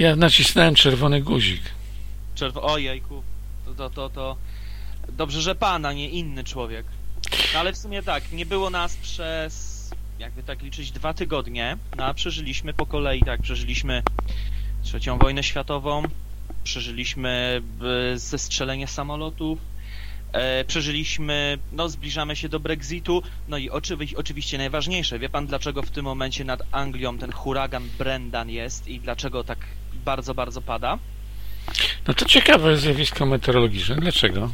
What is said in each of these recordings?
Ja nacisnąłem czerwony guzik. Czerwo... Ojejku, to, to, to, to... Dobrze, że pan, a nie inny człowiek. No ale w sumie tak, nie było nas przez, jakby tak liczyć, dwa tygodnie, no a przeżyliśmy po kolei, tak, przeżyliśmy trzecią wojnę światową, przeżyliśmy e, zestrzelenie samolotów, e, przeżyliśmy, no zbliżamy się do Brexitu, no i oczywi oczywiście najważniejsze, wie pan dlaczego w tym momencie nad Anglią ten huragan Brendan jest i dlaczego tak bardzo, bardzo pada? No to ciekawe zjawisko meteorologiczne. Dlaczego?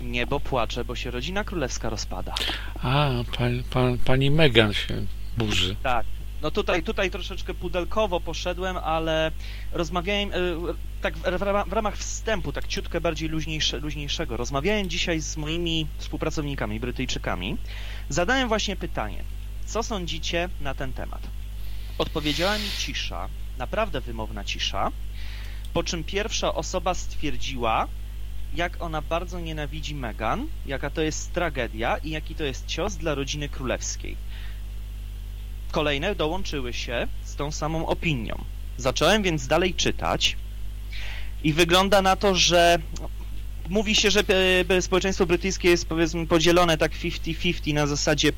Niebo płacze, bo się rodzina królewska rozpada. A, pan, pan, pani Megan się burzy. Tak. No tutaj, tutaj troszeczkę pudelkowo poszedłem, ale rozmawiałem e, tak w, ramach wstępu, tak ciutkę bardziej luźniejsze, luźniejszego. Rozmawiałem dzisiaj z moimi współpracownikami, Brytyjczykami. Zadałem właśnie pytanie, co sądzicie na ten temat? Odpowiedziała mi cisza, naprawdę wymowna cisza, po czym pierwsza osoba stwierdziła, jak ona bardzo nienawidzi Meghan, jaka to jest tragedia i jaki to jest cios dla rodziny królewskiej. Kolejne dołączyły się z tą samą opinią. Zacząłem więc dalej czytać i wygląda na to, że mówi się, że e, społeczeństwo brytyjskie jest powiedzmy podzielone tak 50-50 na zasadzie e,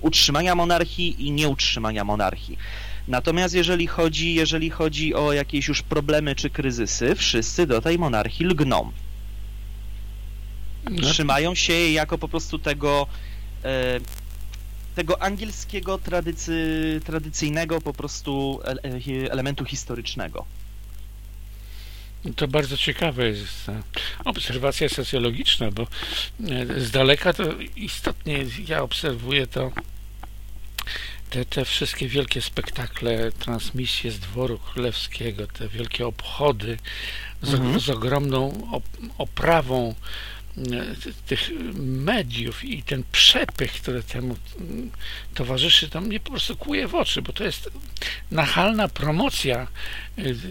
utrzymania monarchii i nieutrzymania monarchii. Natomiast jeżeli chodzi, jeżeli chodzi o jakieś już problemy czy kryzysy, wszyscy do tej monarchii lgną. No, Trzymają się jej jako po prostu tego e, tego angielskiego tradycy, tradycyjnego po prostu e, e, elementu historycznego. to bardzo ciekawe jest ta obserwacja socjologiczna, bo e, z daleka to istotnie ja obserwuję to te, te wszystkie wielkie spektakle, transmisje z dworu królewskiego, te wielkie obchody z, Mhm. z ogromną op, oprawą e, tych mediów i ten przepych, który temu towarzyszy, to mnie po prostu kłuje w oczy, bo to jest nachalna promocja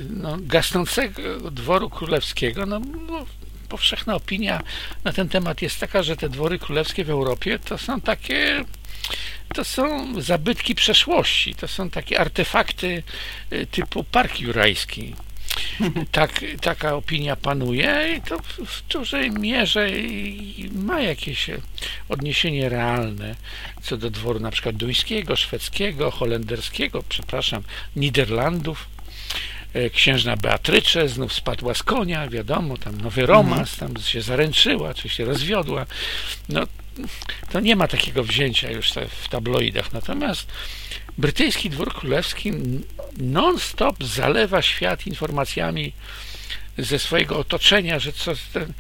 no, gasnącego dworu królewskiego. No, no, powszechna opinia na ten temat jest taka, że te dwory królewskie w Europie to są takie to są zabytki przeszłości, to są takie artefakty y, typu park jurajski. Tak, taka opinia panuje i to w, dużej mierze ma jakieś odniesienie realne co do dworu na przykład duńskiego, szwedzkiego, holenderskiego, przepraszam, Niderlandów. E, Księżna Beatrycze znów spadła z konia, wiadomo, tam nowy romans, tam się zaręczyła, czy się rozwiodła. No, to nie ma takiego wzięcia już w tabloidach. Natomiast brytyjski dwór królewski non-stop zalewa świat informacjami ze swojego otoczenia, że co ten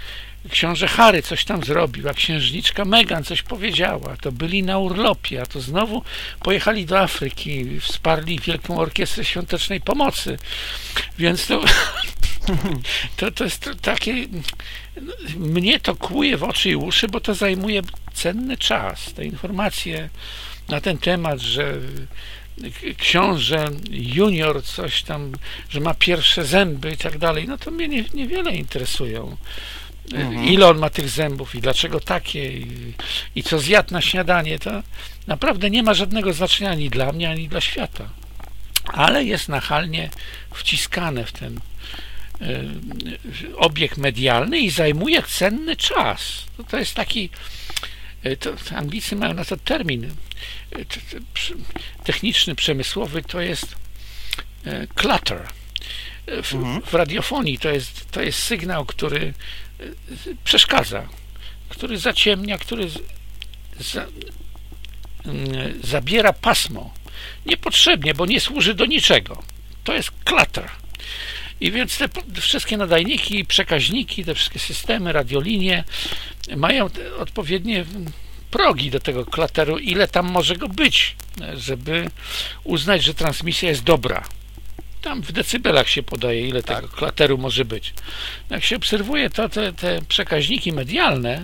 książę Harry coś tam zrobił, a księżniczka Meghan coś powiedziała, to byli na urlopie, a to znowu pojechali do Afryki, wsparli Wielką Orkiestrę Świątecznej Pomocy. Więc to, to, to jest takie, no, mnie to kłuje w oczy i uszy, bo to zajmuje cenny czas. Te informacje na ten temat, że książę junior coś tam, że ma pierwsze zęby i tak dalej, no to mnie nie, niewiele interesują. Mhm. Ile on ma tych zębów i dlaczego takie i, i co zjadł na śniadanie, to naprawdę nie ma żadnego znaczenia ani dla mnie, ani dla świata. Ale jest nachalnie wciskane w ten e, obieg medialny i zajmuje cenny czas. To, to jest taki to, Anglicy mają na to termin e, techniczny, przemysłowy, to jest e, clutter. E, W, Mhm. w radiofonii to jest, to jest sygnał, który e, przeszkadza, który zaciemnia, który za, mm, zabiera pasmo. Niepotrzebnie, bo nie służy do niczego. To jest clutter. I więc te wszystkie nadajniki, przekaźniki, te wszystkie systemy, radiolinie mają odpowiednie progi do tego klateru, ile tam może go być, żeby uznać, że transmisja jest dobra. Tam w decybelach się podaje, ile Tak. tego klateru może być. Jak się obserwuje to, te, te przekaźniki medialne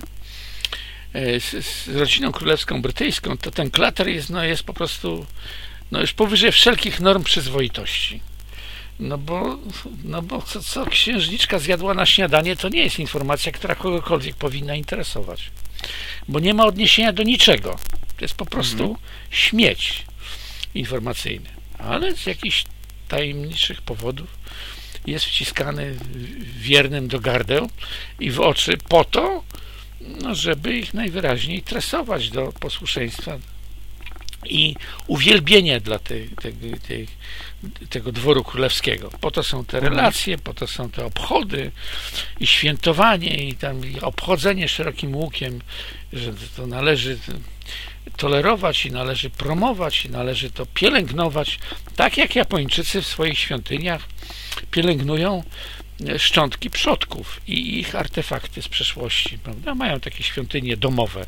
e, z, z rodziną królewską brytyjską, to ten klater jest, no, jest po prostu no, już powyżej wszelkich norm przyzwoitości. No bo, no bo co, co księżniczka zjadła na śniadanie, to nie jest informacja, która kogokolwiek powinna interesować. Bo nie ma odniesienia do niczego. To jest po prostu śmieć informacyjny. Ale z jakichś tajemniczych powodów jest wciskany wiernym do gardeł i w oczy po to, no, żeby ich najwyraźniej tresować do posłuszeństwa i uwielbienie dla tego dworu królewskiego. Po to są te mhm. relacje, po to są te obchody i świętowanie i tam i obchodzenie szerokim łukiem, że to należy tolerować i należy promować i należy to pielęgnować, tak jak Japończycy w swoich świątyniach pielęgnują szczątki przodków i ich artefakty z przeszłości. Prawda? Mają takie świątynie domowe.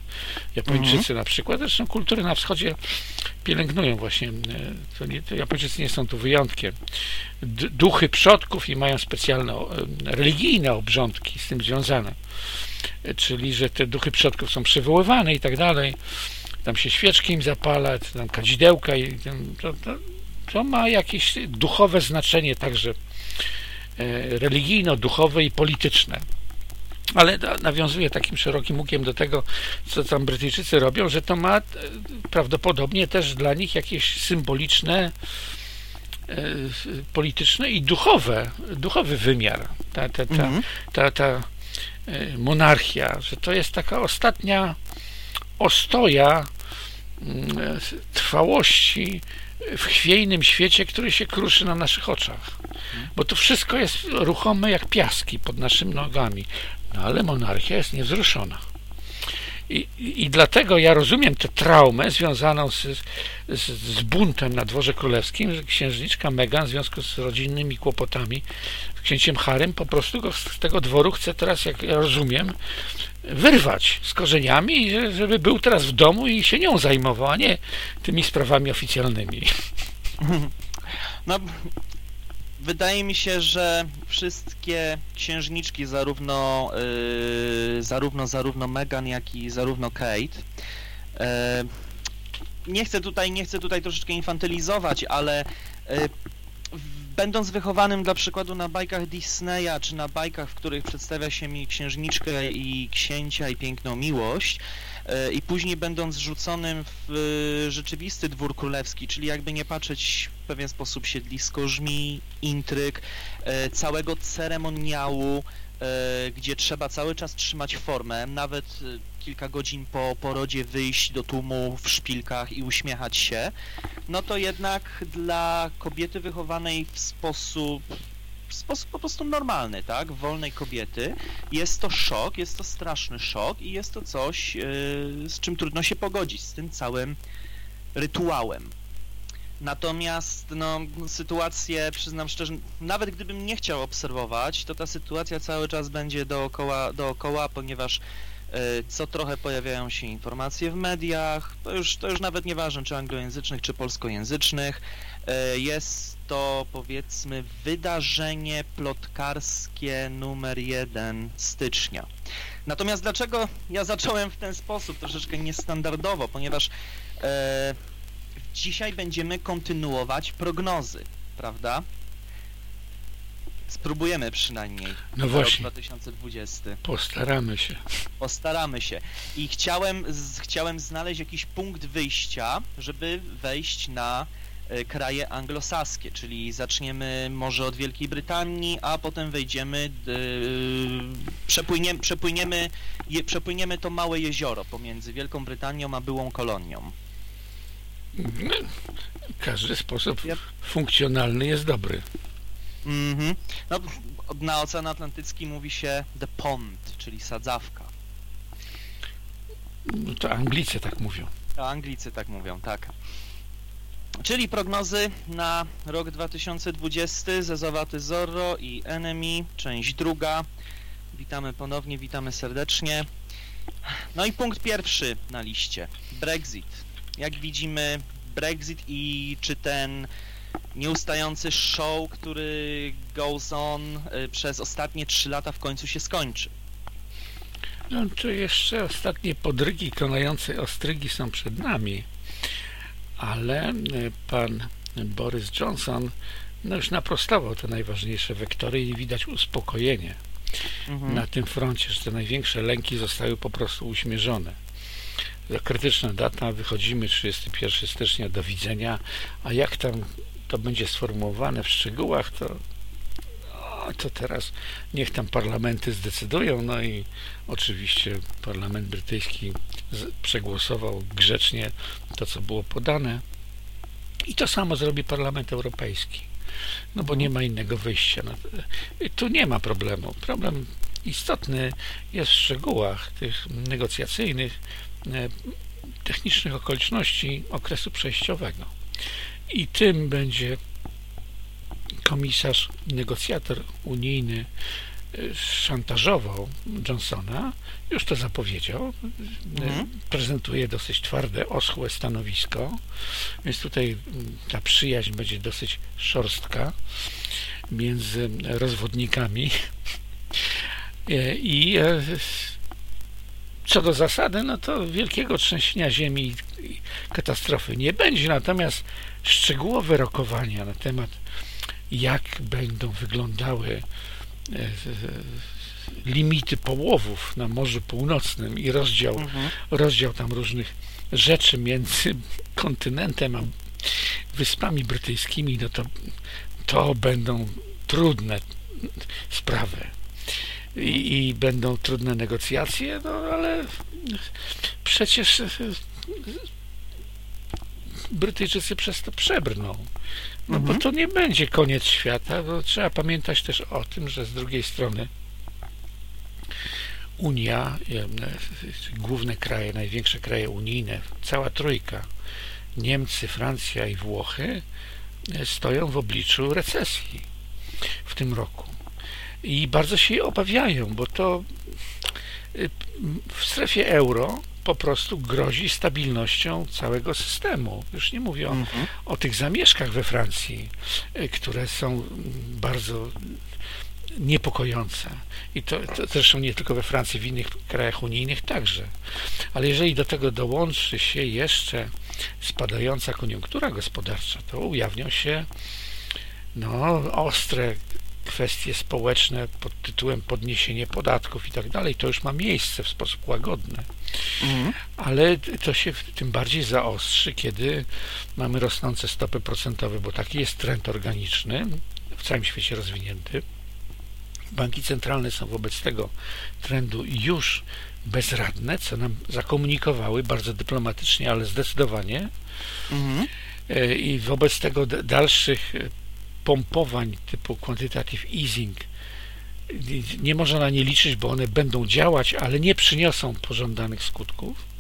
Japończycy mhm. na przykład, zresztą kultury na wschodzie pielęgnują właśnie, e, to nie, to Japończycy nie są tu wyjątkiem, duchy przodków i mają specjalne e, religijne obrządki z tym związane. E, czyli, że te duchy przodków są przywoływane i tak dalej. Tam się świeczki im zapala, tam kadzidełka i to, to, to ma jakieś duchowe znaczenie także religijno-duchowe i polityczne. Ale nawiązuje takim szerokim łukiem do tego, co tam Brytyjczycy robią, że to ma e, prawdopodobnie też dla nich jakieś symboliczne, e, polityczne i duchowe, duchowy wymiar. Ta, ta, ta, mhm. ta, ta monarchia, że to jest taka ostatnia ostoja mm, trwałości w chwiejnym świecie, który się kruszy na naszych oczach. Bo to wszystko jest ruchome jak piaski pod naszymi nogami. No ale monarchia jest niewzruszona. I, I, dlatego ja rozumiem tę traumę związaną z, z, z, buntem na dworze królewskim, że księżniczka Meghan w związku z rodzinnymi kłopotami księciem Harem po prostu go z tego dworu chce teraz, jak ja rozumiem, wyrwać z korzeniami, żeby był teraz w domu i się nią zajmował, a nie tymi sprawami oficjalnymi. No, wydaje mi się, że wszystkie księżniczki, zarówno, yy, zarówno, zarówno Meghan, jak i zarówno Kate, yy, nie chcę tutaj, nie chcę tutaj troszeczkę infantylizować, ale yy, będąc wychowanym dla przykładu na bajkach Disneya, czy na bajkach, w których przedstawia się mi księżniczkę i księcia i piękną miłość, e, i później będąc rzuconym w e, rzeczywisty dwór królewski, czyli jakby nie patrzeć w pewien sposób siedlisko żmi, intryg, e, całego ceremoniału, gdzie trzeba cały czas trzymać formę, nawet kilka godzin po porodzie wyjść do tłumu w szpilkach i uśmiechać się, no to jednak dla kobiety wychowanej w sposób w sposób po prostu normalny, tak, wolnej kobiety, jest to szok, jest to straszny szok i jest to coś, yy, z czym trudno się pogodzić, z tym całym rytuałem. Natomiast no, sytuację, przyznam szczerze, nawet gdybym nie chciał obserwować, to ta sytuacja cały czas będzie dookoła, dookoła ponieważ co trochę pojawiają się informacje w mediach, to już, to już nawet nieważne czy anglojęzycznych, czy polskojęzycznych. E, jest to powiedzmy wydarzenie plotkarskie numer jeden stycznia. Natomiast dlaczego ja zacząłem w ten sposób, troszeczkę niestandardowo, ponieważ e, dzisiaj będziemy kontynuować prognozy, prawda? Spróbujemy przynajmniej. No właśnie. Rok 2020. Postaramy się. Postaramy się. I chciałem, z, chciałem znaleźć jakiś punkt wyjścia, żeby wejść na e, kraje anglosaskie, czyli zaczniemy może od Wielkiej Brytanii, a potem wejdziemy, e, przepłyniemy, przepłyniemy, je, przepłyniemy to małe jezioro pomiędzy Wielką Brytanią a byłą kolonią. Każdy sposób funkcjonalny jest dobry. Mhm. No, na Ocean Atlantycki mówi się the pond, czyli sadzawka. No to Anglicy tak mówią. A Anglicy tak mówią, tak. Czyli prognozy na rok 2020, Zezowaty Zorro i Enemy, część druga. Witamy ponownie, witamy serdecznie. No i punkt pierwszy na liście. Brexit. Jak widzimy, Brexit i czy ten nieustający show, który goes on y, przez ostatnie 3 lata w końcu się skończy. No to jeszcze ostatnie podrygi konające ostrygi są przed nami, ale y, pan Boris Johnson no już naprostował te najważniejsze wektory i widać uspokojenie mhm. na tym froncie, że te największe lęki zostały po prostu uśmierzone. Krytyczna data, wychodzimy 31 stycznia, do widzenia, a jak tam to będzie sformułowane w szczegółach, to, to teraz niech tam parlamenty zdecydują. No i oczywiście parlament brytyjski przegłosował grzecznie to, co było podane. I to samo zrobi Parlament Europejski. No bo nie ma innego wyjścia. No, tu nie ma problemu. Problem istotny jest w szczegółach tych negocjacyjnych, e, technicznych okoliczności okresu przejściowego. I tym będzie komisarz, negocjator unijny e, szantażował Johnsona, już to zapowiedział, mhm. prezentuje dosyć twarde, oschłe stanowisko, więc tutaj ta przyjaźń będzie dosyć szorstka między rozwodnikami. E, i e, co do zasady, no to wielkiego trzęsienia ziemi i katastrofy nie będzie, natomiast szczegółowe rokowania na temat jak będą wyglądały e, limity połowów na Morzu Północnym i rozdział, mhm. rozdział tam różnych rzeczy między kontynentem a wyspami brytyjskimi, no to, to będą trudne sprawy. I, i będą trudne negocjacje, no ale przecież Brytyjczycy przez to przebrną. No mhm. bo to nie będzie koniec świata, bo trzeba pamiętać też o tym, że z drugiej strony Unia, główne kraje, największe kraje unijne, cała trójka, Niemcy, Francja i Włochy e, stoją w obliczu recesji w tym roku. I bardzo się jej obawiają, bo to e, w strefie euro po prostu grozi stabilnością całego systemu. Już nie mówię o, mhm. o tych zamieszkach we Francji, e, które są bardzo niepokojące. I to, to zresztą nie tylko we Francji, w innych krajach unijnych także. Ale jeżeli do tego dołączy się jeszcze spadająca koniunktura gospodarcza, to ujawnią się no, ostre kwestie społeczne pod tytułem podniesienie podatków i tak dalej, to już ma miejsce w sposób łagodny. Mhm. Ale to się tym bardziej zaostrzy, kiedy mamy rosnące stopy procentowe, bo taki jest trend organiczny w całym świecie rozwinięty. Banki centralne są wobec tego trendu już bezradne, co nam zakomunikowały bardzo dyplomatycznie, ale zdecydowanie. Mhm. E, I wobec tego dalszych pompowań typu quantitative easing nie można na nie liczyć, bo one będą działać, ale nie przyniosą pożądanych skutków.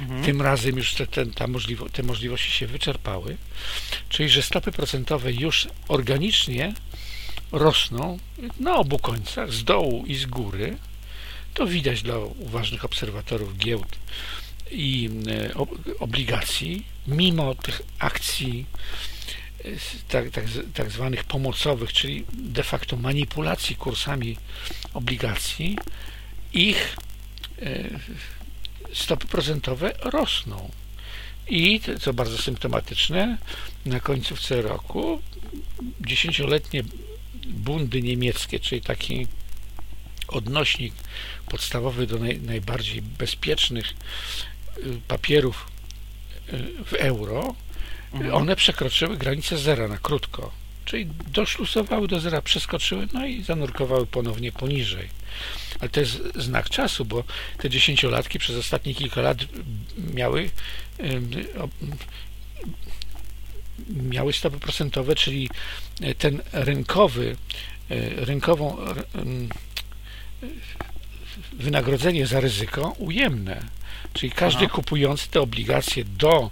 Mhm. Tym razem już te, te, możliwości się wyczerpały, czyli że stopy procentowe już organicznie rosną na obu końcach, z dołu i z góry. To widać dla uważnych obserwatorów giełd i e, obligacji, mimo tych akcji tak, tak, tak zwanych pomocowych, czyli de facto manipulacji kursami obligacji, ich e, stopy procentowe rosną. I, co bardzo symptomatyczne, na końcówce roku dziesięcioletnie bundy niemieckie, czyli taki odnośnik podstawowy do naj, najbardziej bezpiecznych y, papierów y, w euro. One przekroczyły granicę zera na krótko, czyli doszlusowały do zera, przeskoczyły, no i zanurkowały ponownie poniżej. Ale to jest znak czasu, bo te dziesięciolatki przez ostatnie kilka lat miały miały stopy procentowe, czyli ten rynkowy, e, rynkową wynagrodzenie za ryzyko ujemne. Czyli każdy Aha. kupujący te obligacje do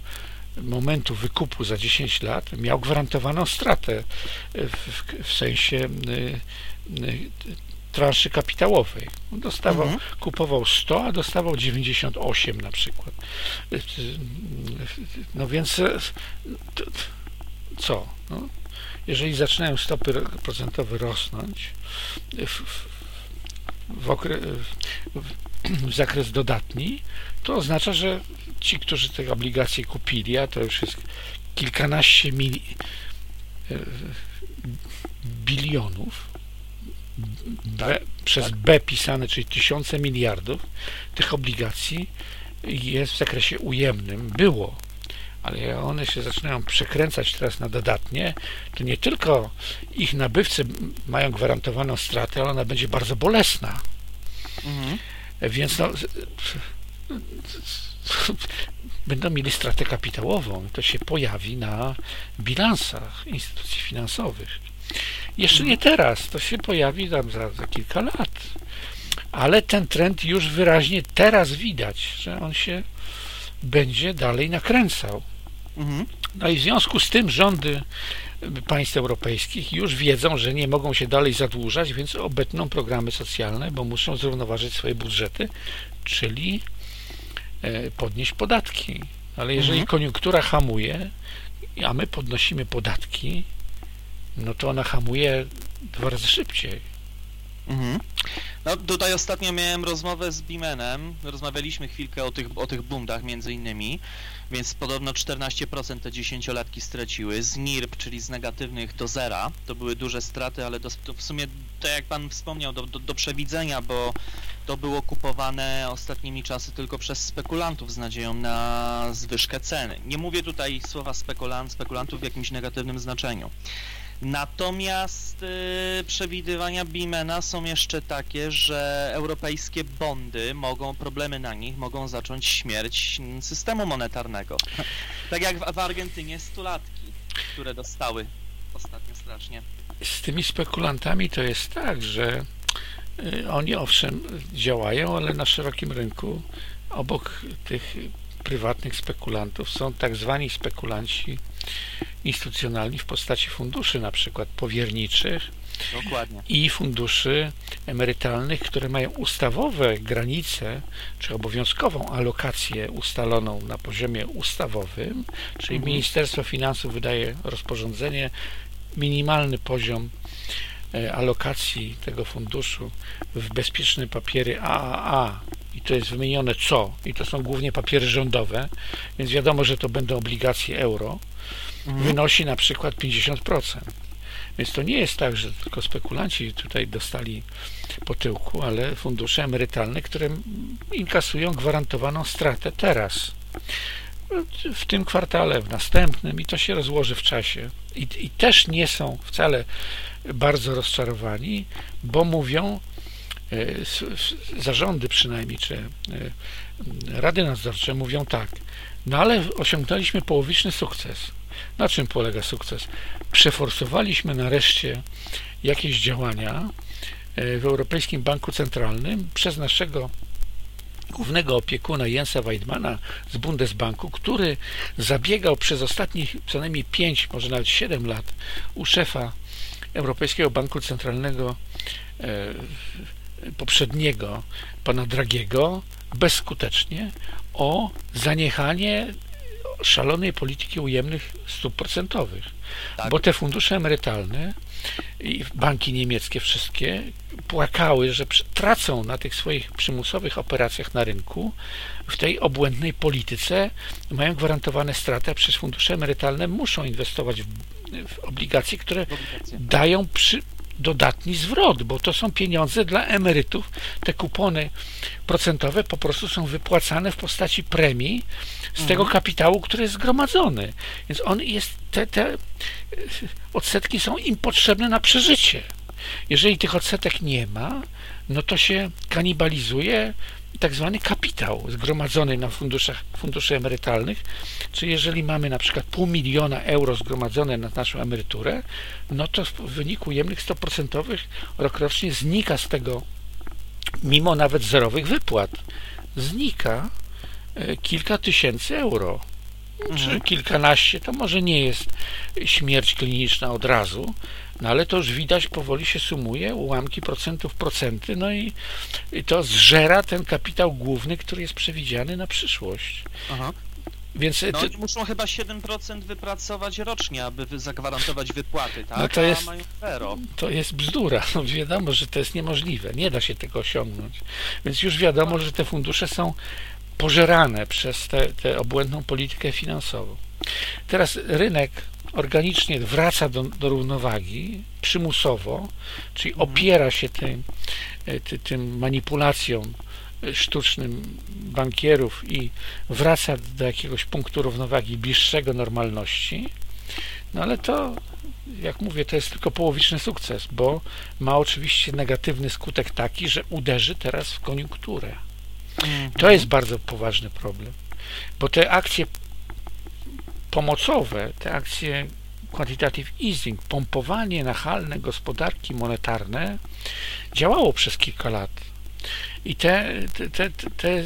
momentu wykupu za 10 lat miał gwarantowaną stratę w, w sensie y, y, transzy kapitałowej. Dostawał, mhm. kupował 100, a dostawał 98 na przykład. Y, no więc co? No, jeżeli zaczynają stopy procentowe rosnąć w, w, w, okre, w zakres dodatni, to oznacza, że ci, którzy te obligacje kupili, a to już jest kilkanaście mili, e, bilionów, B, przez B pisane, czyli tysiące miliardów tych obligacji jest w zakresie ujemnym, było ale jak one się zaczynają przekręcać teraz na dodatnie, to nie tylko ich nabywcy mają gwarantowaną stratę, ale ona będzie bardzo bolesna. Mhm. Więc no, będą mieli stratę kapitałową. To się pojawi na bilansach instytucji finansowych. Jeszcze nie teraz, to się pojawi tam za, za kilka lat. Ale ten trend już wyraźnie teraz widać, że on się będzie dalej nakręcał. Mhm. No i w związku z tym rządy państw europejskich już wiedzą, że nie mogą się dalej zadłużać, więc obetną programy socjalne, bo muszą zrównoważyć swoje budżety, czyli podnieść podatki. Ale jeżeli mhm. koniunktura hamuje, a my podnosimy podatki, no to ona hamuje dwa razy szybciej. Mhm. No tutaj ostatnio miałem rozmowę z Bimenem, rozmawialiśmy chwilkę o tych, o tych bundach między innymi, więc podobno 14% te dziesięciolatki straciły, z NIRP, czyli z negatywnych do zera, to były duże straty, ale do, to w sumie, tak jak Pan wspomniał, do, do, do przewidzenia, bo to było kupowane ostatnimi czasy tylko przez spekulantów z nadzieją na zwyżkę ceny. Nie mówię tutaj słowa spekulant, spekulantów w jakimś negatywnym znaczeniu. Natomiast y, przewidywania Bimena są jeszcze takie, że europejskie bondy mogą, problemy na nich mogą zacząć śmierć systemu monetarnego. tak jak w, w Argentynie stulatki, które dostały ostatnio strasznie. Z tymi spekulantami to jest tak, że y, oni owszem działają, ale na szerokim rynku obok tych prywatnych spekulantów są tak zwani spekulanci instytucjonalni w postaci funduszy na przykład powierniczych Dokładnie. i funduszy emerytalnych, które mają ustawowe granice, czy obowiązkową alokację ustaloną na poziomie ustawowym, czyli mhm. Ministerstwo Finansów wydaje rozporządzenie, minimalny poziom alokacji tego funduszu w bezpieczne papiery AAA i to jest wymienione co i to są głównie papiery rządowe, więc wiadomo, że to będą obligacje euro mhm. wynosi na przykład 50%. Więc to nie jest tak, że tylko spekulanci tutaj dostali po tyłku, ale fundusze emerytalne, które inkasują gwarantowaną stratę teraz. W tym kwartale, w następnym i to się rozłoży w czasie. I, i też nie są wcale bardzo rozczarowani, bo mówią, e, zarządy przynajmniej, czy e, rady nadzorcze mówią tak, no ale osiągnęliśmy połowiczny sukces na czym polega sukces? Przeforsowaliśmy nareszcie jakieś działania e, w Europejskim Banku Centralnym przez naszego głównego opiekuna Jensa Weidmana z Bundesbanku, który zabiegał przez ostatnich co najmniej 5, może nawet 7 lat u szefa Europejskiego Banku Centralnego e, poprzedniego, pana Dragiego, bezskutecznie o zaniechanie szalonej polityki ujemnych stóp procentowych. Tak. Bo te fundusze emerytalne i banki niemieckie wszystkie płakały, że tracą na tych swoich przymusowych operacjach na rynku w tej obłędnej polityce mają gwarantowane straty, a przez fundusze emerytalne muszą inwestować w, w obligacje, które obligacje. dają przy, dodatni zwrot, bo to są pieniądze dla emerytów. Te kupony procentowe po prostu są wypłacane w postaci premii z mhm. tego kapitału, który jest zgromadzony. Więc on jest, te, te odsetki są im potrzebne na przeżycie. Jeżeli tych odsetek nie ma, no to się kanibalizuje tak zwany kapitał zgromadzony na funduszach, funduszy emerytalnych, czyli jeżeli mamy na przykład pół miliona euro zgromadzone na naszą emeryturę, no to w wyniku ujemnych 100% rokrocznie znika z tego, mimo nawet zerowych wypłat, znika e, kilka tysięcy euro czy mhm. kilkanaście, to może nie jest śmierć kliniczna od razu, no ale to już widać, powoli się sumuje, ułamki procentów, procenty, no i, i to zżera ten kapitał główny, który jest przewidziany na przyszłość. Aha. Więc no, ty... muszą chyba 7% wypracować rocznie, aby zagwarantować wypłaty, tak? No to jest, to jest bzdura. No wiadomo, że to jest niemożliwe. Nie da się tego osiągnąć. Więc już wiadomo, że te fundusze są pożerane przez tę obłędną politykę finansową. Teraz rynek organicznie wraca do, do równowagi przymusowo, czyli mhm. opiera się tym, e, tym manipulacjom sztucznym bankierów i wraca do jakiegoś punktu równowagi bliższego normalności, no ale to, jak mówię, to jest tylko połowiczny sukces, bo ma oczywiście negatywny skutek taki, że uderzy teraz w koniunkturę. To jest bardzo poważny problem, bo te akcje pomocowe, te akcje quantitative easing, pompowanie nachalne gospodarki monetarne działało przez kilka lat. I te, te, te, te,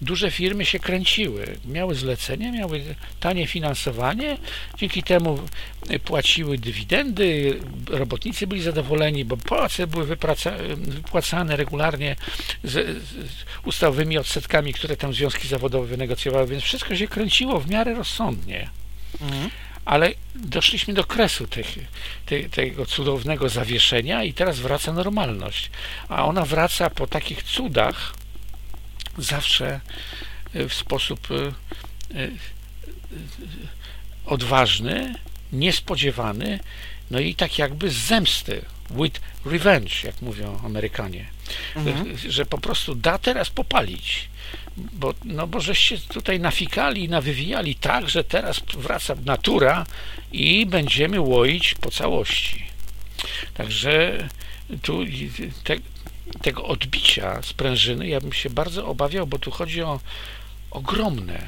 duże firmy się kręciły. Miały zlecenie, miały tanie finansowanie, dzięki temu płaciły dywidendy, robotnicy byli zadowoleni, bo płace były wypłacane regularnie z, z ustawowymi odsetkami, które tam związki zawodowe wynegocjowały, więc wszystko się kręciło w miarę rozsądnie. Mhm ale doszliśmy do kresu tych, tego cudownego zawieszenia i teraz wraca normalność. A ona wraca po takich cudach zawsze e, w sposób e, e, odważny, niespodziewany, no i tak jakby z zemsty, with revenge, jak mówią Amerykanie, mhm. że po prostu da teraz popalić bo, no bo żeście tutaj nafikali i nawywijali tak, że teraz wraca natura i będziemy łoić po całości. Także tu te, tego odbicia sprężyny ja bym się bardzo obawiał, bo tu chodzi o ogromne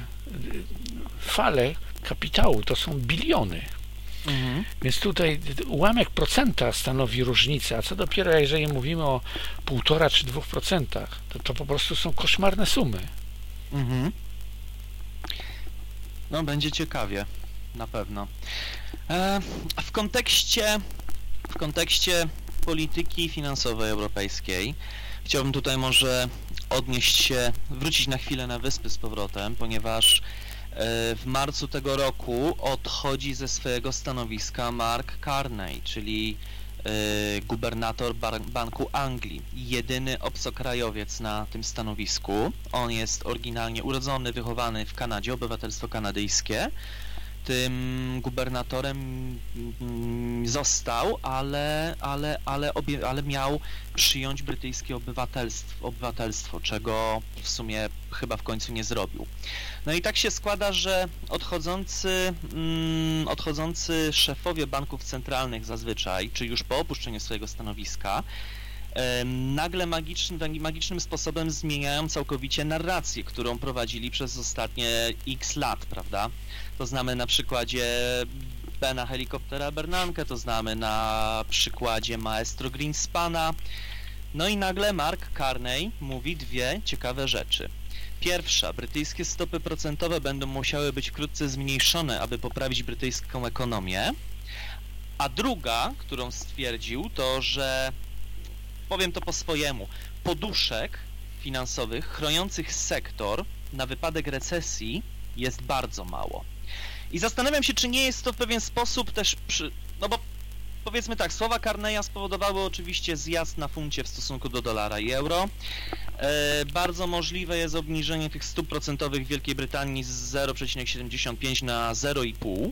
fale kapitału, to są biliony. Mhm. Więc tutaj ułamek procenta stanowi różnicę, a co dopiero jeżeli mówimy o półtora czy dwóch procentach, to, to po prostu są koszmarne sumy. Mhm. No, będzie ciekawie, na pewno. E, w kontekście w kontekście polityki finansowej europejskiej chciałbym tutaj może odnieść się, wrócić na chwilę na wyspy z powrotem, ponieważ w marcu tego roku odchodzi ze swojego stanowiska Mark Carney, czyli Y, gubernator Banku Anglii, jedyny obcokrajowiec na tym stanowisku. On jest oryginalnie urodzony, wychowany w Kanadzie, obywatelstwo kanadyjskie. Tym gubernatorem mm, został, ale, ale, ale, obie, ale miał przyjąć brytyjskie obywatelstwo, obywatelstwo, czego w sumie chyba w końcu nie zrobił. No i tak się składa, że odchodzący, mm, odchodzący szefowie banków centralnych zazwyczaj, czy już po opuszczeniu swojego stanowiska, nagle magicznym, magicznym sposobem zmieniają całkowicie narrację, którą prowadzili przez ostatnie x lat, prawda? To znamy na przykładzie Bena Helikoptera Bernanke, to znamy na przykładzie Maestro Greenspana. No i nagle Mark Carney mówi dwie ciekawe rzeczy. Pierwsza, brytyjskie stopy procentowe będą musiały być wkrótce zmniejszone, aby poprawić brytyjską ekonomię. A druga, którą stwierdził, to że, powiem to po swojemu, poduszek finansowych chroniących sektor na wypadek recesji jest bardzo mało. I zastanawiam się, czy nie jest to w pewien sposób też przy... No bo powiedzmy tak, słowa Carneya spowodowały oczywiście zjazd na funcie w stosunku do dolara i euro. E, bardzo możliwe jest obniżenie tych stóp procentowych w Wielkiej Brytanii z 0,75 na 0,5.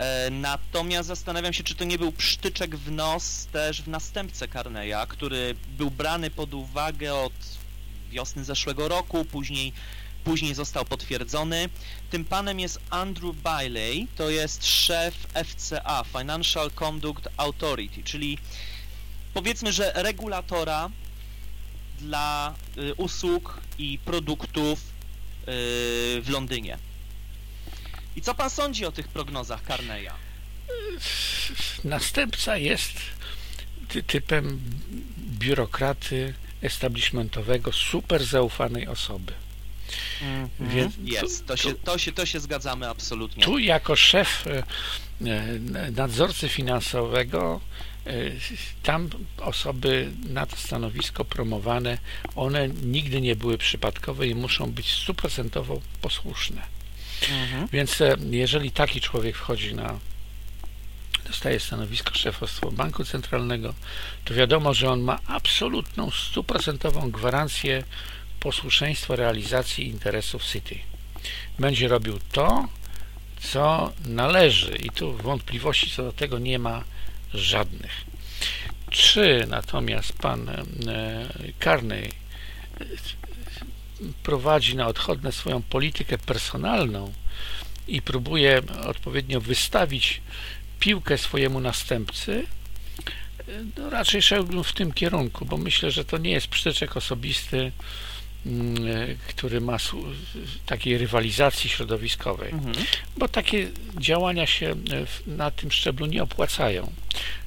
E, natomiast zastanawiam się, czy to nie był psztyczek w nos też w następcę Carneya, który był brany pod uwagę od wiosny zeszłego roku, później później został potwierdzony. Tym panem jest Andrew Bailey, to jest szef FCA, Financial Conduct Authority, czyli powiedzmy, że regulatora dla y, usług i produktów y, w Londynie. I co pan sądzi o tych prognozach Carneya? Następca jest typem biurokraty establishmentowego, super zaufanej osoby. Mm -hmm. Więc jest, to się, to, się, to się zgadzamy absolutnie. Tu jako szef e, e, nadzorcy finansowego e, tam osoby na to stanowisko promowane, one nigdy nie były przypadkowe i muszą być stuprocentowo posłuszne. Mhm. Więc jeżeli taki człowiek wchodzi na dostaje stanowisko szefostwa Banku Centralnego, to wiadomo, że on ma absolutną, stuprocentową gwarancję posłuszeństwo realizacji interesów City. Będzie robił to, co należy i tu wątpliwości co do tego nie ma żadnych. Czy natomiast pan e, Carney prowadzi na odchodne swoją politykę personalną i próbuje odpowiednio wystawić piłkę swojemu następcy, no raczej szedłbym w tym kierunku, bo myślę, że to nie jest przyczek osobisty, mm, który ma takiej rywalizacji środowiskowej, mhm. bo takie działania się na tym szczeblu nie opłacają.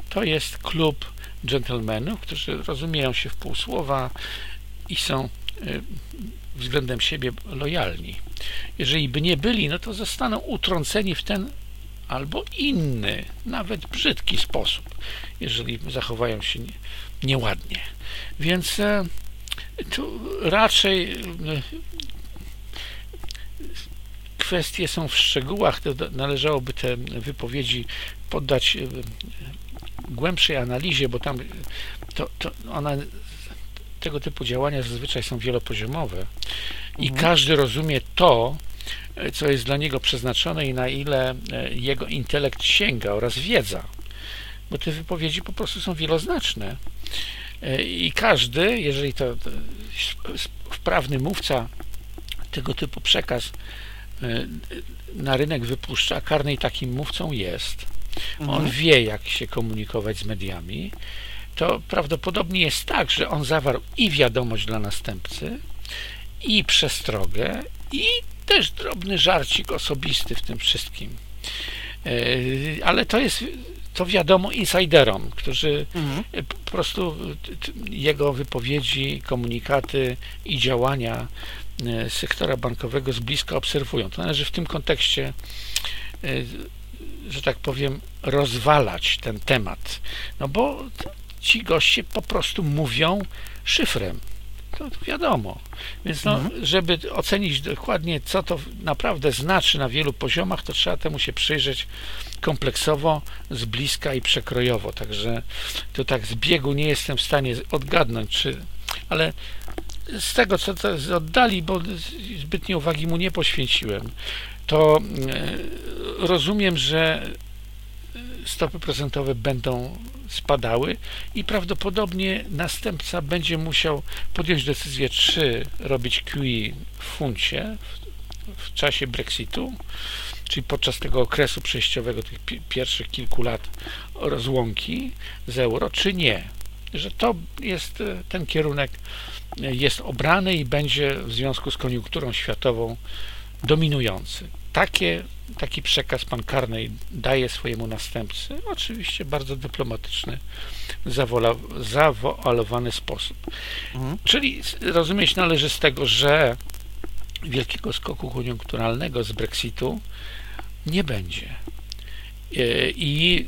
To jest klub dżentelmenów, którzy rozumieją się w pół słowa i są y, względem siebie lojalni. Jeżeli by nie byli, no to zostaną utrąceni w ten albo inny, nawet brzydki sposób, jeżeli zachowają się nieładnie. Więc e, tu raczej e, kwestie są w szczegółach, to należałoby te wypowiedzi poddać e, głębszej analizie, bo tam to, to ona tego typu działania zazwyczaj są wielopoziomowe i mhm. każdy rozumie to, co jest dla niego przeznaczone i na ile e, jego intelekt sięga oraz wiedza, bo te wypowiedzi po prostu są wieloznaczne. E, I każdy, jeżeli to wprawny mówca tego typu przekaz e, na rynek wypuszcza, Karnej takim mówcą jest. On mhm. wie, jak się komunikować z mediami. To prawdopodobnie jest tak, że on zawarł i wiadomość dla następcy, i przestrogę, i też drobny żarcik osobisty w tym wszystkim. E, ale to jest, to wiadomo insiderom, którzy mhm. po prostu jego wypowiedzi, komunikaty i działania e, sektora bankowego z bliska obserwują. To należy w tym kontekście, e, że tak powiem, rozwalać ten temat. No bo ci goście po prostu mówią szyfrem to wiadomo. Więc no, mhm. żeby ocenić dokładnie, co to naprawdę znaczy na wielu poziomach, to trzeba temu się przyjrzeć kompleksowo, z bliska i przekrojowo. Także to tak z biegu nie jestem w stanie odgadnąć, czy, ale z tego, co to oddali, bo zbytnie uwagi mu nie poświęciłem, to e, rozumiem, że stopy procentowe będą spadały i prawdopodobnie następca będzie musiał podjąć decyzję, czy robić QE w funcie w, czasie Brexitu, czyli podczas tego okresu przejściowego, tych pierwszych kilku lat rozłąki z euro, czy nie. Że to jest e, ten kierunek e, jest obrany i będzie w związku z koniunkturą światową dominujący. Takie taki przekaz pan Karnej daje swojemu następcy, oczywiście bardzo dyplomatyczny, zawoalowany sposób. Mhm. Czyli rozumieć należy z tego, że wielkiego skoku koniunkturalnego z Brexitu nie będzie e, i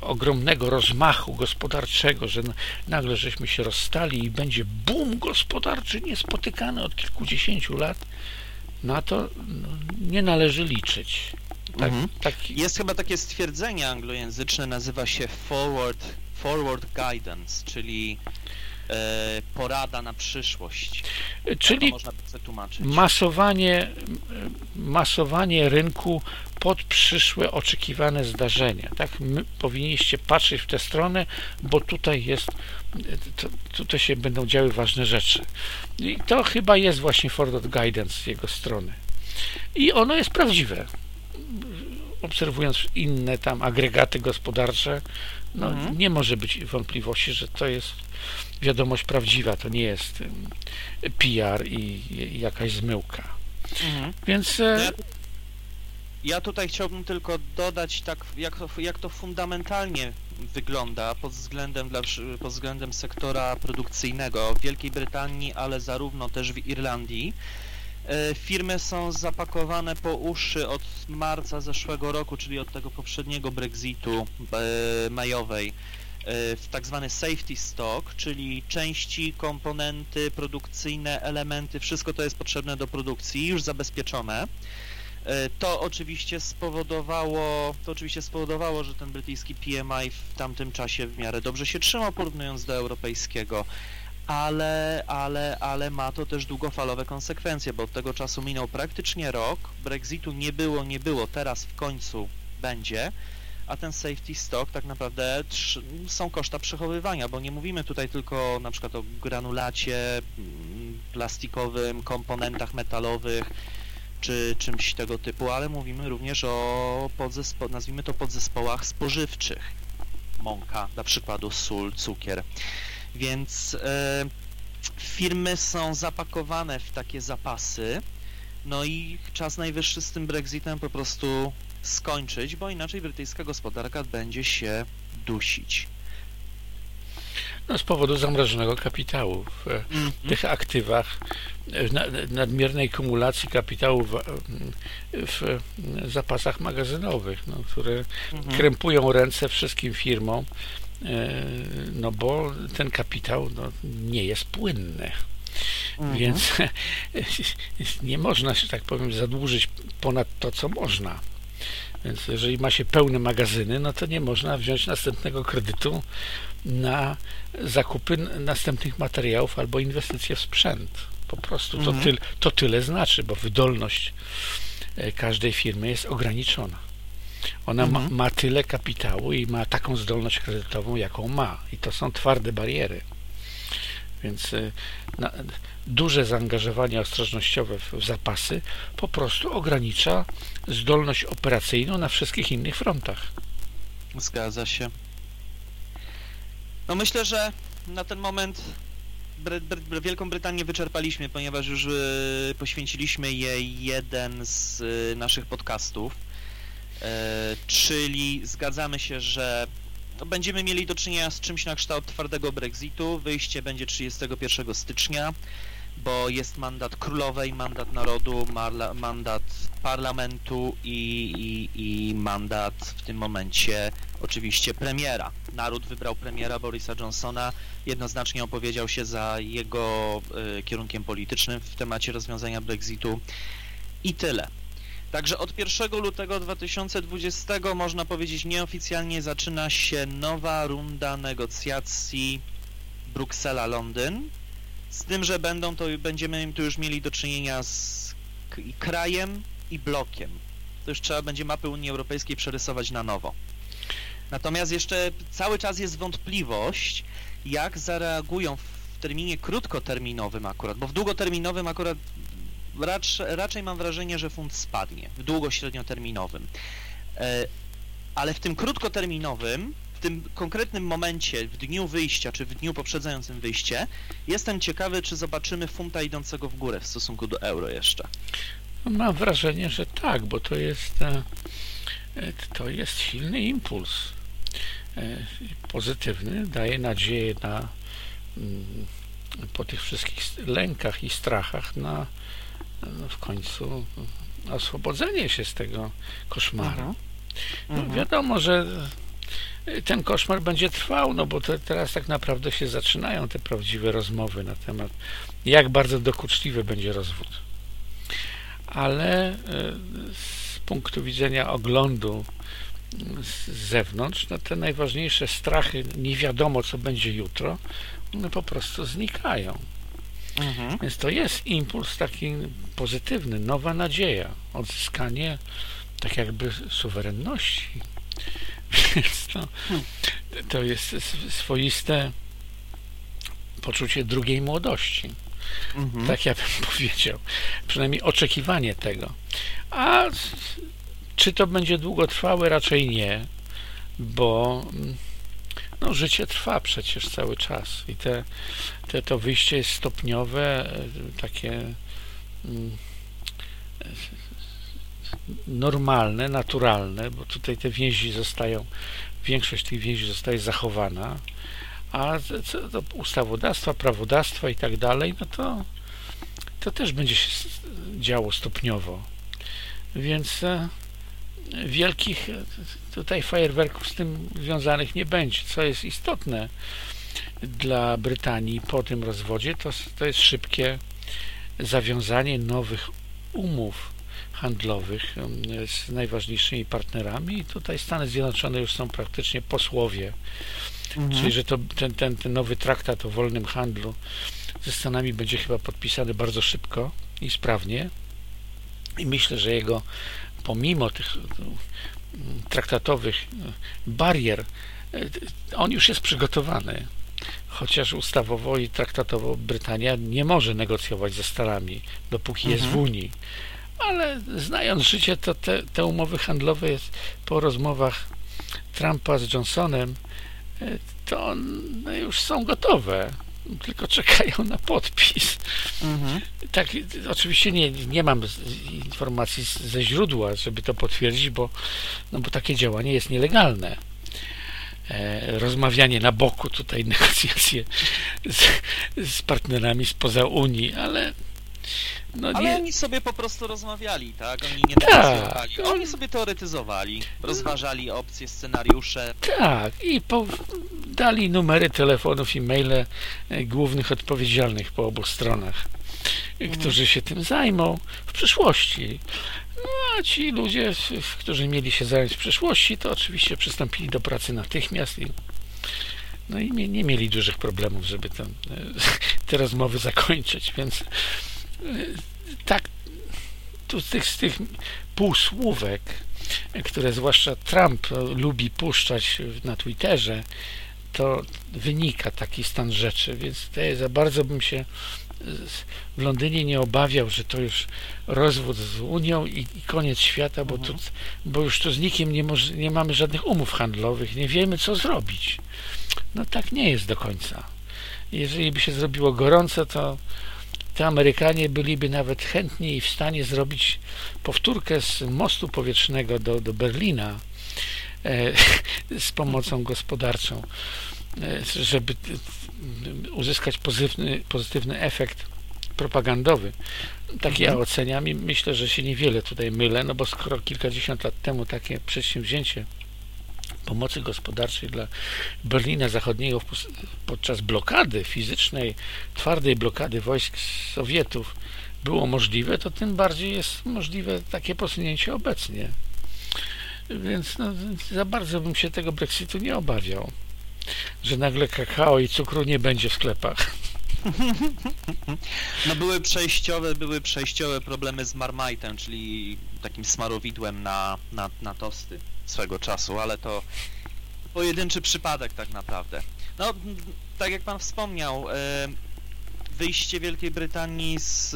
ogromnego rozmachu gospodarczego, że nagle żeśmy się rozstali i będzie boom gospodarczy niespotykany od kilkudziesięciu lat, na to no, nie należy liczyć. Tak, mhm. tak. Jest chyba takie stwierdzenie anglojęzyczne, nazywa się forward, forward guidance, czyli e, porada na przyszłość. Czyli masowanie, masowanie rynku pod przyszłe oczekiwane zdarzenia. Tak? My powinniście patrzeć w tę stronę, bo tutaj jest to, tutaj się będą działy ważne rzeczy. I to chyba jest właśnie forward guidance z jego strony. I ono jest prawdziwe obserwując inne tam agregaty gospodarcze, no, mhm. nie może być wątpliwości, że to jest wiadomość prawdziwa, to nie jest PR i, i jakaś zmyłka. Mhm. Więc... E, ja, tutaj chciałbym tylko dodać, tak, jak, jak to fundamentalnie wygląda pod względem, dla, pod względem sektora produkcyjnego w Wielkiej Brytanii, ale zarówno też w Irlandii. E, firmy są zapakowane po uszy od marca zeszłego roku, czyli od tego poprzedniego Brexitu e, majowej e, w tak zwany safety stock, czyli części, komponenty produkcyjne, elementy, wszystko to jest potrzebne do produkcji, już zabezpieczone. To oczywiście spowodowało, to oczywiście spowodowało, że ten brytyjski PMI w tamtym czasie w miarę dobrze się trzymał, porównując do europejskiego ale, ale, ale ma to też długofalowe konsekwencje, bo od tego czasu minął praktycznie rok, Brexitu nie było, nie było, teraz w końcu będzie. a ten safety stock tak naprawdę są koszta przechowywania, bo nie mówimy tutaj tylko na przykład o granulacie mm, plastikowym, komponentach metalowych, czy czymś tego typu, ale mówimy również o podzespo- nazwijmy to podzespołach spożywczych. Mąka, dla przykładu sól, cukier. Więc e, firmy są zapakowane w takie zapasy, no i czas najwyższy z tym Brexitem po prostu skończyć, bo inaczej brytyjska gospodarka będzie się dusić. No, z powodu zamrożonego kapitału w mm -hmm. tych aktywach, nadmiernej kumulacji kapitału w, w zapasach magazynowych, no, które -hmm. krępują ręce wszystkim firmom, e, no bo ten kapitał no, nie jest płynny. -hmm. Więc nie można, że tak powiem, zadłużyć ponad to, co można. Więc jeżeli ma się pełne magazyny, no to nie można wziąć następnego kredytu na zakupy następnych materiałów albo inwestycje w sprzęt. Po prostu to, mhm. to tyle znaczy, bo wydolność e, każdej firmy jest ograniczona. Ona mhm. ma, ma, tyle kapitału i ma taką zdolność kredytową, jaką ma. I to są twarde bariery. Więc e, na, duże zaangażowanie ostrożnościowe w, w zapasy po prostu ogranicza zdolność operacyjną na wszystkich innych frontach. Zgadza się. No myślę, że na ten moment Wielką Brytanię wyczerpaliśmy, ponieważ już y, poświęciliśmy jej jeden z y, naszych podcastów. E, czyli zgadzamy się, że no, będziemy mieli do czynienia z czymś na kształt twardego Brexitu. Wyjście będzie 31 stycznia bo jest mandat królowej, mandat narodu, mandat parlamentu i, i, i, mandat w tym momencie oczywiście premiera. Naród wybrał premiera Borisa Johnsona, jednoznacznie opowiedział się za jego y, kierunkiem politycznym w temacie rozwiązania Brexitu i tyle. Także od 1 lutego 2020 można powiedzieć nieoficjalnie zaczyna się nowa runda negocjacji Bruksela-Londyn z tym, że będą to, będziemy tu już mieli do czynienia z krajem i blokiem. To już trzeba będzie mapy Unii Europejskiej przerysować na nowo. Natomiast jeszcze cały czas jest wątpliwość, jak zareagują w terminie krótkoterminowym akurat, bo w długoterminowym akurat raczej, raczej mam wrażenie, że fund spadnie, w długo-średnioterminowym. E, ale w tym krótkoterminowym w tym konkretnym momencie, w dniu wyjścia, czy w dniu poprzedzającym wyjście, jestem ciekawy, czy zobaczymy funta idącego w górę w stosunku do euro jeszcze. Mam wrażenie, że tak, bo to jest e, e, to jest silny impuls e, pozytywny, daje nadzieję na mm, po tych wszystkich lękach i strachach na no, w końcu oswobodzenie się z tego koszmaru. Mhm. No, mhm. wiadomo, że ten koszmar będzie trwał, no bo te, teraz tak naprawdę się zaczynają te prawdziwe rozmowy na temat, jak bardzo dokuczliwy będzie rozwód. Ale e, z punktu widzenia oglądu z zewnątrz, no te najważniejsze strachy, nie wiadomo co będzie jutro, one po prostu znikają. Mhm. Więc to jest impuls taki pozytywny, nowa nadzieja, odzyskanie tak jakby suwerenności to, to jest swoiste poczucie drugiej młodości. Mhm. Tak ja bym powiedział. Przynajmniej oczekiwanie tego. A czy to będzie długotrwałe? Raczej nie, bo no, życie trwa przecież cały czas i te, te, to wyjście jest stopniowe, takie mm, normalne, naturalne, bo tutaj te więzi zostają, większość tych więzi zostaje zachowana, a co do ustawodawstwa, prawodawstwa i tak dalej, no to to też będzie się działo stopniowo. Więc e, wielkich e, tutaj fajerwerków z tym związanych nie będzie. Co jest istotne dla Brytanii po tym rozwodzie, to, to jest szybkie zawiązanie nowych umów handlowych z najważniejszymi partnerami i tutaj Stany Zjednoczone już są praktycznie posłowie. Mhm. Czyli, że to, ten, ten, ten nowy traktat o wolnym handlu ze Stanami będzie chyba podpisany bardzo szybko i sprawnie. I myślę, że jego pomimo tych traktatowych barier, on już jest przygotowany. Chociaż ustawowo i traktatowo Brytania nie może negocjować ze Stanami, dopóki mhm. jest w mhm. Unii. Ale znając życie, to te, te umowy handlowe jest po rozmowach Trumpa z Johnsonem, to one już są gotowe tylko czekają na podpis. Mhm. Tak, oczywiście nie, nie mam informacji ze źródła, żeby to potwierdzić, bo, no bo takie działanie jest nielegalne. E, rozmawianie na boku, tutaj negocjacje z, z partnerami spoza Unii, ale no Ale nie... oni sobie po prostu rozmawiali, tak? Oni nie negocjowali. Tak. Oni sobie teoretyzowali, rozważali opcje, scenariusze. Tak, i po... dali numery telefonów i maile e, głównych odpowiedzialnych po obu stronach, mhm. którzy się tym zajmą w przyszłości. No a ci ludzie, którzy mieli się zająć w przyszłości, to oczywiście przystąpili do pracy natychmiast i no i nie, nie mieli dużych problemów, żeby tam, e, te rozmowy zakończyć, więc tak tu z tych, z tych półsłówek, które zwłaszcza Trump lubi puszczać na Twitterze, to wynika taki stan rzeczy, więc to za bardzo bym się w Londynie nie obawiał, że to już rozwód z Unią i, i koniec świata, bo, tu, bo już tu z nikim nie, może, nie mamy żadnych umów handlowych, nie wiemy co zrobić. No tak nie jest do końca. Jeżeli by się zrobiło gorąco, to to Amerykanie byliby nawet chętni i w stanie zrobić powtórkę z mostu powietrznego do, do Berlina e, z pomocą gospodarczą, e, żeby uzyskać pozytywny, pozytywny efekt propagandowy. Tak ja mhm. oceniam i myślę, że się niewiele tutaj mylę, no bo skoro kilkadziesiąt lat temu takie przedsięwzięcie pomocy gospodarczej dla Berlina Zachodniego podczas blokady fizycznej, twardej blokady wojsk Sowietów było możliwe, to tym bardziej jest możliwe takie posunięcie obecnie. Więc no, za bardzo bym się tego Brexitu nie obawiał, że nagle kakao i cukru nie będzie w sklepach. No były przejściowe, były przejściowe problemy z Marmite'em, czyli takim smarowidłem na, na, na tosty swego czasu, ale to pojedynczy przypadek tak naprawdę. No, tak jak pan wspomniał, e, wyjście Wielkiej Brytanii z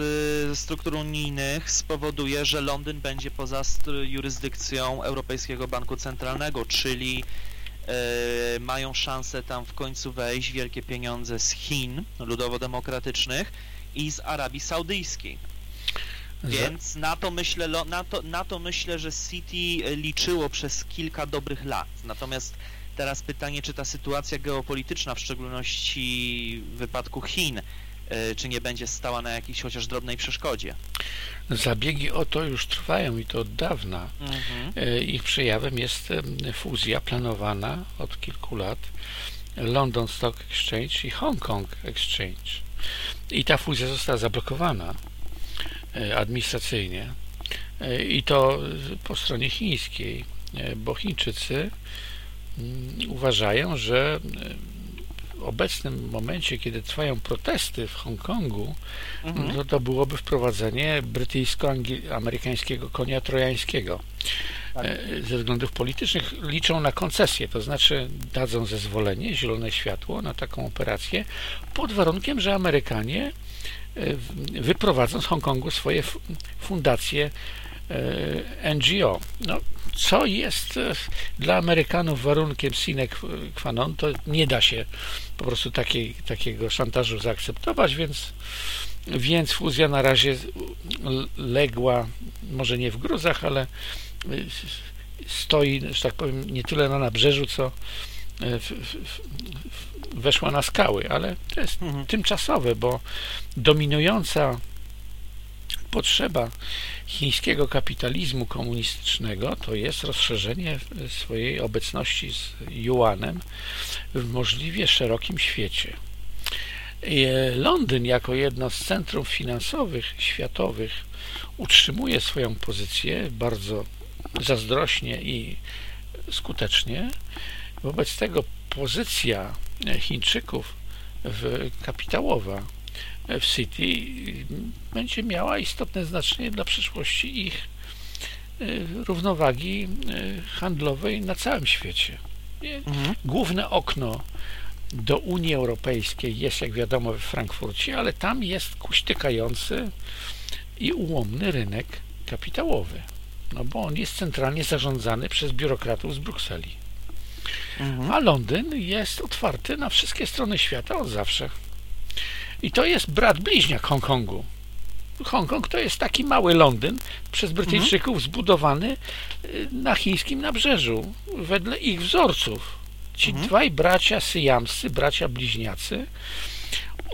struktur unijnych spowoduje, że Londyn będzie poza jurysdykcją Europejskiego Banku Centralnego, czyli e, mają szansę tam w końcu wejść wielkie pieniądze z Chin ludowo-demokratycznych i z Arabii Saudyjskiej. Więc na to, myślę, na, to, na to myślę, że City liczyło przez kilka dobrych lat. Natomiast teraz pytanie, czy ta sytuacja geopolityczna, w szczególności w wypadku Chin, e, czy nie będzie stała na jakiejś chociaż drobnej przeszkodzie? Zabiegi o to już trwają i to od dawna. Mhm. E, ich przejawem jest fuzja planowana od kilku lat London Stock Exchange i Hong Kong Exchange. I ta fuzja została zablokowana administracyjnie e, i to po stronie chińskiej, e, bo Chińczycy mm, uważają, że w obecnym momencie, kiedy trwają protesty w Hongkongu, mhm. to, to byłoby wprowadzenie brytyjsko-amerykańskiego konia trojańskiego. Tak. Ze względów politycznych liczą na koncesję, to znaczy dadzą zezwolenie, zielone światło na taką operację, pod warunkiem, że Amerykanie E, wyprowadzą z Hongkongu swoje fundacje e, NGO. No, co jest e, dla Amerykanów warunkiem sine qua non, to nie da się po prostu takiej, takiego szantażu zaakceptować, więc, więc fuzja na razie legła, może nie w gruzach, ale stoi, że tak powiem, nie tyle na nabrzeżu, co w, w, weszła na skały, ale to jest mhm. tymczasowe, bo dominująca potrzeba chińskiego kapitalizmu komunistycznego to jest rozszerzenie swojej obecności z Yuanem w możliwie szerokim świecie. Londyn jako jedno z centrów finansowych światowych utrzymuje swoją pozycję bardzo zazdrośnie i skutecznie. Wobec tego pozycja Chińczyków w, kapitałowa w City będzie miała istotne znaczenie dla przyszłości ich równowagi handlowej na całym świecie. Mhm. Główne okno do Unii Europejskiej jest, jak wiadomo, we Frankfurcie, ale tam jest kuśtykający i ułomny rynek kapitałowy. No bo on jest centralnie zarządzany przez biurokratów z Brukseli. Mhm. A Londyn jest otwarty na wszystkie strony świata od zawsze. I to jest brat bliźniak Hongkongu. Hongkong to jest taki mały Londyn przez Brytyjczyków mhm. zbudowany y, na chińskim nabrzeżu, wedle ich wzorców. Ci mhm. dwaj bracia syjamscy, bracia bliźniacy,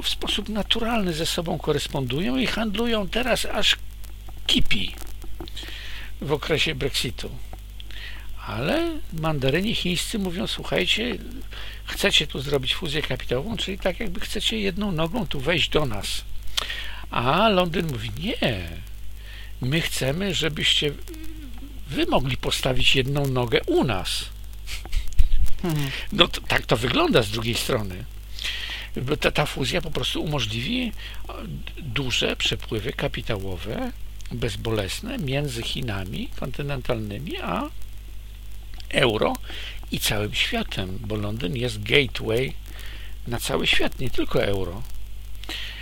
w sposób naturalny ze sobą korespondują i handlują teraz aż kipi w okresie Brexitu. Ale mandaryni chińscy mówią, słuchajcie, chcecie tu zrobić fuzję kapitałową, czyli tak jakby chcecie jedną nogą tu wejść do nas. A Londyn mówi, nie, my chcemy, żebyście wy mogli postawić jedną nogę u nas. No to, tak to wygląda z drugiej strony. Ta, ta fuzja po prostu umożliwi duże przepływy kapitałowe, bezbolesne między Chinami kontynentalnymi a euro i całym światem, bo Londyn jest gateway na cały świat, nie tylko euro.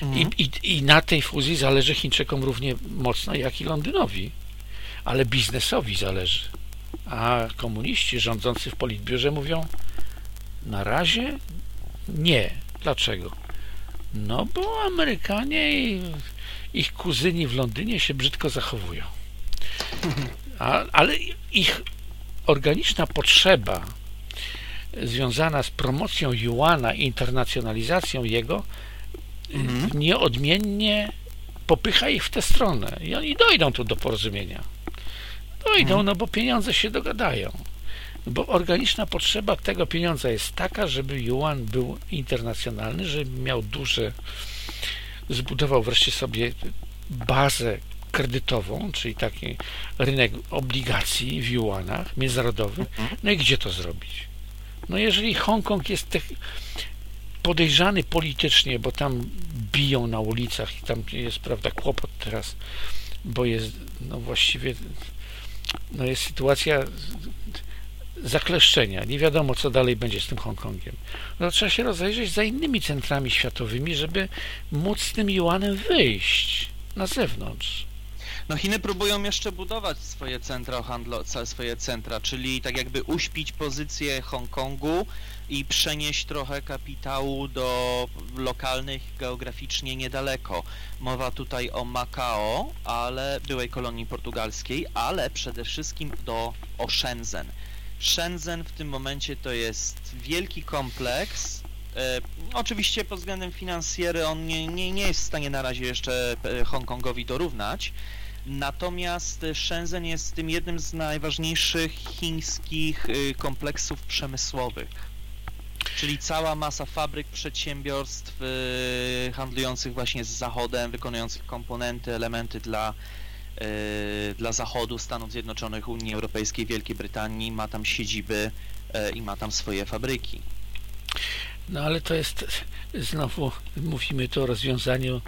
Mhm. I, i, I na tej fuzji zależy Chińczykom równie mocno, jak i Londynowi. Ale biznesowi zależy. A komuniści rządzący w politbiurze mówią na razie nie. Dlaczego? No bo Amerykanie i ich kuzyni w Londynie się brzydko zachowują. A, ale ich organiczna potrzeba związana z promocją Juana i internacjonalizacją jego mhm. nieodmiennie popycha ich w tę stronę i oni dojdą tu do porozumienia. Dojdą, mhm. no bo pieniądze się dogadają. Bo organiczna potrzeba tego pieniądza jest taka, żeby Yuan był internacjonalny, żeby miał duże, zbudował wreszcie sobie bazę kredytową, czyli taki rynek obligacji w Yuanach międzynarodowych. Mhm. No i gdzie to zrobić? No jeżeli Hongkong jest podejrzany politycznie, bo tam biją na ulicach i tam jest, prawda, kłopot teraz, bo jest, no właściwie, no jest sytuacja zakleszczenia. Nie wiadomo, co dalej będzie z tym Hongkongiem. No trzeba się rozejrzeć za innymi centrami światowymi, żeby móc z tym Juanem wyjść na zewnątrz. No Chiny próbują jeszcze budować swoje centra handlo, swoje centra, czyli tak jakby uśpić pozycję Hongkongu i przenieść trochę kapitału do lokalnych geograficznie niedaleko. Mowa tutaj o Macao, ale byłej kolonii portugalskiej, ale przede wszystkim do o Shenzhen. Shenzhen w tym momencie to jest wielki kompleks. E, oczywiście pod względem finansjery on nie, nie, nie jest w stanie na razie jeszcze e, Hongkongowi dorównać, Natomiast Shenzhen jest tym jednym z najważniejszych chińskich y, kompleksów przemysłowych. Czyli cała masa fabryk, przedsiębiorstw y, handlujących właśnie z Zachodem, wykonujących komponenty, elementy dla, y, dla Zachodu, Stanów Zjednoczonych, Unii Europejskiej, Wielkiej Brytanii, ma tam siedziby i ma tam swoje fabryki. No ale to jest, znowu mówimy tu o rozwiązaniu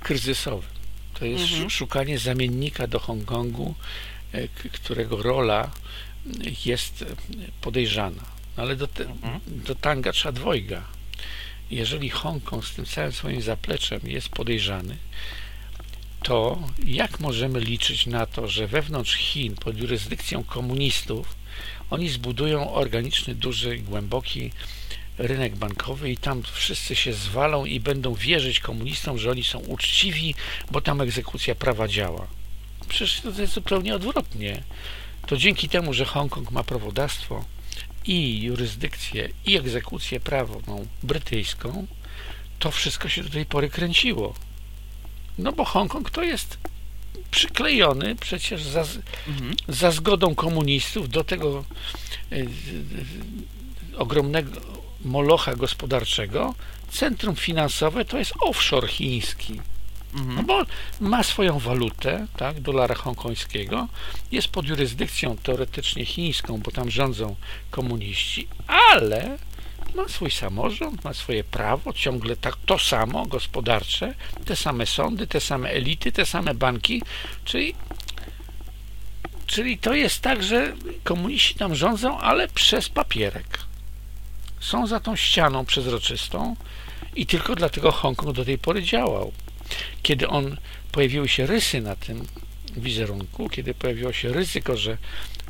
kryzysowym. To jest mhm. szukanie zamiennika do Hongkongu, e, którego rola jest podejrzana. No, ale do, te, mhm. do tanga trzeba dwojga. Jeżeli Hongkong z tym całym swoim zapleczem jest podejrzany, to jak możemy liczyć na to, że wewnątrz Chin, pod jurysdykcją komunistów, oni zbudują organiczny, duży, głęboki rynek bankowy i tam wszyscy się zwalą i będą wierzyć komunistom, że oni są uczciwi, bo tam egzekucja prawa działa. Przecież to jest zupełnie odwrotnie. To dzięki temu, że Hongkong ma prawodawstwo i jurysdykcję, i egzekucję prawną brytyjską, to wszystko się do tej pory kręciło. No bo Hongkong to jest przyklejony przecież za, mhm. za zgodą komunistów do tego y, y, ogromnego molocha gospodarczego, centrum finansowe to jest offshore chiński. Mhm. No bo ma swoją walutę, tak, dolara hongkońskiego, jest pod jurysdykcją teoretycznie chińską, bo tam rządzą komuniści, ale ma swój samorząd, ma swoje prawo, ciągle tak, to samo gospodarcze, te same sądy, te same elity, te same banki, czyli Czyli to jest tak, że komuniści tam rządzą, ale przez papierek. Są za tą ścianą przezroczystą i tylko dlatego Hongkong do tej pory działał. Kiedy on pojawiły się rysy na tym wizerunku, kiedy pojawiło się ryzyko, że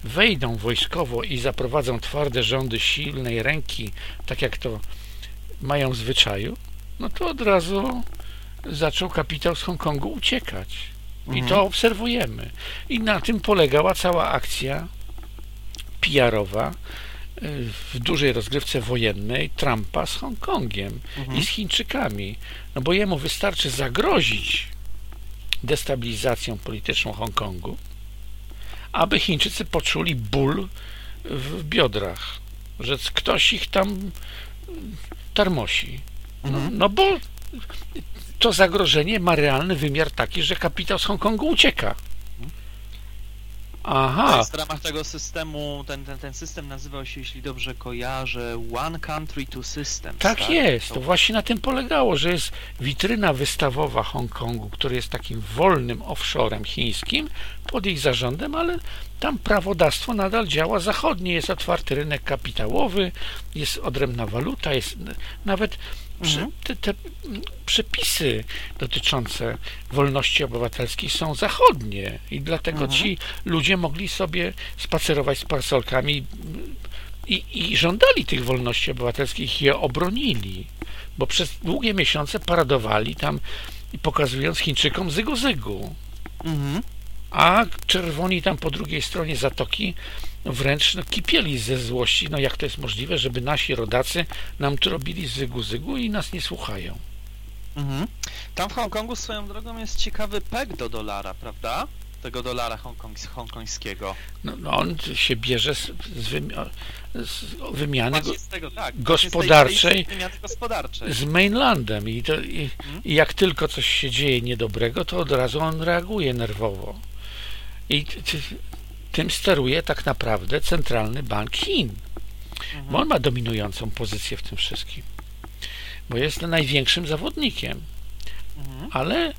wejdą wojskowo i zaprowadzą twarde rządy silnej ręki, tak jak to mają w zwyczaju, no to od razu zaczął kapitał z Hongkongu uciekać. I mhm. to obserwujemy. I na tym polegała cała akcja PR-owa w dużej rozgrywce wojennej Trumpa z Hongkongiem mhm. i z Chińczykami. No bo jemu wystarczy zagrozić destabilizacją polityczną Hongkongu, aby Chińczycy poczuli ból w biodrach, że ktoś ich tam tarmosi. No, mhm. no bo to zagrożenie ma realny wymiar taki, że kapitał z Hongkongu ucieka. Aha. To w ramach tego systemu, ten, ten, ten system nazywał się, jeśli dobrze kojarzę, One Country Two Systems. Tak, tak? jest, to właśnie na tym polegało, że jest witryna wystawowa Hongkongu, który jest takim wolnym offshorem chińskim pod ich zarządem, ale tam prawodawstwo nadal działa zachodnie, jest otwarty rynek kapitałowy, jest odrębna waluta, jest nawet Mhm. Te, te, przepisy dotyczące wolności obywatelskiej są zachodnie i dlatego mhm. ci ludzie mogli sobie spacerować z parasolkami i, i żądali tych wolności obywatelskich i je obronili, bo przez długie miesiące paradowali tam pokazując Chińczykom zygu-zygu. Mhm. A czerwoni tam po drugiej stronie zatoki wręcz no, kipieli ze złości, no jak to jest możliwe, żeby nasi rodacy nam tu robili zygu-zygu i nas nie słuchają. Mhm. Tam w Hongkongu swoją drogą jest ciekawy peg do dolara, prawda? Tego dolara hongkong, hongkońskiego. No, no on się bierze z, z, wymi z wymiany z tego, tak, gospodarczej, z, wymiany gospodarczej z mainlandem I, to, i, mhm. i jak tylko coś się dzieje niedobrego, to od razu on reaguje nerwowo. I tym steruje tak naprawdę Centralny Bank Chin. Bo on ma dominującą pozycję w tym wszystkim. Bo jest największym zawodnikiem. Ale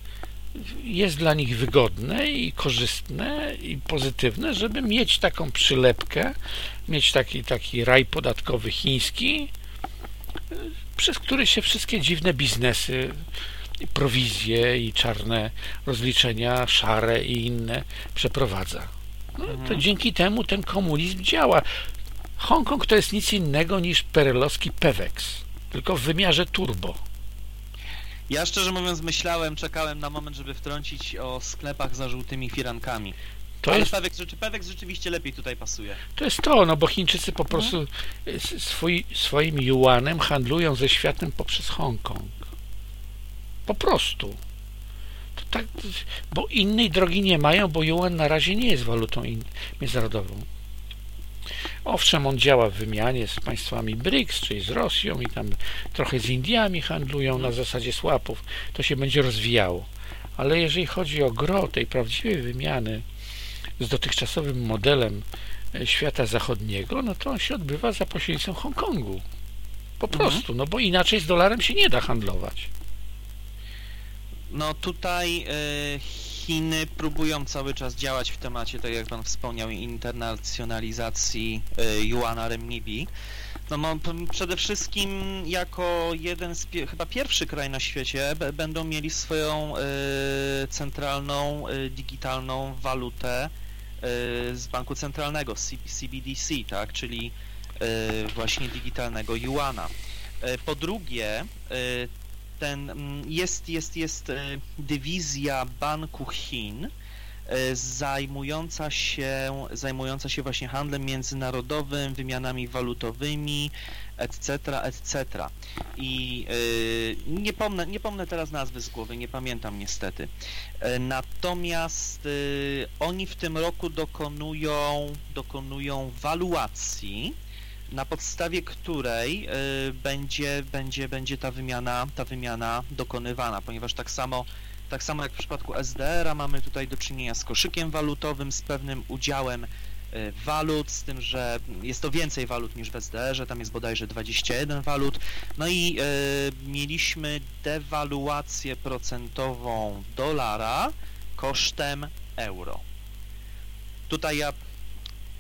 jest dla nich wygodne i korzystne i pozytywne, żeby mieć taką przylepkę, mieć taki, taki raj podatkowy chiński, przez który się wszystkie dziwne biznesy, prowizje i czarne rozliczenia, szare i inne przeprowadza. No, to mhm. dzięki temu ten komunizm działa. Hongkong to jest nic innego niż perelowski Pewex, tylko w wymiarze turbo. Ja szczerze mówiąc myślałem, czekałem na moment, żeby wtrącić o sklepach za żółtymi firankami. To Ale jest... Pewex, rzeczy, Pewex rzeczywiście lepiej tutaj pasuje. To jest to, no bo Chińczycy po prostu no. swój, swoim juanem handlują ze światem poprzez Hongkong. Po prostu tak, bo innej drogi nie mają, bo yuan na razie nie jest walutą międzynarodową. Owszem, on działa w wymianie z państwami BRICS, czyli z Rosją i tam trochę z Indiami handlują na zasadzie słapów. To się będzie rozwijało. Ale jeżeli chodzi o gro tej prawdziwej wymiany z dotychczasowym modelem e, świata zachodniego, no to on się odbywa za pośrednictwem Hongkongu. Po mhm. prostu, no bo inaczej z dolarem się nie da handlować. No tutaj y, Chiny próbują cały czas działać w temacie, tak jak Pan wspomniał, internacjonalizacji y, Yuana Renminbi. No, przede wszystkim jako jeden z chyba pierwszy kraj na świecie będą mieli swoją y, centralną digitalną walutę z banku centralnego CBDC, tak, czyli właśnie digitalnego yuana. Po drugie, ten, mm, jest, jest, jest e, dywizja Banku Chin e, zajmująca się, zajmująca się właśnie handlem międzynarodowym, wymianami walutowymi, etc., etc. I yy, nie, pomnę, nie pomnę teraz nazwy z głowy, nie pamiętam niestety. Natomiast oni w tym roku dokonują, dokonują waluacji na podstawie której y, będzie, będzie, będzie ta wymiana, ta wymiana dokonywana, ponieważ tak samo, tak samo jak w przypadku SDR-a mamy tutaj do czynienia z koszykiem walutowym, z pewnym udziałem walut, z tym, że jest to więcej walut niż w SDR-ze, tam jest bodajże 21 walut. No i y, mieliśmy dewaluację procentową dolara kosztem euro. Tutaj ja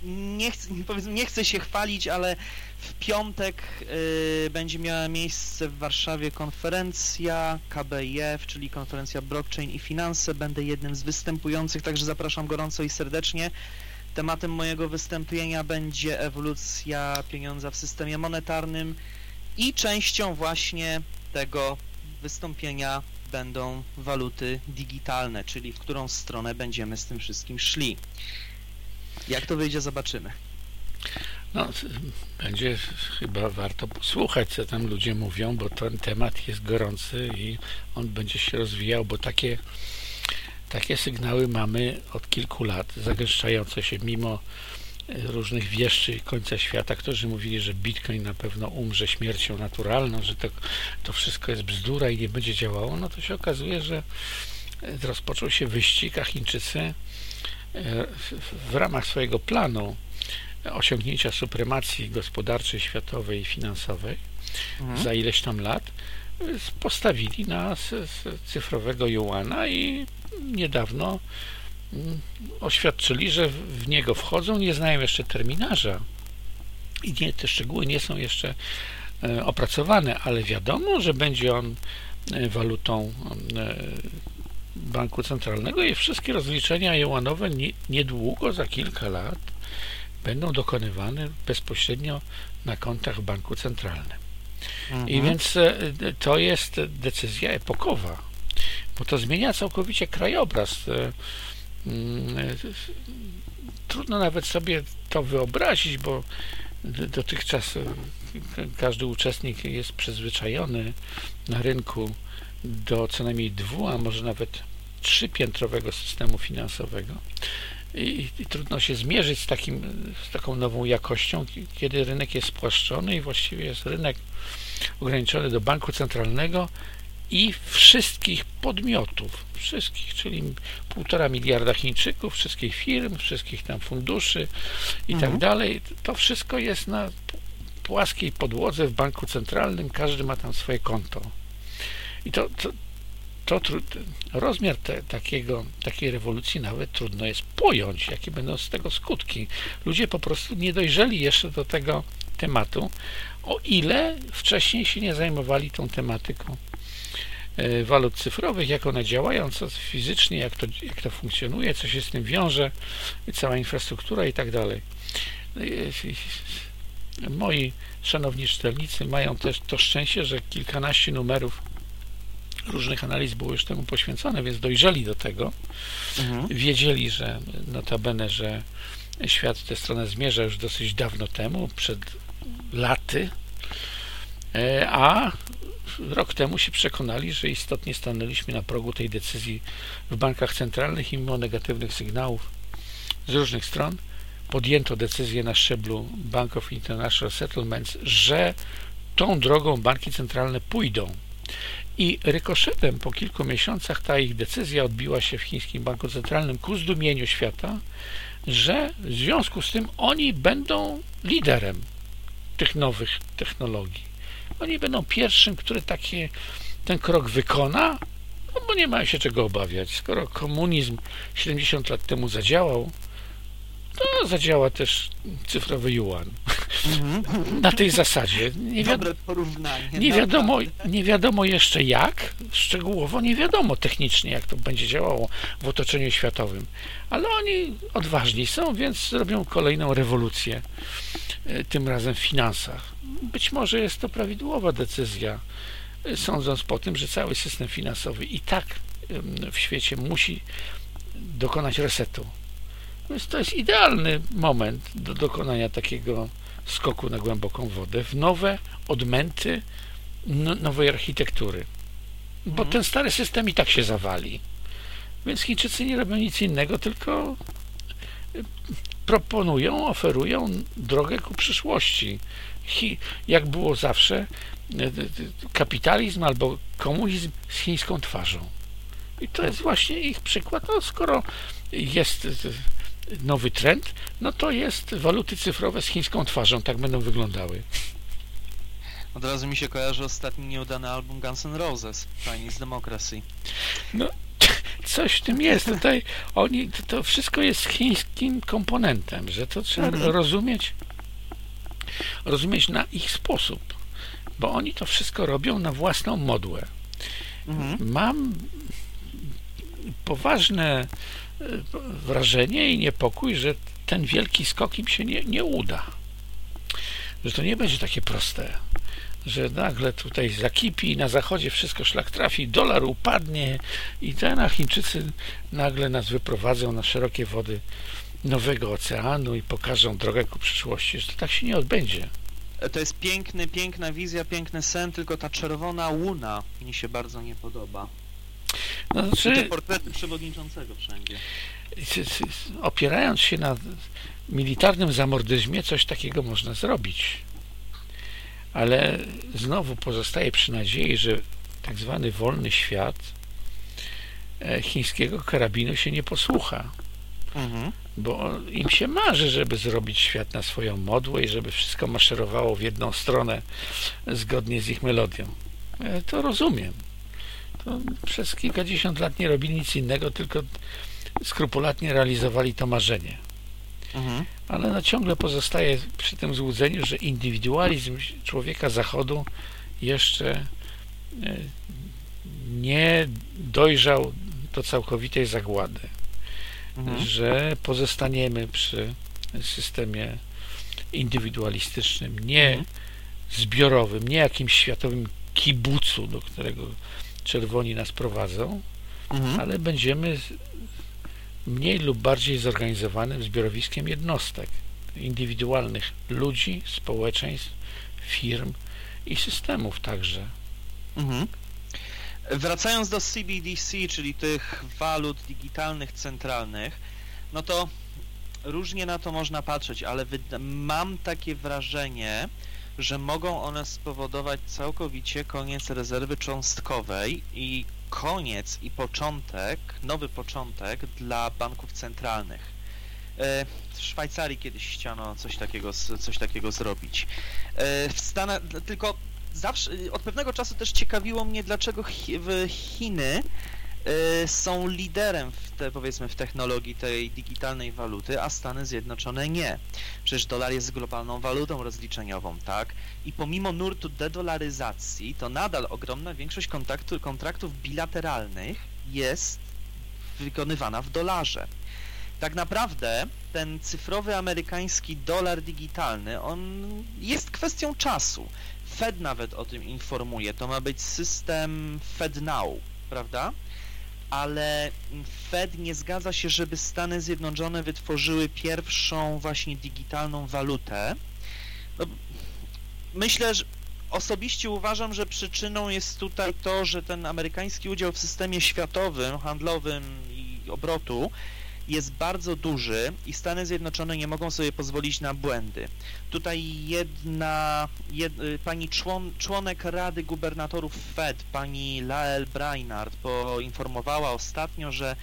nie chcę, nie chcę się chwalić, ale w piątek y, będzie miała miejsce w Warszawie konferencja KBIF, czyli konferencja Blockchain i Finanse. Będę jednym z występujących, także zapraszam gorąco i serdecznie. Tematem mojego wystąpienia będzie ewolucja pieniądza w systemie monetarnym i częścią właśnie tego wystąpienia będą waluty digitalne, czyli w którą stronę będziemy z tym wszystkim szli. Jak to wyjdzie, zobaczymy. No, będzie chyba warto posłuchać, co tam ludzie mówią, bo ten temat jest gorący i on będzie się rozwijał, bo takie, takie sygnały mamy od kilku lat, zagęszczające się mimo różnych wieszczy końca świata, którzy mówili, że Bitcoin na pewno umrze śmiercią naturalną, że to, to wszystko jest bzdura i nie będzie działało, no to się okazuje, że rozpoczął się wyścig, a Chińczycy w ramach swojego planu osiągnięcia supremacji gospodarczej, światowej i finansowej mhm. za ileś tam lat postawili na cyfrowego Juana i niedawno mm, oświadczyli, że w niego wchodzą, nie znają jeszcze terminarza i nie, te szczegóły nie są jeszcze e, opracowane, ale wiadomo, że będzie on e, walutą e, banku centralnego i wszystkie rozliczenia juanowe niedługo, za kilka lat będą dokonywane bezpośrednio na kontach w banku centralnym. Mhm. I więc e, to jest decyzja epokowa, bo to zmienia całkowicie krajobraz. E, mm, e, trudno nawet sobie to wyobrazić, bo dotychczas każdy uczestnik jest przyzwyczajony na rynku do co najmniej dwu, a może nawet trzypiętrowego systemu finansowego. I, i, trudno się zmierzyć z, takim, z taką nową jakością, kiedy rynek jest spłaszczony i właściwie jest rynek ograniczony do banku centralnego i wszystkich podmiotów, wszystkich, czyli półtora miliarda Chińczyków, wszystkich firm, wszystkich tam funduszy i tak mhm. tak dalej. To wszystko jest na płaskiej podłodze w banku centralnym, każdy ma tam swoje konto. I to, to, to rozmiar te, takiego, takiej rewolucji nawet trudno jest pojąć, jakie będą z tego skutki. Ludzie po prostu nie dojrzeli jeszcze do tego tematu, o ile wcześniej się nie zajmowali tą tematyką e, walut cyfrowych, jak one działają, co fizycznie, jak to, jak to funkcjonuje, co się z tym wiąże, cała infrastruktura i tak dalej. No moi szanowni czytelnicy mają też to szczęście, że kilkanaście numerów różnych analiz było już temu poświęcone, więc dojrzeli do tego. Mhm. Wiedzieli, że notabene, że świat w tę stronę zmierza już dosyć dawno temu, przed laty, e, a rok temu się przekonali, że istotnie stanęliśmy na progu tej decyzji w bankach centralnych i mimo negatywnych sygnałów z różnych stron podjęto decyzję na szczeblu Bank of International Settlements, że tą drogą banki centralne pójdą i rykoszetem po kilku miesiącach ta ich decyzja odbiła się w chińskim banku centralnym ku zdumieniu świata, że w związku z tym oni będą liderem tych nowych technologii. Oni będą pierwszym, który taki ten krok wykona, no bo nie mają się czego obawiać. Skoro komunizm 70 lat temu zadziałał, to zadziała też cyfrowy yuan. Na tej zasadzie. Nie, porównanie. Nie wiadomo, nie wiadomo jeszcze jak, szczegółowo nie wiadomo technicznie, jak to będzie działało w otoczeniu światowym. Ale oni odważni są, więc zrobią kolejną rewolucję, e, tym razem w finansach. Być może jest to prawidłowa decyzja, e, sądząc po tym, że cały system finansowy i tak w świecie musi dokonać resetu więc to jest idealny moment do dokonania takiego skoku na głęboką wodę w nowe odmęty no, nowej architektury. Bo mhm. ten stary system i tak się zawali. Więc Chińczycy nie robią nic innego, tylko y, proponują, oferują drogę ku przyszłości. Jak było zawsze, y, y, kapitalizm albo komunizm z chińską twarzą. I to jest właśnie ich przykład. No, skoro jest nowy trend, no to jest waluty cyfrowe z chińską twarzą, tak będą wyglądały. Od razu mi się kojarzy ostatni nieudany album Guns N' Roses, Chinese Democracy. No, coś w tym jest. Tutaj oni, to, to wszystko jest chińskim komponentem, że to trzeba mhm. rozumieć, rozumieć na ich sposób, bo oni to wszystko robią na własną modłę. Mhm. Mam poważne e, wrażenie i niepokój, że ten wielki skok im się nie, nie uda. Że to nie będzie takie proste że nagle tutaj zakipi, na zachodzie wszystko szlak trafi, dolar upadnie i ten, a Chińczycy nagle nas wyprowadzą na szerokie wody nowego oceanu i pokażą drogę ku przyszłości, że to tak się nie odbędzie. To jest piękny, piękna wizja, piękny sen, tylko ta czerwona łuna mi się bardzo nie podoba. No, znaczy, portrety przewodniczącego wszędzie. Opierając się na militarnym zamordyzmie, coś takiego można zrobić ale znowu pozostaje przy nadziei, że tak zwany wolny świat e, chińskiego karabinu się nie posłucha. Mhm. Bo im się marzy, żeby zrobić świat na swoją modłę i żeby wszystko maszerowało w jedną stronę zgodnie z ich melodią. Ja to rozumiem. To przez kilkadziesiąt lat nie robili nic innego, tylko skrupulatnie realizowali to marzenie. Mhm. Ale no ciągle pozostaje przy tym złudzeniu, że indywidualizm człowieka zachodu jeszcze e, nie dojrzał do całkowitej zagłady. Mhm. Że pozostaniemy przy systemie indywidualistycznym, nie mhm. zbiorowym, nie jakimś światowym kibucu, do którego czerwoni nas prowadzą, mhm. ale będziemy mniej lub bardziej zorganizowanym zbiorowiskiem jednostek, indywidualnych ludzi, społeczeństw, firm i systemów także. Mhm. Wracając do CBDC, czyli tych walut digitalnych centralnych, no to różnie na to można patrzeć, ale mam takie wrażenie, że mogą one spowodować całkowicie koniec rezerwy cząstkowej i koniec i początek, nowy początek dla banków centralnych. E, w Szwajcarii kiedyś chciano coś takiego, coś takiego zrobić. E, w Stanach, tylko zawsze, od pewnego czasu też ciekawiło mnie, dlaczego Chiny są liderem w te, powiedzmy w technologii tej digitalnej waluty, a Stany Zjednoczone nie. Przecież dolar jest globalną walutą rozliczeniową, tak? I pomimo nurtu dedolaryzacji, to nadal ogromna większość kontaktu, kontraktów bilateralnych jest wykonywana w dolarze. Tak naprawdę ten cyfrowy amerykański dolar digitalny, on jest kwestią czasu. Fed nawet o tym informuje. To ma być system Fed Now, prawda? Ale Fed nie zgadza się, żeby Stany Zjednoczone wytworzyły pierwszą właśnie digitalną walutę. No, myślę, że osobiście uważam, że przyczyną jest tutaj to, że ten amerykański udział w systemie światowym, handlowym i obrotu jest bardzo duży i Stany Zjednoczone nie mogą sobie pozwolić na błędy. Tutaj jedna, jed, y, pani człon, członek Rady Gubernatorów Fed, pani Lael Brainard, poinformowała ostatnio, że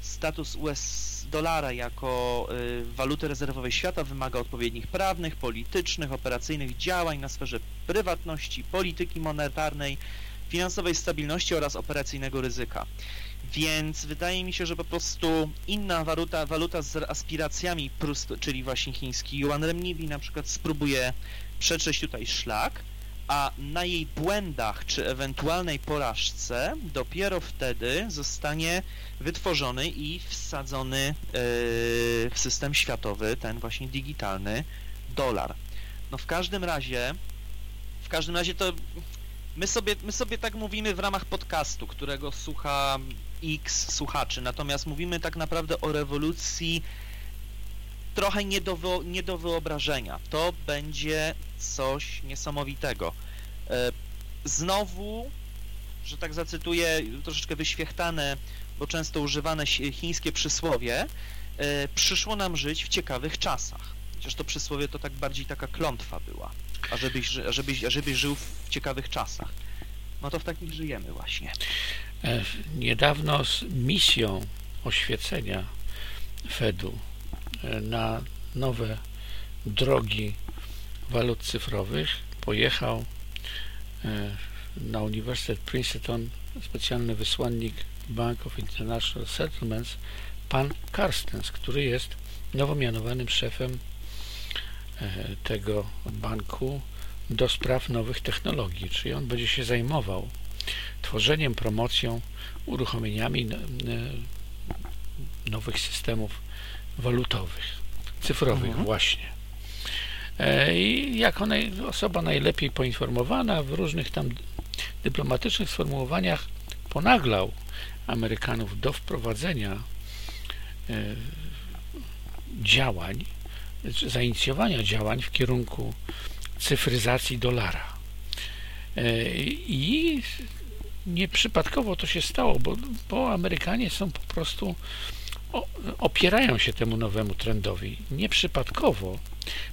status US dolara jako y, waluty rezerwowej świata wymaga odpowiednich prawnych, politycznych, operacyjnych działań na sferze prywatności, polityki monetarnej, finansowej stabilności oraz operacyjnego ryzyka. Więc wydaje mi się, że po prostu inna waluta, waluta z aspiracjami, czyli właśnie chiński yuan renminbi na przykład spróbuje przetrzeć tutaj szlak, a na jej błędach czy ewentualnej porażce dopiero wtedy zostanie wytworzony i wsadzony yy, w system światowy ten właśnie digitalny dolar. No w każdym razie w każdym razie to my sobie, my sobie tak mówimy w ramach podcastu, którego słucha X słuchaczy, natomiast mówimy tak naprawdę o rewolucji trochę nie do, nie do wyobrażenia. To będzie coś niesamowitego. E, znowu, że tak zacytuję, troszeczkę wyświechtane, bo często używane chińskie przysłowie, e, przyszło nam żyć w ciekawych czasach. Chociaż to przysłowie to tak bardziej taka klątwa była, ażebyś, ażebyś, ażebyś żył w ciekawych czasach. No to w takich żyjemy właśnie. E, niedawno z misją oświecenia Fedu na nowe drogi walut cyfrowych pojechał na Uniwersytet Princeton specjalny wysłannik Bank of International Settlements pan Carstens, który jest nowo mianowanym szefem tego banku do spraw nowych technologii, czyli on będzie się zajmował tworzeniem, promocją, uruchomieniami nowych systemów walutowych, cyfrowych mhm. właśnie. E, I jako osoba najlepiej poinformowana w różnych tam dyplomatycznych sformułowaniach ponaglał Amerykanów do wprowadzenia e, działań, zainicjowania działań w kierunku cyfryzacji dolara. E, I nieprzypadkowo to się stało, bo, bo Amerykanie są po prostu opierają się temu nowemu trendowi. Nieprzypadkowo,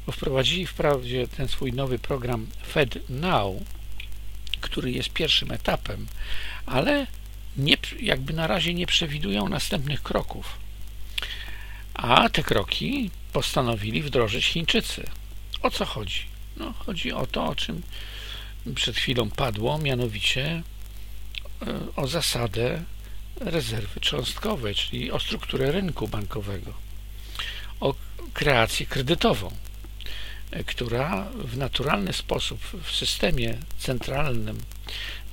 bo wprowadzili wprawdzie ten swój nowy program Fed Now, który jest pierwszym etapem, ale nie, jakby na razie nie przewidują następnych kroków. A te kroki postanowili wdrożyć Chińczycy. O co chodzi? No, chodzi o to, o czym przed chwilą padło, mianowicie e, o zasadę rezerwy cząstkowej, czyli o strukturę rynku bankowego, o kreację kredytową, e, która w naturalny sposób w systemie centralnym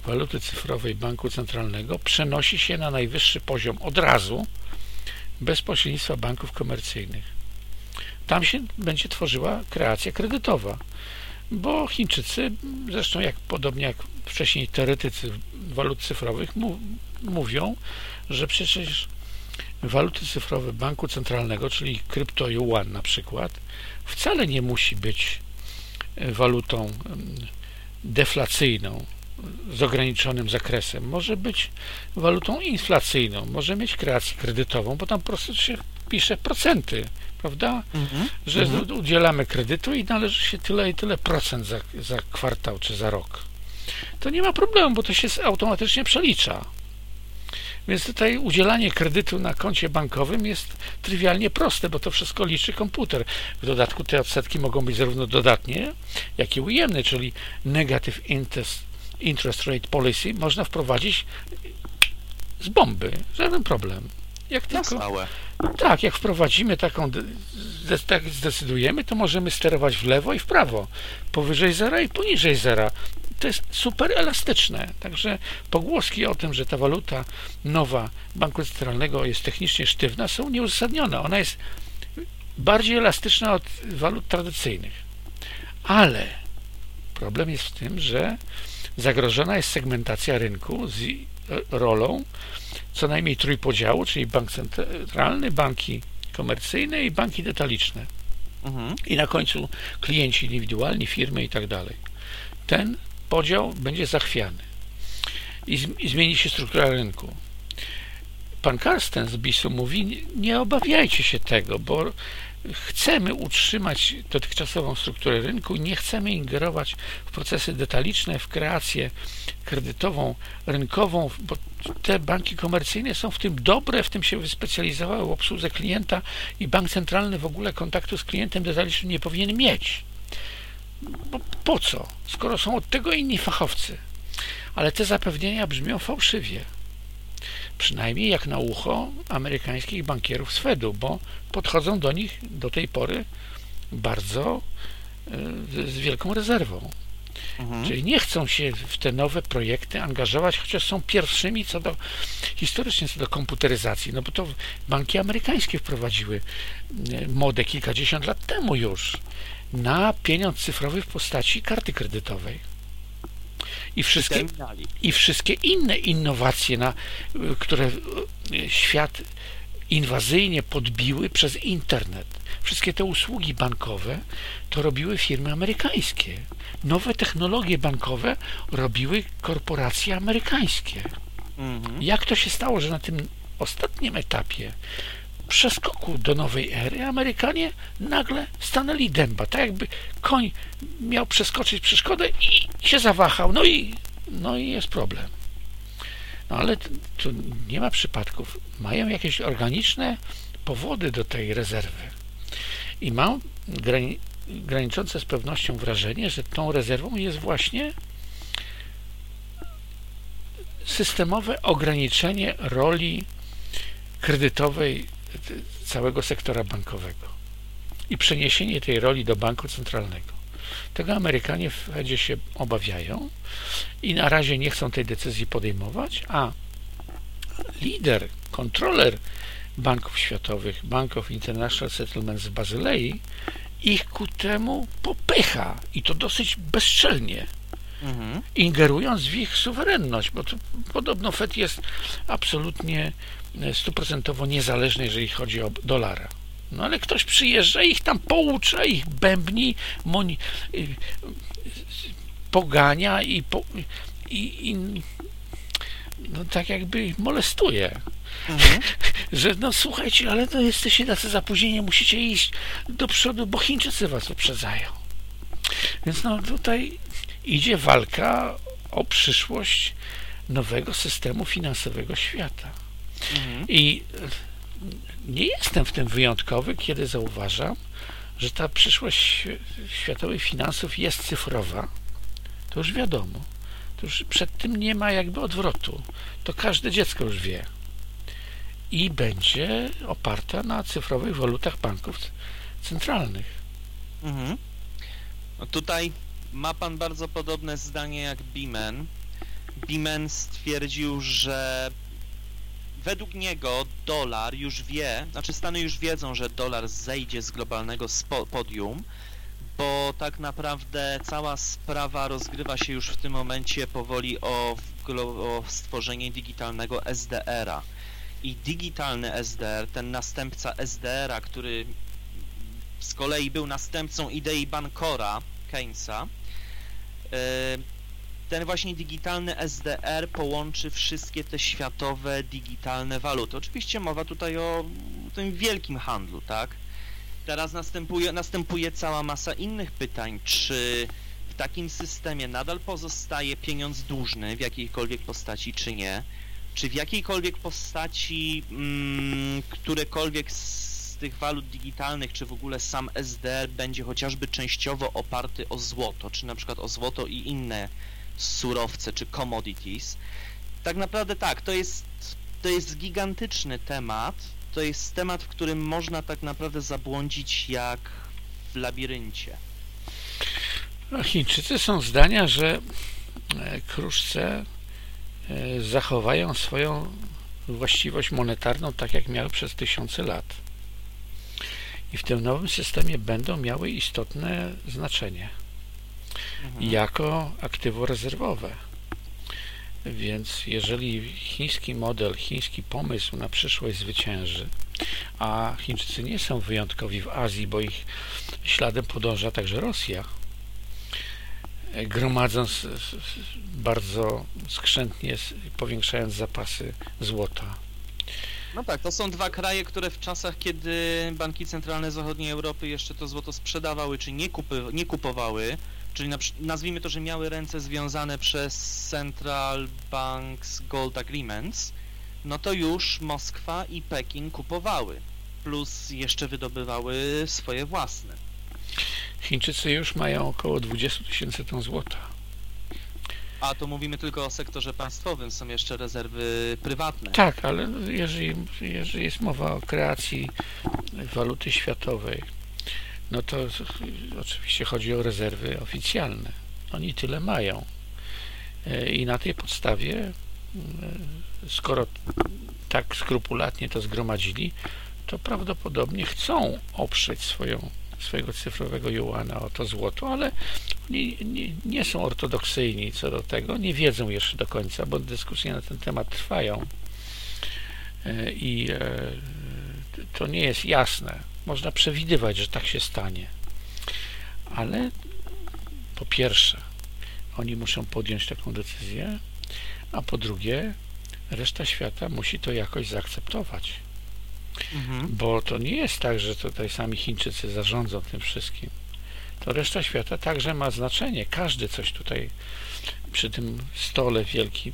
waluty cyfrowej banku centralnego przenosi się na najwyższy poziom od razu bez pośrednictwa banków komercyjnych. Tam się będzie tworzyła kreacja kredytowa bo Chińczycy, zresztą jak podobnie jak wcześniej teoretycy walut cyfrowych mówią, że przecież waluty cyfrowe banku centralnego, czyli krypto yuan na przykład, wcale nie musi być walutą deflacyjną z ograniczonym zakresem. Może być walutą inflacyjną, może mieć kreację kredytową, bo tam po prostu się pisze procenty prawda? Mhm. Że mhm. udzielamy kredytu i należy się tyle i tyle procent za, za kwartał czy za rok. To nie ma problemu, bo to się automatycznie przelicza. Więc tutaj udzielanie kredytu na koncie bankowym jest trywialnie proste, bo to wszystko liczy komputer. W dodatku te odsetki mogą być zarówno dodatnie, jak i ujemne, czyli negative interest, interest rate policy można wprowadzić z bomby. Żaden problem. Jak na tylko, stałe. Tak, jak wprowadzimy taką, tak zdecydujemy, to możemy sterować w lewo i w prawo, powyżej zera i poniżej zera. To jest super elastyczne. Także pogłoski o tym, że ta waluta nowa Banku Centralnego jest technicznie sztywna, są nieuzasadnione. Ona jest bardziej elastyczna od walut tradycyjnych. Ale problem jest w tym, że zagrożona jest segmentacja rynku z rolą co najmniej trójpodziału, czyli bank centralny, banki komercyjne i banki detaliczne. Mhm. I na końcu klienci indywidualni, firmy i tak dalej. Ten podział będzie zachwiany i, i zmieni się struktura rynku. Pan Karsten z BIS-u mówi, nie obawiajcie się tego, bo chcemy utrzymać dotychczasową strukturę rynku, nie chcemy ingerować w procesy detaliczne, w kreację kredytową, rynkową, bo te banki komercyjne są w tym dobre, w tym się wyspecjalizowały w obsłudze klienta i bank centralny w ogóle kontaktu z klientem detalicznym nie powinien mieć. Bo po co, skoro są od tego inni fachowcy? Ale te zapewnienia brzmią fałszywie przynajmniej jak na ucho amerykańskich bankierów z Fedu, bo podchodzą do nich do tej pory bardzo e, z wielką rezerwą. Mhm. Czyli nie chcą się w te nowe projekty angażować, chociaż są pierwszymi co do historycznie co do komputeryzacji, no bo to banki amerykańskie wprowadziły e, modę kilkadziesiąt lat temu już na pieniądz cyfrowy w postaci karty kredytowej i wszystkie, i wszystkie inne innowacje, na, które świat inwazyjnie podbiły przez internet. Wszystkie te usługi bankowe to robiły firmy amerykańskie. Nowe technologie bankowe robiły korporacje amerykańskie. Mhm. Jak to się stało, że na tym ostatnim etapie przeskoku do nowej ery Amerykanie nagle stanęli dęba, tak jakby koń miał przeskoczyć przeszkodę i się zawahał, no i, no i jest problem. No ale tu nie ma przypadków. Mają jakieś organiczne powody do tej rezerwy. I mam grani graniczące z pewnością wrażenie, że tą rezerwą jest właśnie systemowe ograniczenie roli kredytowej całego sektora bankowego i przeniesienie tej roli do banku centralnego. Tego Amerykanie w Fedzie się obawiają i na razie nie chcą tej decyzji podejmować, a lider, kontroler banków światowych, Bank of International Settlements w Bazylei, ich ku temu popycha i to dosyć bezczelnie, mhm. ingerując w ich suwerenność, bo to, podobno Fed jest absolutnie stuprocentowo niezależny, jeżeli chodzi o dolara. No ale ktoś przyjeżdża ich tam poucza, ich bębni, moni, y, pogania i, po, i, i no, tak jakby molestuje. Mhm. Że no słuchajcie, ale no jesteście tacy zapóźnieni, musicie iść do przodu, bo Chińczycy was uprzedzają. Więc no tutaj idzie walka o przyszłość nowego systemu finansowego świata. Mhm. I nie jestem w tym wyjątkowy, kiedy zauważam, że ta przyszłość światowych finansów jest cyfrowa. To już wiadomo. To już przed tym nie ma jakby odwrotu. To każde dziecko już wie. I będzie oparta na cyfrowych walutach banków centralnych. Mhm. No tutaj ma pan bardzo podobne zdanie jak Bimen. Bimen stwierdził, że według niego dolar już wie, znaczy Stany już wiedzą, że dolar zejdzie z globalnego podium, bo tak naprawdę cała sprawa rozgrywa się już w tym momencie powoli o, o stworzenie digitalnego SDR-a. I digitalny SDR, ten następca SDR-a, który z kolei był następcą idei Bancora, Keynesa, yy, ten właśnie digitalny SDR połączy wszystkie te światowe digitalne waluty. Oczywiście mowa tutaj o tym wielkim handlu, tak? Teraz następuje, następuje cała masa innych pytań, czy w takim systemie nadal pozostaje pieniądz dłużny w jakiejkolwiek postaci, czy nie? Czy w jakiejkolwiek postaci mm, którekolwiek z tych walut digitalnych, czy w ogóle sam SDR będzie chociażby częściowo oparty o złoto, czy na przykład o złoto i inne surowce czy commodities. Tak naprawdę tak, to jest, to jest gigantyczny temat. To jest temat, w którym można tak naprawdę zabłądzić jak w labiryncie. No, Chińczycy są zdania, że e, kruszce e, zachowają swoją właściwość monetarną tak jak miały przez tysiące lat. I w tym nowym systemie będą miały istotne znaczenie mhm. jako aktywo rezerwowe. Więc jeżeli chiński model, chiński pomysł na przyszłość zwycięży, a Chińczycy nie są wyjątkowi w Azji, bo ich śladem podąża także Rosja, gromadząc bardzo skrzętnie, powiększając zapasy złota. No tak, to są dwa kraje, które w czasach, kiedy banki centralne zachodniej Europy jeszcze to złoto sprzedawały, czy nie, kupy, nie kupowały, czyli nazwijmy to, że miały ręce związane przez Central Banks Gold Agreements, no to już Moskwa i Pekin kupowały, plus jeszcze wydobywały swoje własne. Chińczycy już mają około 20 tysięcy ton złota. A to mówimy tylko o sektorze państwowym, są jeszcze rezerwy prywatne. Tak, ale jeżeli, jeżeli jest mowa o kreacji waluty światowej, no to oczywiście chodzi o rezerwy oficjalne. Oni tyle mają. E, I na tej podstawie, e, skoro tak skrupulatnie to zgromadzili, to prawdopodobnie chcą oprzeć swoją, swojego cyfrowego juana o to złoto, ale nie, nie, nie są ortodoksyjni co do tego, nie wiedzą jeszcze do końca, bo dyskusje na ten temat trwają e, i to nie jest jasne można przewidywać, że tak się stanie. Ale po pierwsze, oni muszą podjąć taką decyzję, a po drugie, reszta świata musi to jakoś zaakceptować. Mhm. Bo to nie jest tak, że tutaj sami Chińczycy zarządzą tym wszystkim. To reszta świata także ma znaczenie. Każdy coś tutaj przy tym stole wielkim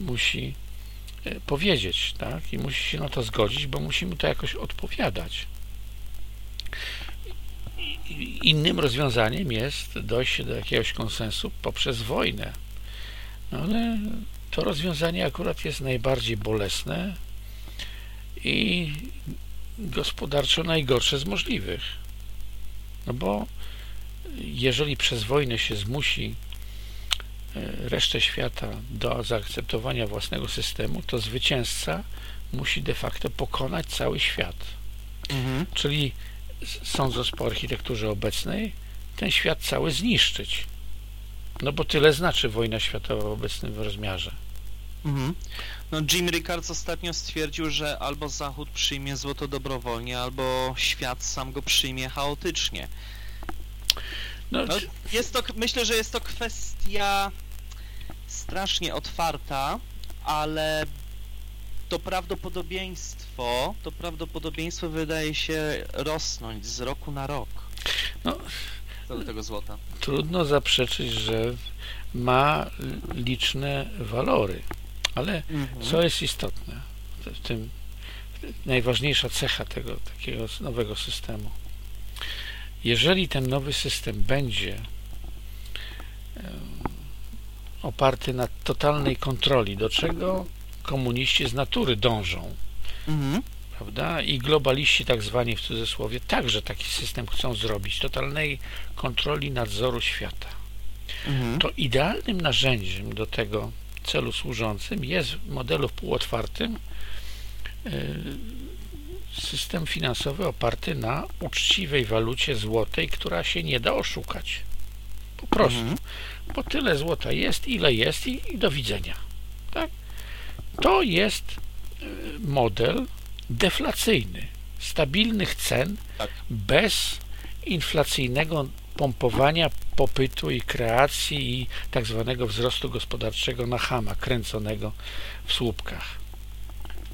musi e, powiedzieć, tak? I musi się na to zgodzić, bo musi mu to jakoś odpowiadać. Innym rozwiązaniem jest dojście do jakiegoś konsensu poprzez wojnę. No ale to rozwiązanie akurat jest najbardziej bolesne i gospodarczo najgorsze z możliwych. No bo jeżeli przez wojnę się zmusi e, resztę świata do zaakceptowania własnego systemu, to zwycięzca musi de facto pokonać cały świat. Mhm. Czyli sądząc po architekturze obecnej, ten świat cały zniszczyć. No bo tyle znaczy wojna światowa w obecnym rozmiarze. Mhm. No Jim Rickards ostatnio stwierdził, że albo Zachód przyjmie złoto dobrowolnie, albo świat sam go przyjmie chaotycznie. No, no, jest to, myślę, że jest to kwestia strasznie otwarta, ale to prawdopodobieństwo, to prawdopodobieństwo wydaje się rosnąć z roku na rok. No, do tego złota. Trudno zaprzeczyć, że ma liczne walory, ale mhm. co jest istotne w tym najważniejsza cecha tego takiego nowego systemu. Jeżeli ten nowy system będzie oparty na totalnej kontroli, do czego komuniści z natury dążą, mhm. prawda? I globaliści, tak zwani w cudzysłowie, także taki system chcą zrobić, totalnej kontroli nadzoru świata. Mhm. To idealnym narzędziem do tego celu służącym jest w modelu półotwartym e, system finansowy oparty na uczciwej walucie złotej, która się nie da oszukać. Po prostu. Mhm. Bo tyle złota jest, ile jest i, i do widzenia. To jest e, model deflacyjny, stabilnych cen tak. bez inflacyjnego pompowania popytu i kreacji i tak zwanego wzrostu gospodarczego na hama, kręconego w słupkach.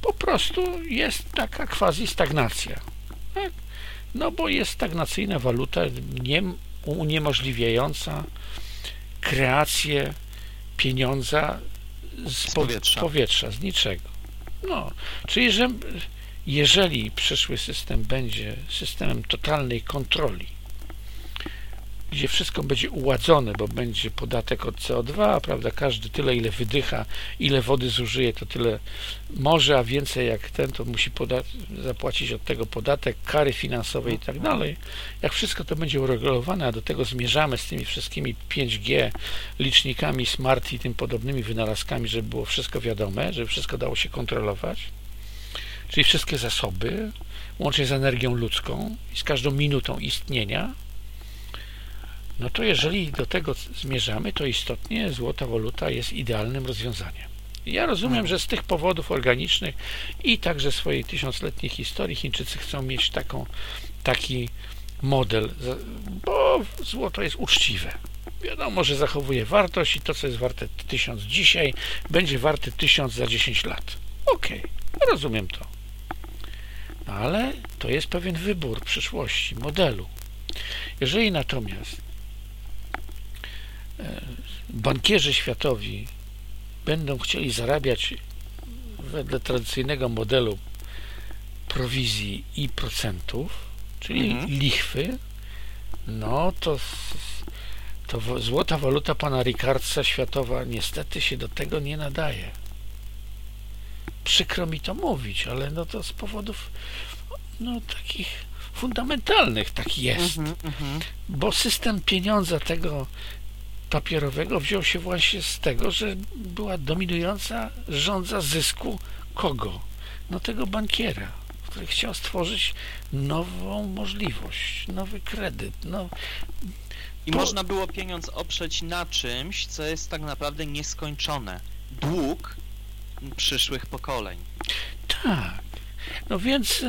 Po prostu jest taka quasi stagnacja. Tak? No bo jest stagnacyjna waluta nie, uniemożliwiająca kreację pieniądza z, z powietrza. powietrza, z niczego. No, czyli że jeżeli przyszły system będzie systemem totalnej kontroli gdzie wszystko będzie uładzone, bo będzie podatek od CO2, prawda, każdy tyle, ile wydycha, ile wody zużyje, to tyle może, a więcej jak ten, to musi zapłacić od tego podatek, kary finansowe i tak dalej. Jak wszystko to będzie uregulowane, a do tego zmierzamy z tymi wszystkimi 5G, licznikami smart i tym podobnymi wynalazkami, żeby było wszystko wiadome, żeby wszystko dało się kontrolować, czyli wszystkie zasoby, łącznie z energią ludzką i z każdą minutą istnienia, no to jeżeli do tego zmierzamy, to istotnie złota waluta jest idealnym rozwiązaniem. Ja rozumiem, że z tych powodów organicznych i także swojej tysiącletniej historii Chińczycy chcą mieć taką, taki model, bo złoto jest uczciwe. Wiadomo, że zachowuje wartość i to, co jest warte tysiąc dzisiaj, będzie warte tysiąc za 10 lat. Okej, okay, rozumiem to. Ale to jest pewien wybór przyszłości, modelu. Jeżeli natomiast bankierzy światowi będą chcieli zarabiać wedle tradycyjnego modelu prowizji i procentów, czyli mhm. lichwy, no to, to złota waluta pana Ricardsa światowa niestety się do tego nie nadaje. Przykro mi to mówić, ale no to z powodów no takich fundamentalnych tak jest. Mhm, mhm. Bo system pieniądza tego papierowego wziął się właśnie z tego, że była dominująca rządza zysku kogo? No tego bankiera, który chciał stworzyć nową możliwość, nowy kredyt. No, I po... można było pieniądz oprzeć na czymś, co jest tak naprawdę nieskończone. Dług przyszłych pokoleń. Tak. No więc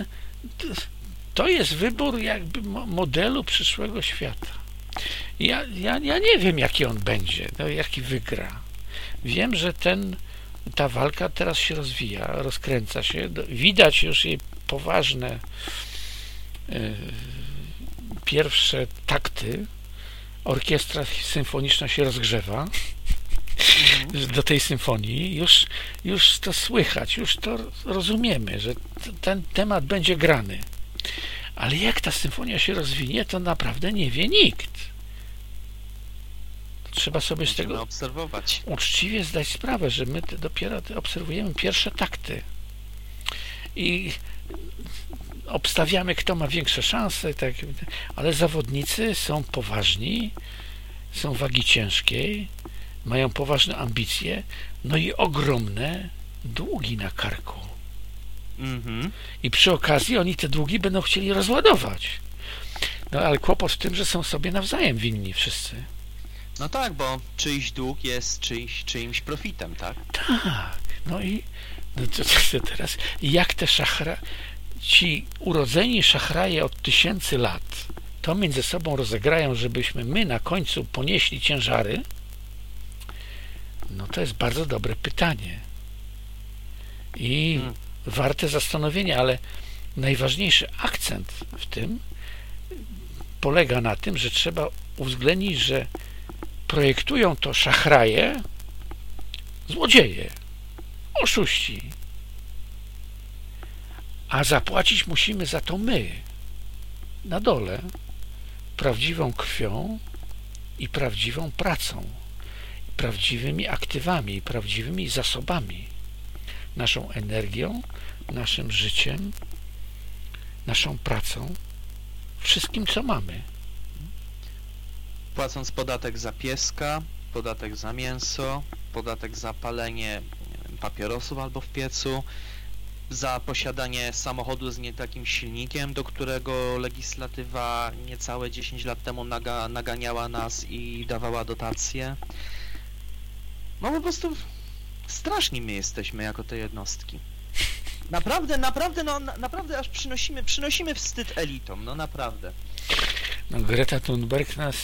to jest wybór jakby modelu przyszłego świata. Ja, ja, ja nie wiem, jaki on będzie, no, jaki wygra. Wiem, że ten, ta walka teraz się rozwija, rozkręca się. Widać już jej poważne y, pierwsze takty. Orkiestra symfoniczna się rozgrzewa mhm. do tej symfonii. Już, już to słychać, już to rozumiemy, że ten temat będzie grany. Ale jak ta symfonia się rozwinie, to naprawdę nie wie nikt. Trzeba sobie z tego obserwować. uczciwie zdać sprawę, że my dopiero obserwujemy pierwsze takty. I obstawiamy, kto ma większe szanse, tak, ale zawodnicy są poważni, są wagi ciężkiej, mają poważne ambicje, no i ogromne długi na karku. Mhm. I przy okazji oni te długi będą chcieli rozładować. No ale kłopot w tym, że są sobie nawzajem winni wszyscy. No tak, bo czyjś dług jest czyjś, czyimś profitem, tak? Tak. No i no to, to teraz jak te szachra, ci urodzeni szachraje od tysięcy lat to między sobą rozegrają, żebyśmy my na końcu ponieśli ciężary? No to jest bardzo dobre pytanie. I hmm. Warte zastanowienia, ale najważniejszy akcent w tym polega na tym, że trzeba uwzględnić, że projektują to szachraje, złodzieje, oszuści. A zapłacić musimy za to my, na dole, prawdziwą krwią i prawdziwą pracą, prawdziwymi aktywami, prawdziwymi zasobami, naszą energią, naszym życiem, naszą pracą, wszystkim, co mamy płacąc podatek za pieska, podatek za mięso, podatek za palenie papierosów albo w piecu, za posiadanie samochodu z nie takim silnikiem, do którego legislatywa niecałe 10 lat temu naga, naganiała nas i dawała dotacje. No po prostu straszni my jesteśmy jako te jednostki. Naprawdę, naprawdę, no naprawdę aż przynosimy, przynosimy wstyd elitom, no naprawdę. No, Greta Thunberg nas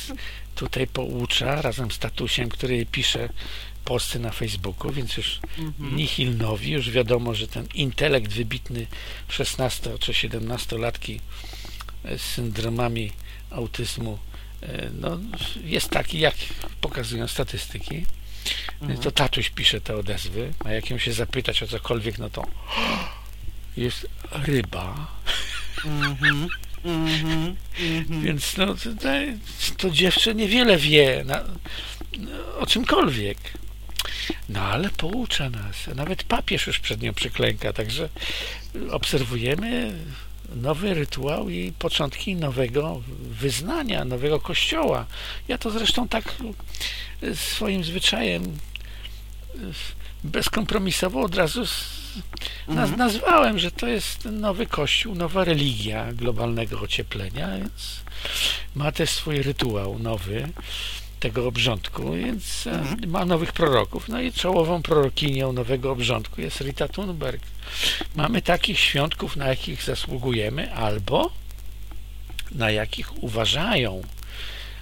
tutaj poucza razem z tatusiem, który pisze posty na Facebooku, więc już mhm. nihil nowi, już wiadomo, że ten intelekt wybitny 16 czy 17 latki z syndromami autyzmu e, no, jest taki, jak pokazują statystyki. Mhm. To tatuś pisze te odezwy, a jak ją się zapytać o cokolwiek, no to jest ryba. Mhm. Mm-hmm, mm-hmm. Więc no, to, to dziewczę niewiele wie na, o czymkolwiek. No ale poucza nas. Nawet papież już przed nią przyklęka, także obserwujemy nowy rytuał i początki nowego wyznania, nowego kościoła. Ja to zresztą tak swoim zwyczajem bezkompromisowo od razu mhm. nazwałem, że to jest nowy kościół, nowa religia globalnego ocieplenia, więc ma też swój rytuał nowy tego obrządku, więc e, mhm. ma nowych proroków. No i czołową prorokinią nowego obrządku jest Rita Thunberg. Mamy takich świątków, na jakich zasługujemy, albo na jakich uważają,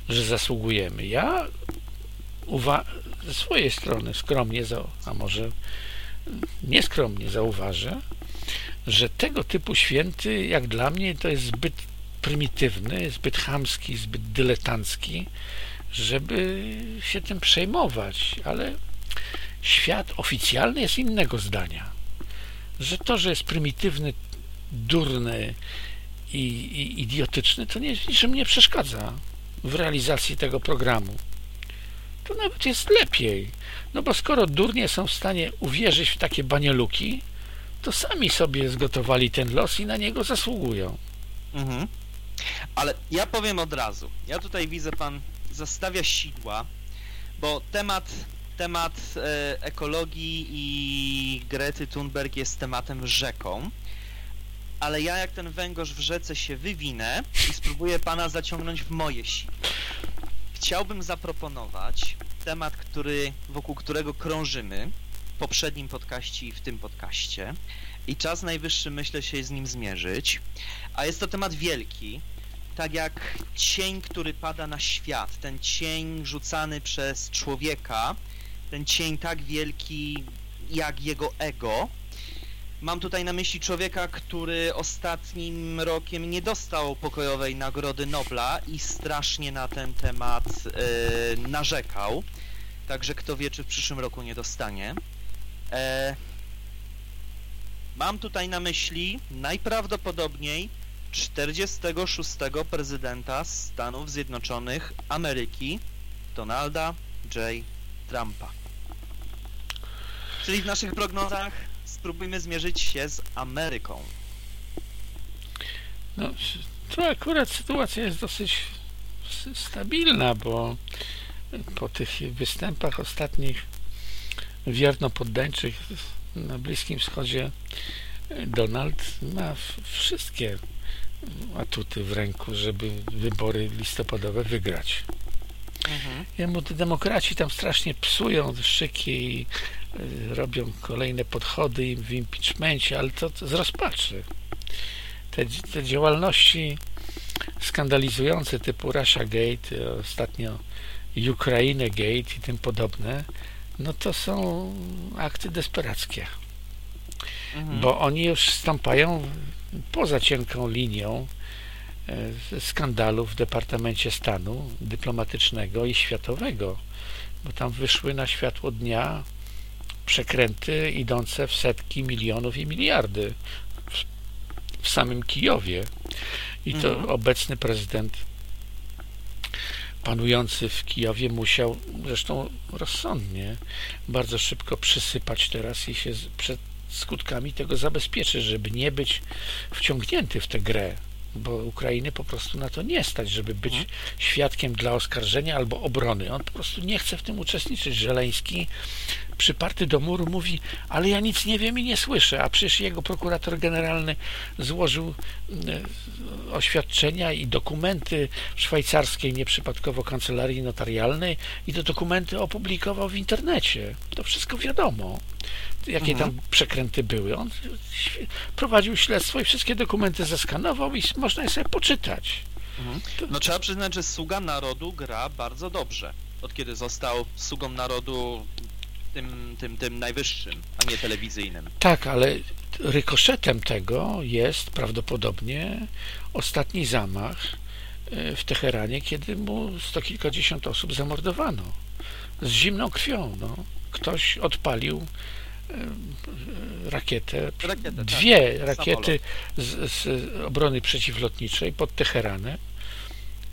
że zasługujemy. Ja uwa ze swojej strony skromnie, a może nieskromnie zauważę, że tego typu święty, jak dla mnie, to jest zbyt prymitywny, zbyt chamski, zbyt dyletancki, żeby się tym przejmować, ale świat oficjalny jest innego zdania. Że to, że jest prymitywny, durny i, i idiotyczny, to nie, niczym nie przeszkadza w realizacji tego programu to nawet jest lepiej. No bo skoro durnie są w stanie uwierzyć w takie banieluki, to sami sobie zgotowali ten los i na niego zasługują. Mhm. Ale ja powiem od razu. Ja tutaj widzę, pan zastawia sidła, bo temat, temat e, ekologii i Grety Thunberg jest tematem rzeką. Ale ja jak ten węgorz w rzece się wywinę i spróbuję pana zaciągnąć w moje sidła chciałbym zaproponować temat, który, wokół którego krążymy w poprzednim podcaście i w tym podcaście i czas najwyższy, myślę, się z nim zmierzyć, a jest to temat wielki, tak jak cień, który pada na świat, ten cień rzucany przez człowieka, ten cień tak wielki jak jego ego, Mam tutaj na myśli człowieka, który ostatnim rokiem nie dostał pokojowej Nagrody Nobla i strasznie na ten temat yy, narzekał. Także kto wie, czy w przyszłym roku nie dostanie. E, mam tutaj na myśli najprawdopodobniej 46 prezydenta Stanów Zjednoczonych Ameryki Donalda J. Trumpa. Czyli w naszych prognozach spróbujmy zmierzyć się z Ameryką. No, to akurat sytuacja jest dosyć stabilna, bo po tych występach ostatnich wierno poddańczych na Bliskim Wschodzie Donald ma wszystkie atuty w ręku, żeby wybory listopadowe wygrać. Mhm. Jemu demokraci tam strasznie psują szyki i y, robią kolejne podchody w impeachmencie, ale to, to z rozpaczy. Te, te działalności skandalizujące typu Russia Gate, ostatnio Ukraine Gate i tym podobne, no to są akty desperackie. Mhm. Bo oni już stąpają poza cienką linią e, skandalów w Departamencie Stanu dyplomatycznego i światowego, bo tam wyszły na światło dnia przekręty idące w setki milionów i miliardy w, w samym Kijowie. I to mhm. obecny prezydent panujący w Kijowie musiał, zresztą rozsądnie, bardzo szybko przysypać teraz i się przed skutkami tego zabezpieczyć, żeby nie być wciągnięty w tę grę, bo Ukrainy po prostu na to nie stać, żeby być mhm. świadkiem dla oskarżenia albo obrony. On po prostu nie chce w tym uczestniczyć. Żeleński przyparty do muru mówi, ale ja nic nie wiem i nie słyszę, a przecież jego prokurator generalny złożył e, oświadczenia i dokumenty w szwajcarskiej nieprzypadkowo kancelarii notarialnej i te dokumenty opublikował w internecie. To wszystko wiadomo jakie mhm. tam przekręty były. On prowadził śledztwo i wszystkie dokumenty zeskanował i można je sobie poczytać. Mhm. No trzeba przyznać, że Sługa Narodu gra bardzo dobrze. Od kiedy został Sługą Narodu tym, tym, tym najwyższym, a nie telewizyjnym. Tak, ale rykoszetem tego jest prawdopodobnie ostatni zamach e, w Teheranie, kiedy mu sto kilkadziesiąt osób zamordowano. Z zimną krwią. No. Ktoś odpalił e, rakietę, Rakietę, tak. dwie tak. rakiety z, z, obrony przeciwlotniczej pod Teheranem,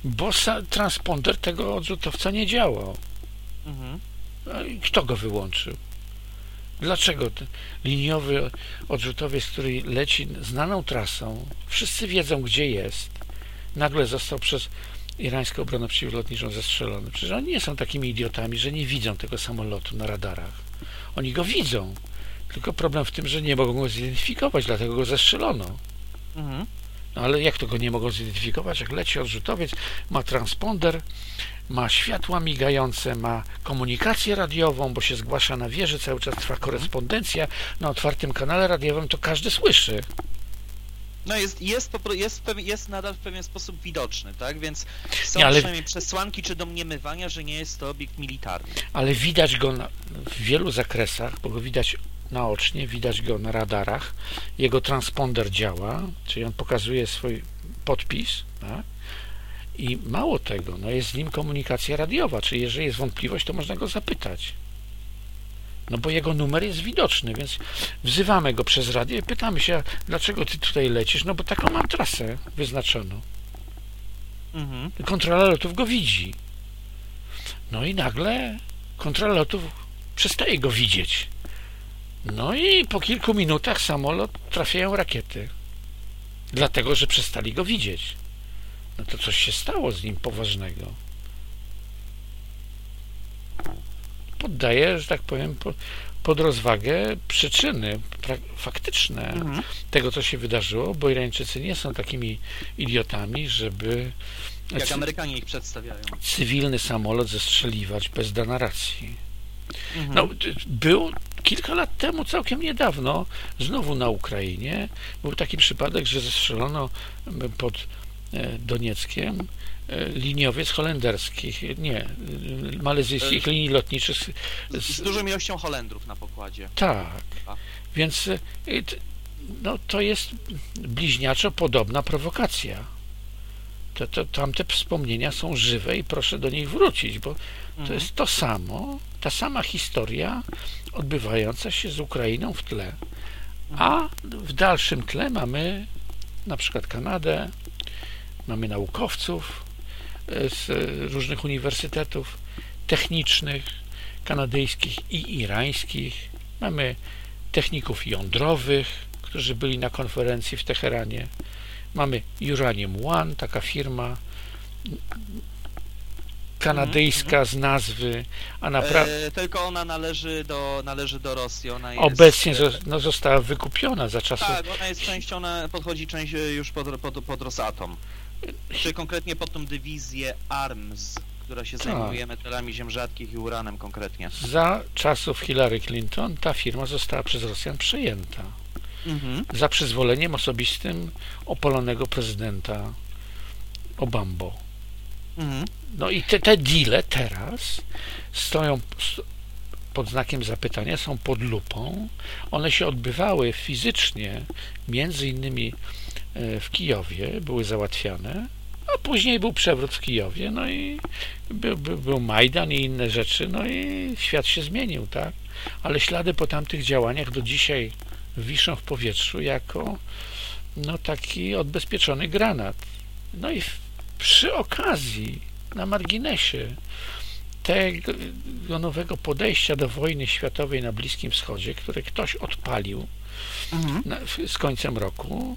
bo transponder tego odrzutowca nie działał. Mhm. No kto go wyłączył? Dlaczego liniowy odrzutowiec, który leci znaną trasą, wszyscy wiedzą gdzie jest, nagle został przez irańską obronę przeciwlotniczą zestrzelony? Przecież oni nie są takimi idiotami, że nie widzą tego samolotu na radarach. Oni go widzą. Tylko problem w tym, że nie mogą go zidentyfikować, dlatego go zestrzelono. Mhm. No ale jak to go nie mogą zidentyfikować? Jak leci odrzutowiec, ma transponder, ma światła migające, ma komunikację radiową, bo się zgłasza na wieży, cały czas trwa korespondencja na otwartym kanale radiowym, to każdy słyszy. No jest, jest, jest, jest nadal w pewien sposób widoczny, tak? Więc są nie, ale... przynajmniej przesłanki czy domniemywania, że nie jest to obiekt militarny. Ale widać go na, w wielu zakresach, bo go widać naocznie, widać go na radarach. Jego transponder działa, czyli on pokazuje swój podpis, tak? I mało tego, no jest z nim komunikacja radiowa, czyli jeżeli jest wątpliwość, to można go zapytać. No bo jego numer jest widoczny, więc wzywamy go przez radio i pytamy się, dlaczego ty tutaj lecisz? No bo taką mam trasę wyznaczoną. Mhm. Kontrola lotów go widzi. No i nagle kontrola lotów przestaje go widzieć. No i po kilku minutach samolot trafiają rakiety. Dlatego, że przestali go widzieć no to coś się stało z nim poważnego. Poddaję, że tak powiem, pod rozwagę przyczyny faktyczne mhm. tego, co się wydarzyło, bo Irańczycy nie są takimi idiotami, żeby jak Amerykanie ich przedstawiają. Cywilny samolot zestrzeliwać bez dana racji. Mhm. No, był kilka lat temu, całkiem niedawno, znowu na Ukrainie, był taki przypadek, że zestrzelono pod E, Donieckiem e, liniowiec holenderskich, nie, e, malezyjskich linii lotniczych. Z, z dużą ilością Holendrów na pokładzie. Tak, więc no, to jest bliźniaczo podobna prowokacja. To, to, tamte wspomnienia są żywe i proszę do nich wrócić, bo to mhm. jest to samo, ta sama historia odbywająca się z Ukrainą w tle. A w dalszym tle mamy na przykład Kanadę, mamy naukowców e, z różnych uniwersytetów technicznych, kanadyjskich i irańskich. Mamy techników jądrowych, którzy byli na konferencji w Teheranie. Mamy Uranium One, taka firma kanadyjska z nazwy, a naprawdę... E, tylko ona należy do, należy do Rosji. Ona jest, Obecnie no, została wykupiona za czasów... Tak, ona jest częścią, ona podchodzi część e, już pod, pod, pod Rosatom. Czy konkretnie pod tą dywizję ARMS, która się Tak. zajmuje metalami ziem rzadkich i uranem konkretnie. Za czasów Hillary Clinton ta firma została przez Rosjan przejęta. Mhm. Za przyzwoleniem osobistym opalonego prezydenta Obambo. Mhm. No i te, te deale teraz stoją pod znakiem zapytania, są pod lupą. One się odbywały fizycznie, między innymi e, w Kijowie, były załatwiane, a później był przewrót w Kijowie, no i był, był, był Majdan i inne rzeczy, no i świat się zmienił, tak? Ale ślady po tamtych działaniach do dzisiaj wiszą w powietrzu jako no taki odbezpieczony granat. No i przy okazji, na marginesie tego nowego podejścia do wojny światowej na Bliskim Wschodzie, które ktoś odpalił Mhm. na, z końcem roku,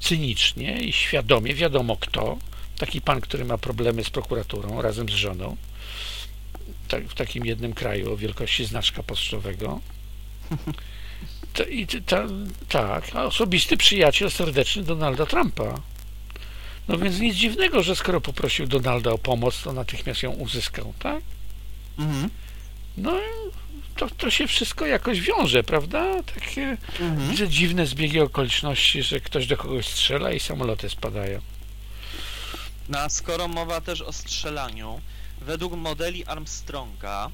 cynicznie i świadomie, wiadomo kto, taki pan, który ma problemy z prokuraturą razem z żoną, tak, w takim jednym kraju o wielkości znaczka pocztowego. To, i, ta, tak, osobisty przyjaciel serdeczny Donalda Trumpa. No więc nic dziwnego, że skoro poprosił Donalda o pomoc, to natychmiast ją uzyskał, tak? Mhm. No, to, to się wszystko jakoś wiąże, prawda? Takie Mhm. widzę dziwne zbiegi okoliczności, że ktoś do kogoś strzela i samoloty spadają. No a skoro mowa też o strzelaniu, według modeli Armstronga,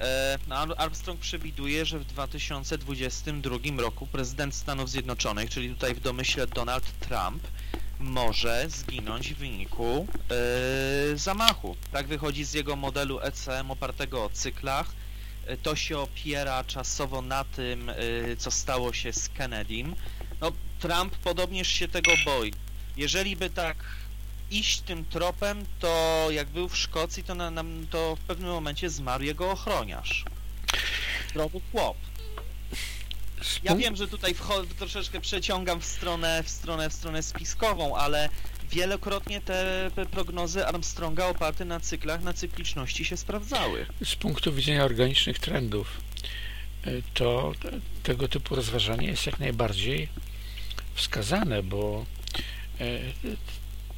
e, no, Ar- Armstrong przewiduje, że w 2022 roku prezydent Stanów Zjednoczonych, czyli tutaj w domyśle Donald Trump, może zginąć w wyniku e, zamachu. Tak wychodzi z jego modelu ECM opartego o cyklach. E, To się opiera czasowo na tym, e, co stało się z Kennedym. No, Trump podobnież się tego boi. Jeżeli by tak iść tym tropem, to jak był w Szkocji, to, na, na, to w pewnym momencie zmarł jego ochroniarz. Zdrowy chłop. Ja wiem, że tutaj troszeczkę przeciągam w stronę, w stronę, w stronę spiskową, ale wielokrotnie te prognozy Armstronga oparte na cyklach, na cykliczności się sprawdzały. z punktu widzenia organicznych trendów, y, to te- tego typu rozważanie jest jak najbardziej wskazane, bo y,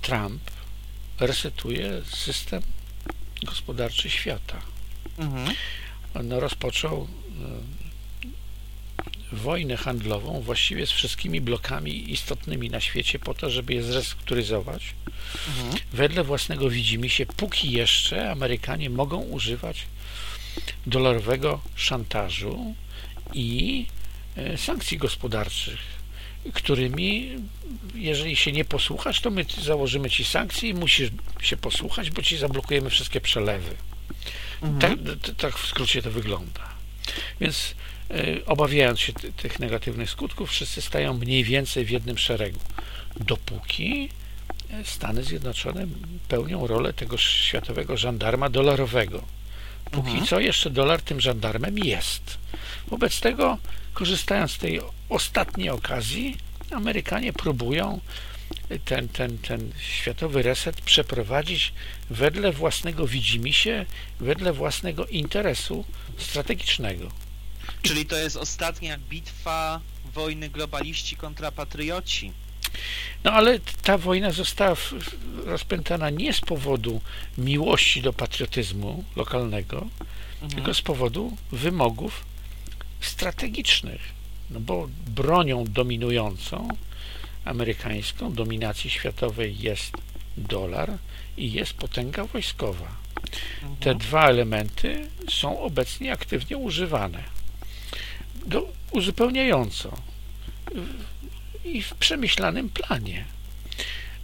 Trump resetuje system gospodarczy świata. Mhm. On rozpoczął y, wojnę handlową właściwie z wszystkimi blokami istotnymi na świecie po to, żeby je zrestrukturyzować. Mhm. Wedle własnego widzimisię, póki jeszcze Amerykanie mogą używać dolarowego szantażu i e, sankcji gospodarczych, którymi jeżeli się nie posłuchasz, to my założymy ci sankcje i musisz się posłuchać, bo ci zablokujemy wszystkie przelewy. Mhm. Tak, tak w skrócie to wygląda. Więc obawiając się ty- tych negatywnych skutków, wszyscy stają mniej więcej w jednym szeregu. Dopóki e, Stany Zjednoczone pełnią rolę tego światowego żandarma dolarowego. Póki Mhm. co jeszcze dolar tym żandarmem jest. Wobec tego, korzystając z tej ostatniej okazji, Amerykanie próbują ten, ten, ten światowy reset przeprowadzić wedle własnego widzimisię, wedle własnego interesu strategicznego. Czyli to jest ostatnia bitwa wojny globaliści kontra patrioci. No ale ta wojna została rozpętana nie z powodu miłości do patriotyzmu lokalnego, Mhm. tylko z powodu wymogów strategicznych. No bo bronią dominującą amerykańską dominacji światowej jest dolar i jest potęga wojskowa. Mhm. Te dwa elementy są obecnie aktywnie używane. Do, uzupełniająco i w przemyślanym planie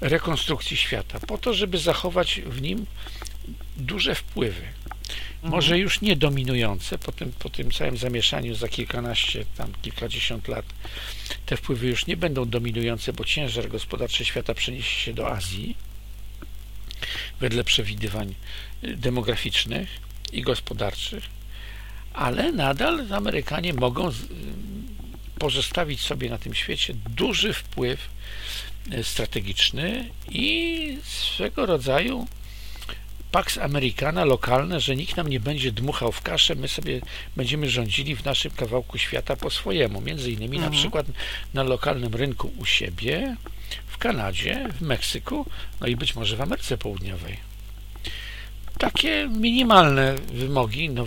rekonstrukcji świata, po to, żeby zachować w nim duże wpływy. Mhm. Może już nie dominujące, po tym, po tym całym zamieszaniu za kilkanaście, tam kilkadziesiąt lat te wpływy już nie będą dominujące, bo ciężar gospodarczy świata przeniesie się do Azji wedle przewidywań y, demograficznych i gospodarczych, ale nadal Amerykanie mogą pozostawić sobie na tym świecie duży wpływ y, strategiczny i swego rodzaju Pax Americana lokalne, że nikt nam nie będzie dmuchał w kaszę, my sobie będziemy rządzili w naszym kawałku świata po swojemu. Między innymi mhm. na przykład na lokalnym rynku u siebie, w Kanadzie, w Meksyku, no i być może w Ameryce Południowej. Takie minimalne wymogi no,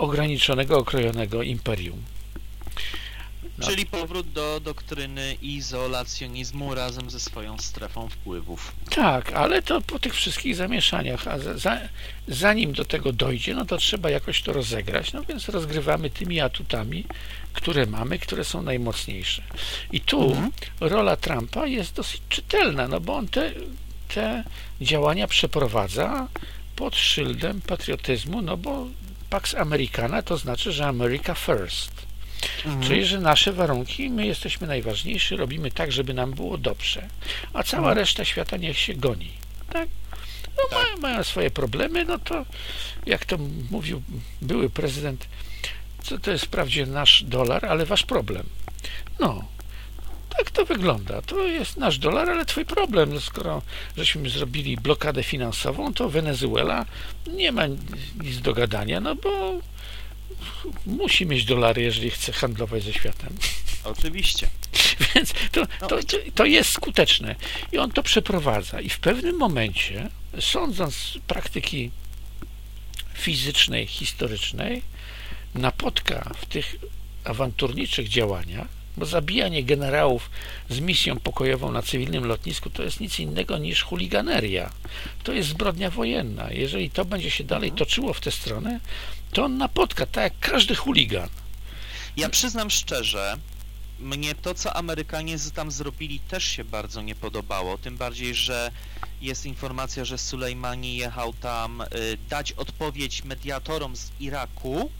ograniczonego, okrojonego imperium. No. Czyli powrót do doktryny izolacjonizmu razem ze swoją strefą wpływów. Tak, ale to po tych wszystkich zamieszaniach, a za, za, zanim do tego dojdzie, no to trzeba jakoś to rozegrać, no więc rozgrywamy tymi atutami, które mamy, które są najmocniejsze. I tu mhm. rola Trumpa jest dosyć czytelna, no bo on te, te działania przeprowadza pod szyldem patriotyzmu, no bo Pax Americana to znaczy, że America first. Mhm. Czyli, że nasze warunki, my jesteśmy najważniejsi, robimy tak, żeby nam było dobrze, a cała mhm. reszta świata niech się goni. Tak? No, tak. Mają, mają swoje problemy, no to jak to mówił były prezydent, co to jest wprawdzie nasz dolar, ale wasz problem. No, tak to wygląda. To jest nasz dolar, ale twój problem. Skoro żeśmy zrobili blokadę finansową, to Wenezuela nie ma nic do gadania, no bo musi mieć dolary, jeżeli chce handlować ze światem. Oczywiście. Więc to, to, to jest skuteczne. I on to przeprowadza. I w pewnym momencie, sądząc z praktyki fizycznej, historycznej, napotka w tych awanturniczych działaniach, bo zabijanie generałów z misją pokojową na cywilnym lotnisku to jest nic innego niż chuliganeria. To jest zbrodnia wojenna. Jeżeli to będzie się dalej toczyło w tę stronę, to on napotka, tak jak każdy chuligan. Ja przyznam szczerze, mnie to, co Amerykanie tam zrobili, też się bardzo nie podobało. Tym bardziej, że jest informacja, że Sulejmani jechał tam y, dać odpowiedź mediatorom z Iraku,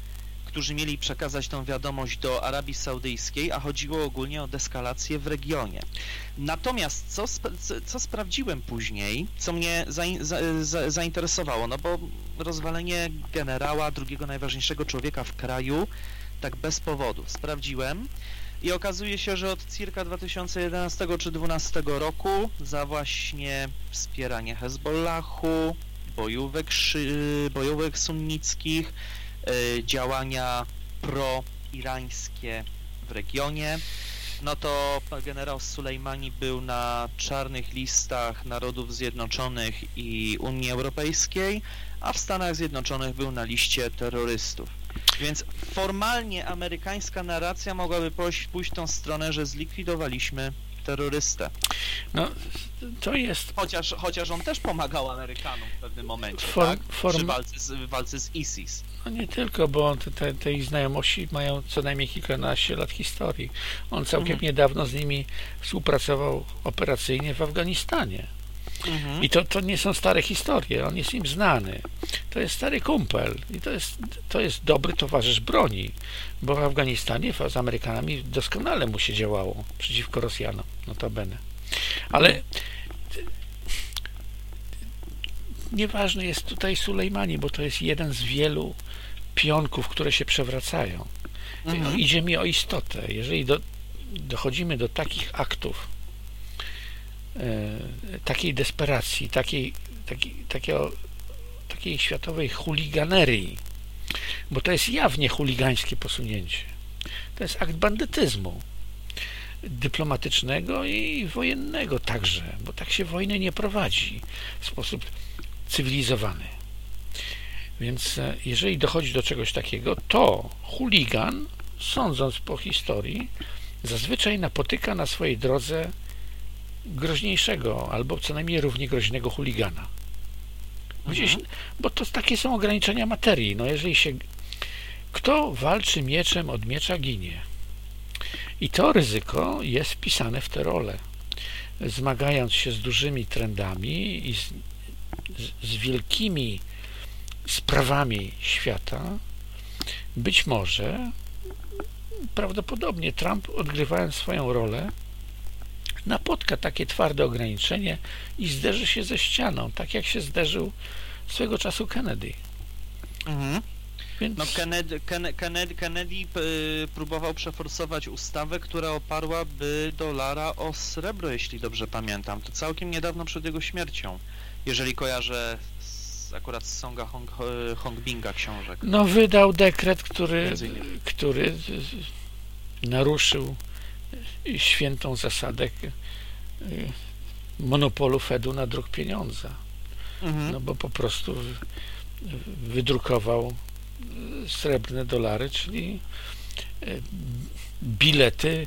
którzy mieli przekazać tą wiadomość do Arabii Saudyjskiej, a chodziło ogólnie o deskalację w regionie. Natomiast co, co sprawdziłem później, co mnie za, za, zainteresowało, no bo rozwalenie generała, drugiego najważniejszego człowieka w kraju, tak bez powodu. Sprawdziłem i okazuje się, że od circa 2011 czy 2012 roku za właśnie wspieranie Hezbollahu, bojówek, bojówek sunnickich, działania pro-irańskie w regionie, no to generał Sulejmani był na czarnych listach Narodów Zjednoczonych i Unii Europejskiej, a w Stanach Zjednoczonych był na liście terrorystów. Więc formalnie amerykańska narracja mogłaby pójść, w tą stronę, że zlikwidowaliśmy terrorystę. No, to jest... Chociaż, chociaż on też pomagał Amerykanom w pewnym momencie, Form, tak? Form... Przy walce z, walce z ISIS. No nie tylko, bo te, te ich znajomości mają co najmniej kilkanaście lat historii. On całkiem mhm. niedawno z nimi współpracował operacyjnie w Afganistanie. Mhm. I to, to nie są stare historie, on jest im znany. To jest stary kumpel i to jest, to jest dobry towarzysz broni, bo w Afganistanie z Amerykanami doskonale mu się działało przeciwko Rosjanom, notabene. Ale nieważny jest tutaj Sulejmani, bo to jest jeden z wielu pionków, które się przewracają. Mhm. Idzie mi o istotę. Jeżeli do, dochodzimy do takich aktów, e, takiej desperacji, takiej, takiej, takiego, takiej światowej chuliganerii, bo to jest jawnie chuligańskie posunięcie. To jest akt bandytyzmu dyplomatycznego i wojennego także, bo tak się wojny nie prowadzi w sposób cywilizowany. Więc e, jeżeli dochodzi do czegoś takiego, to chuligan, sądząc po historii, zazwyczaj napotyka na swojej drodze groźniejszego albo co najmniej równie groźnego chuligana. Gdzieś, mhm. bo to takie są ograniczenia materii. No jeżeli się kto walczy mieczem od miecza ginie. I to ryzyko jest wpisane w tę rolę. Zmagając się z dużymi trendami i z, z, z wielkimi sprawami świata, być może, prawdopodobnie Trump odgrywając swoją rolę, napotka takie twarde ograniczenie i zderzy się ze ścianą, tak jak się zderzył swego czasu Kennedy. Mhm. Więc... No Kennedy, Kennedy, Kennedy y, próbował przeforsować ustawę, która oparłaby dolara o srebro, jeśli dobrze pamiętam. To całkiem niedawno przed jego śmiercią, jeżeli kojarzę z, akurat z Songa Hong, y, Hongbinga książek. No wydał dekret, który, który naruszył świętą zasadę y, monopolu Fedu na druk pieniądza. Mhm. No bo po prostu wydrukował srebrne dolary, czyli e, bilety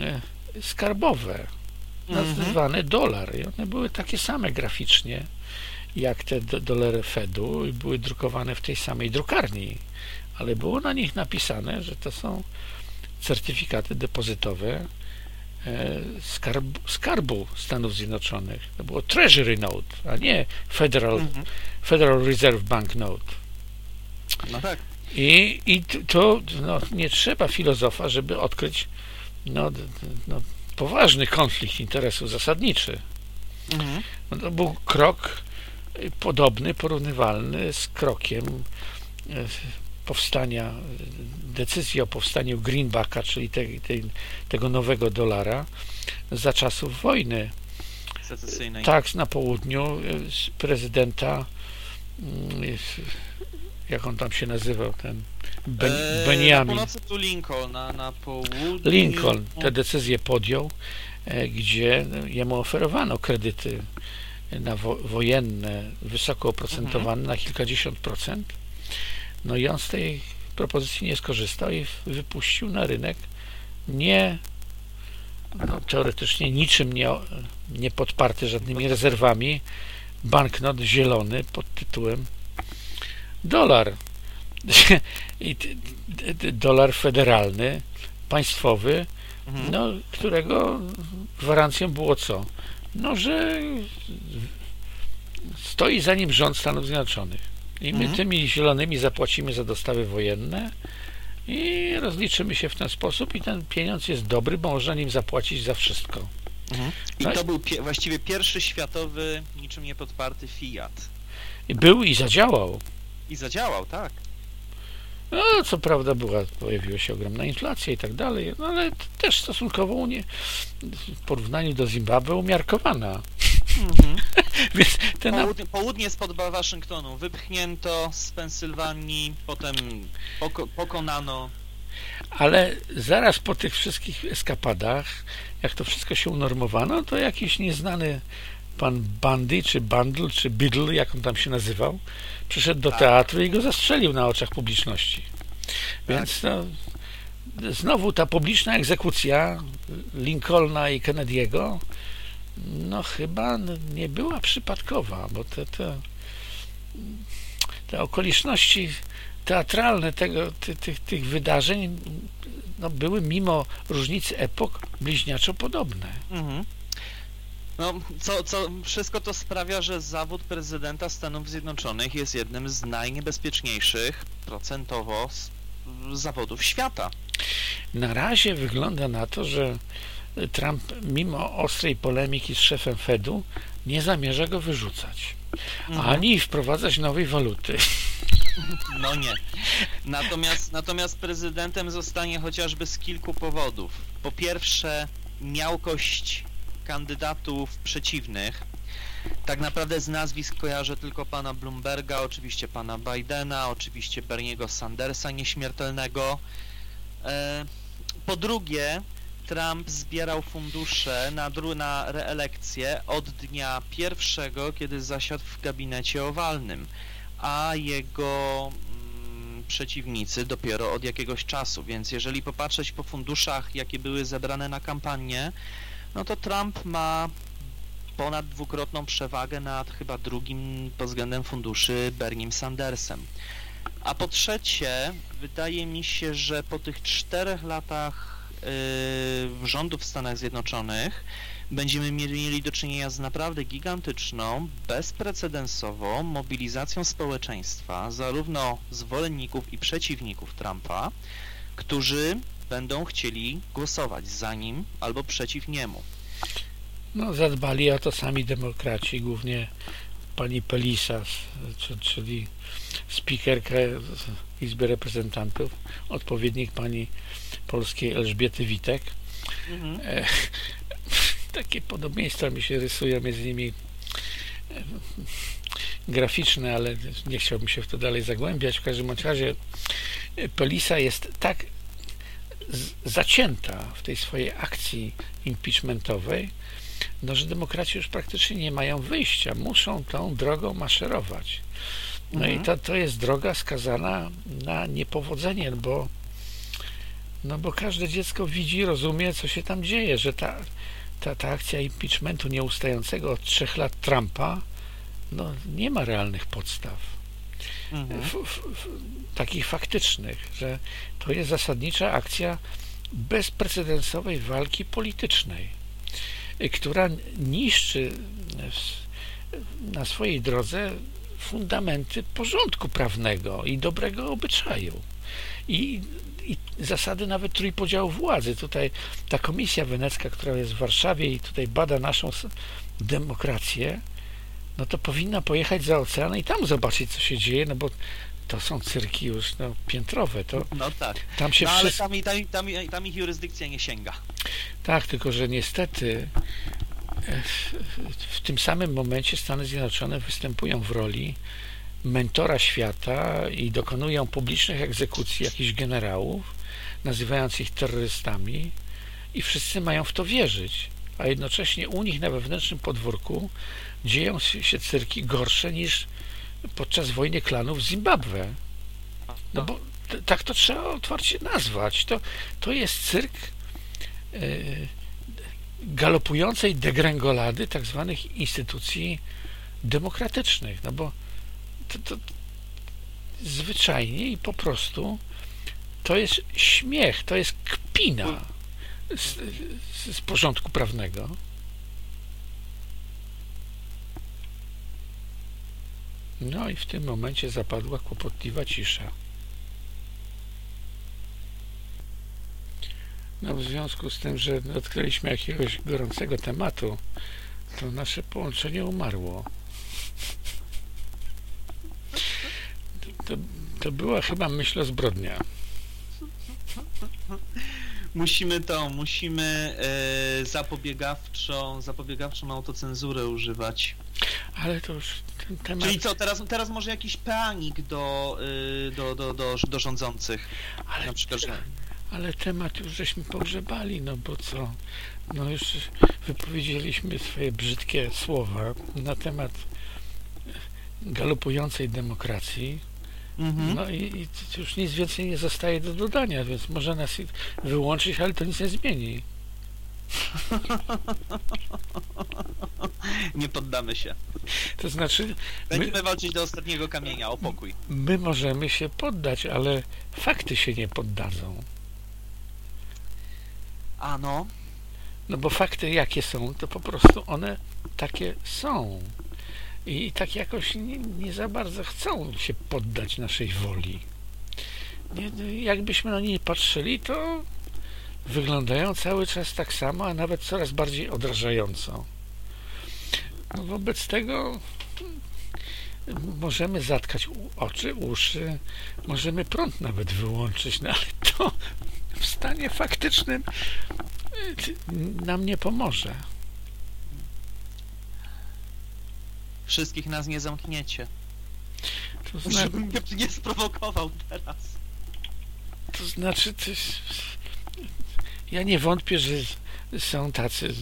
e, skarbowe, nazywane mhm. dolar. I one były takie same graficznie jak te dolary Fedu i były drukowane w tej samej drukarni, ale było na nich napisane, że to są certyfikaty depozytowe e, skarbu, skarbu Stanów Zjednoczonych. To było Treasury Note, a nie Federal, mhm. Federal Reserve Bank Note. No tak. I, i to no, nie trzeba filozofa, żeby odkryć no, no, poważny konflikt interesów zasadniczy. Mhm. No, to był krok podobny, porównywalny z krokiem e, powstania, decyzji o powstaniu greenbacka, czyli tej, tej, tego nowego dolara za czasów wojny. Secesyjnej. Tak, na południu e, prezydenta mm, jak on tam się nazywał, ten ben, eee, Benjamin. Na północy tu Lincoln, na, na południu... Lincoln tę decyzję podjął, e, gdzie jemu oferowano kredyty na wo, wojenne, wysoko oprocentowane, mhm. na kilkadziesiąt procent. No i on z tej propozycji nie skorzystał i wypuścił na rynek nie no, teoretycznie niczym nie, nie podparty żadnymi rezerwami banknot zielony pod tytułem dolar. I dolar federalny, państwowy, mhm. no, którego gwarancją było co? No, że stoi za nim rząd Stanów Zjednoczonych. I my mhm. tymi zielonymi zapłacimy za dostawy wojenne i rozliczymy się w ten sposób i ten pieniądz jest dobry, bo można nim zapłacić za wszystko. Mhm. I no to był pie właściwie pierwszy światowy, niczym nie podparty Fiat. Był i zadziałał. I zadziałał, tak. No, co prawda była, pojawiła się ogromna inflacja i tak dalej, no ale też stosunkowo nie, w porównaniu do Zimbabwe umiarkowana. Mhm. Więc ten... Południe, południe spod Waszyngtonu wypchnięto z Pensylwanii, potem poko pokonano. Ale zaraz po tych wszystkich eskapadach, jak to wszystko się unormowano, to jakiś nieznany pan Bandy, czy Bundle, czy Biddle, jak on tam się nazywał, przyszedł do tak. teatru i go zastrzelił na oczach publiczności. Więc tak. no, znowu ta publiczna egzekucja Lincolna i Kennedy'ego no chyba nie była przypadkowa, bo te, te, te okoliczności teatralne tego, ty, tych, tych wydarzeń no, były mimo różnicy epok bliźniaczo podobne. Mhm. No, co, co, wszystko to sprawia, że zawód prezydenta Stanów Zjednoczonych jest jednym z najniebezpieczniejszych procentowo zawodów świata. Na razie wygląda na to, że Trump, mimo ostrej polemiki z szefem Fedu, nie zamierza go wyrzucać, mhm. ani wprowadzać nowej waluty. No nie. Natomiast, natomiast prezydentem zostanie chociażby z kilku powodów. Po pierwsze, miałkość kandydatów przeciwnych. Tak naprawdę z nazwisk kojarzę tylko pana Bloomberga, oczywiście pana Bidena, oczywiście Berniego Sandersa nieśmiertelnego. E, po drugie, Trump zbierał fundusze na, na reelekcję od dnia pierwszego, kiedy zasiadł w gabinecie owalnym, a jego mm, przeciwnicy dopiero od jakiegoś czasu, więc jeżeli popatrzeć po funduszach, jakie były zebrane na kampanię, no to Trump ma ponad dwukrotną przewagę nad chyba drugim pod względem funduszy Bernim Sandersem. A po trzecie, wydaje mi się, że po tych czterech latach yy, rządów w Stanach Zjednoczonych będziemy mieli do czynienia z naprawdę gigantyczną, bezprecedensową mobilizacją społeczeństwa, zarówno zwolenników i przeciwników Trumpa, którzy będą chcieli głosować za nim albo przeciw niemu. No, zadbali o to sami demokraci, głównie pani Pelisa, czyli spikerka Izby Reprezentantów, odpowiednik pani polskiej Elżbiety Witek. Mhm. E, takie podobieństwa mi się rysują między nimi e, graficzne, ale nie chciałbym się w to dalej zagłębiać. W każdym razie Pelisa jest tak zacięta w tej swojej akcji impeachmentowej, no, że demokraci już praktycznie nie mają wyjścia, muszą tą drogą maszerować. No mhm. i to, to jest droga skazana na niepowodzenie, bo no bo każde dziecko widzi, rozumie, co się tam dzieje, że ta, ta, ta akcja impeachmentu nieustającego od trzech lat Trumpa no, nie ma realnych podstaw. Mhm. Takich faktycznych, że to jest zasadnicza akcja bezprecedensowej walki politycznej, która niszczy na swojej drodze fundamenty porządku prawnego i dobrego obyczaju. I, i zasady nawet trójpodziału władzy. Tutaj ta komisja wenecka, która jest w Warszawie i tutaj bada naszą demokrację, no to powinna pojechać za ocean i tam zobaczyć, co się dzieje, no bo to są cyrki już no, piętrowe. To, no tak. Tam się no, ale tam, tam, tam, tam ich jurysdykcja nie sięga. Tak, tylko że niestety w tym samym momencie Stany Zjednoczone występują w roli mentora świata i dokonują publicznych egzekucji jakichś generałów, nazywając ich terrorystami i wszyscy mają w to wierzyć, a jednocześnie u nich na wewnętrznym podwórku dzieją się cyrki gorsze niż podczas wojny klanów w Zimbabwe. No bo tak to trzeba otwarcie nazwać. To, to jest cyrk yy, galopującej degrengolady tak zwanych instytucji demokratycznych, no bo to, to zwyczajnie i po prostu to jest śmiech, to jest kpina z, z, z porządku prawnego. No i w tym momencie zapadła kłopotliwa cisza. No w związku z tym, że odkryliśmy jakiegoś gorącego tematu, to nasze połączenie umarło. To, to była chyba myśl o zbrodnia. Musimy to, musimy e, zapobiegawczą, zapobiegawczą autocenzurę używać. Ale to już ten temat... Czyli co, teraz, teraz może jakiś panik do, y, do, do, do, do rządzących? Ale na przykład, że ale temat już żeśmy pogrzebali, no bo co? No już wypowiedzieliśmy swoje brzydkie słowa na temat galopującej demokracji. Mhm. No i, i, już nic więcej nie zostaje do dodania, więc może nas wyłączyć, ale to nic nie zmieni. Nie poddamy się. To znaczy. Będziemy my, walczyć do ostatniego kamienia o pokój. My możemy się poddać, ale fakty się nie poddadzą. Ano. No bo fakty jakie są, to po prostu one takie są. I tak jakoś nie, nie za bardzo chcą się poddać naszej woli. Nie, jakbyśmy na nie patrzyli, to wyglądają cały czas tak samo, a nawet coraz bardziej odrażająco. No wobec tego możemy zatkać oczy, uszy, możemy prąd nawet wyłączyć, no ale to w stanie faktycznym y, nam nie pomoże. Wszystkich nas nie zamkniecie. To. Żebym mnie nie sprowokował teraz. To znaczy, to jest... ja nie wątpię, że są tacy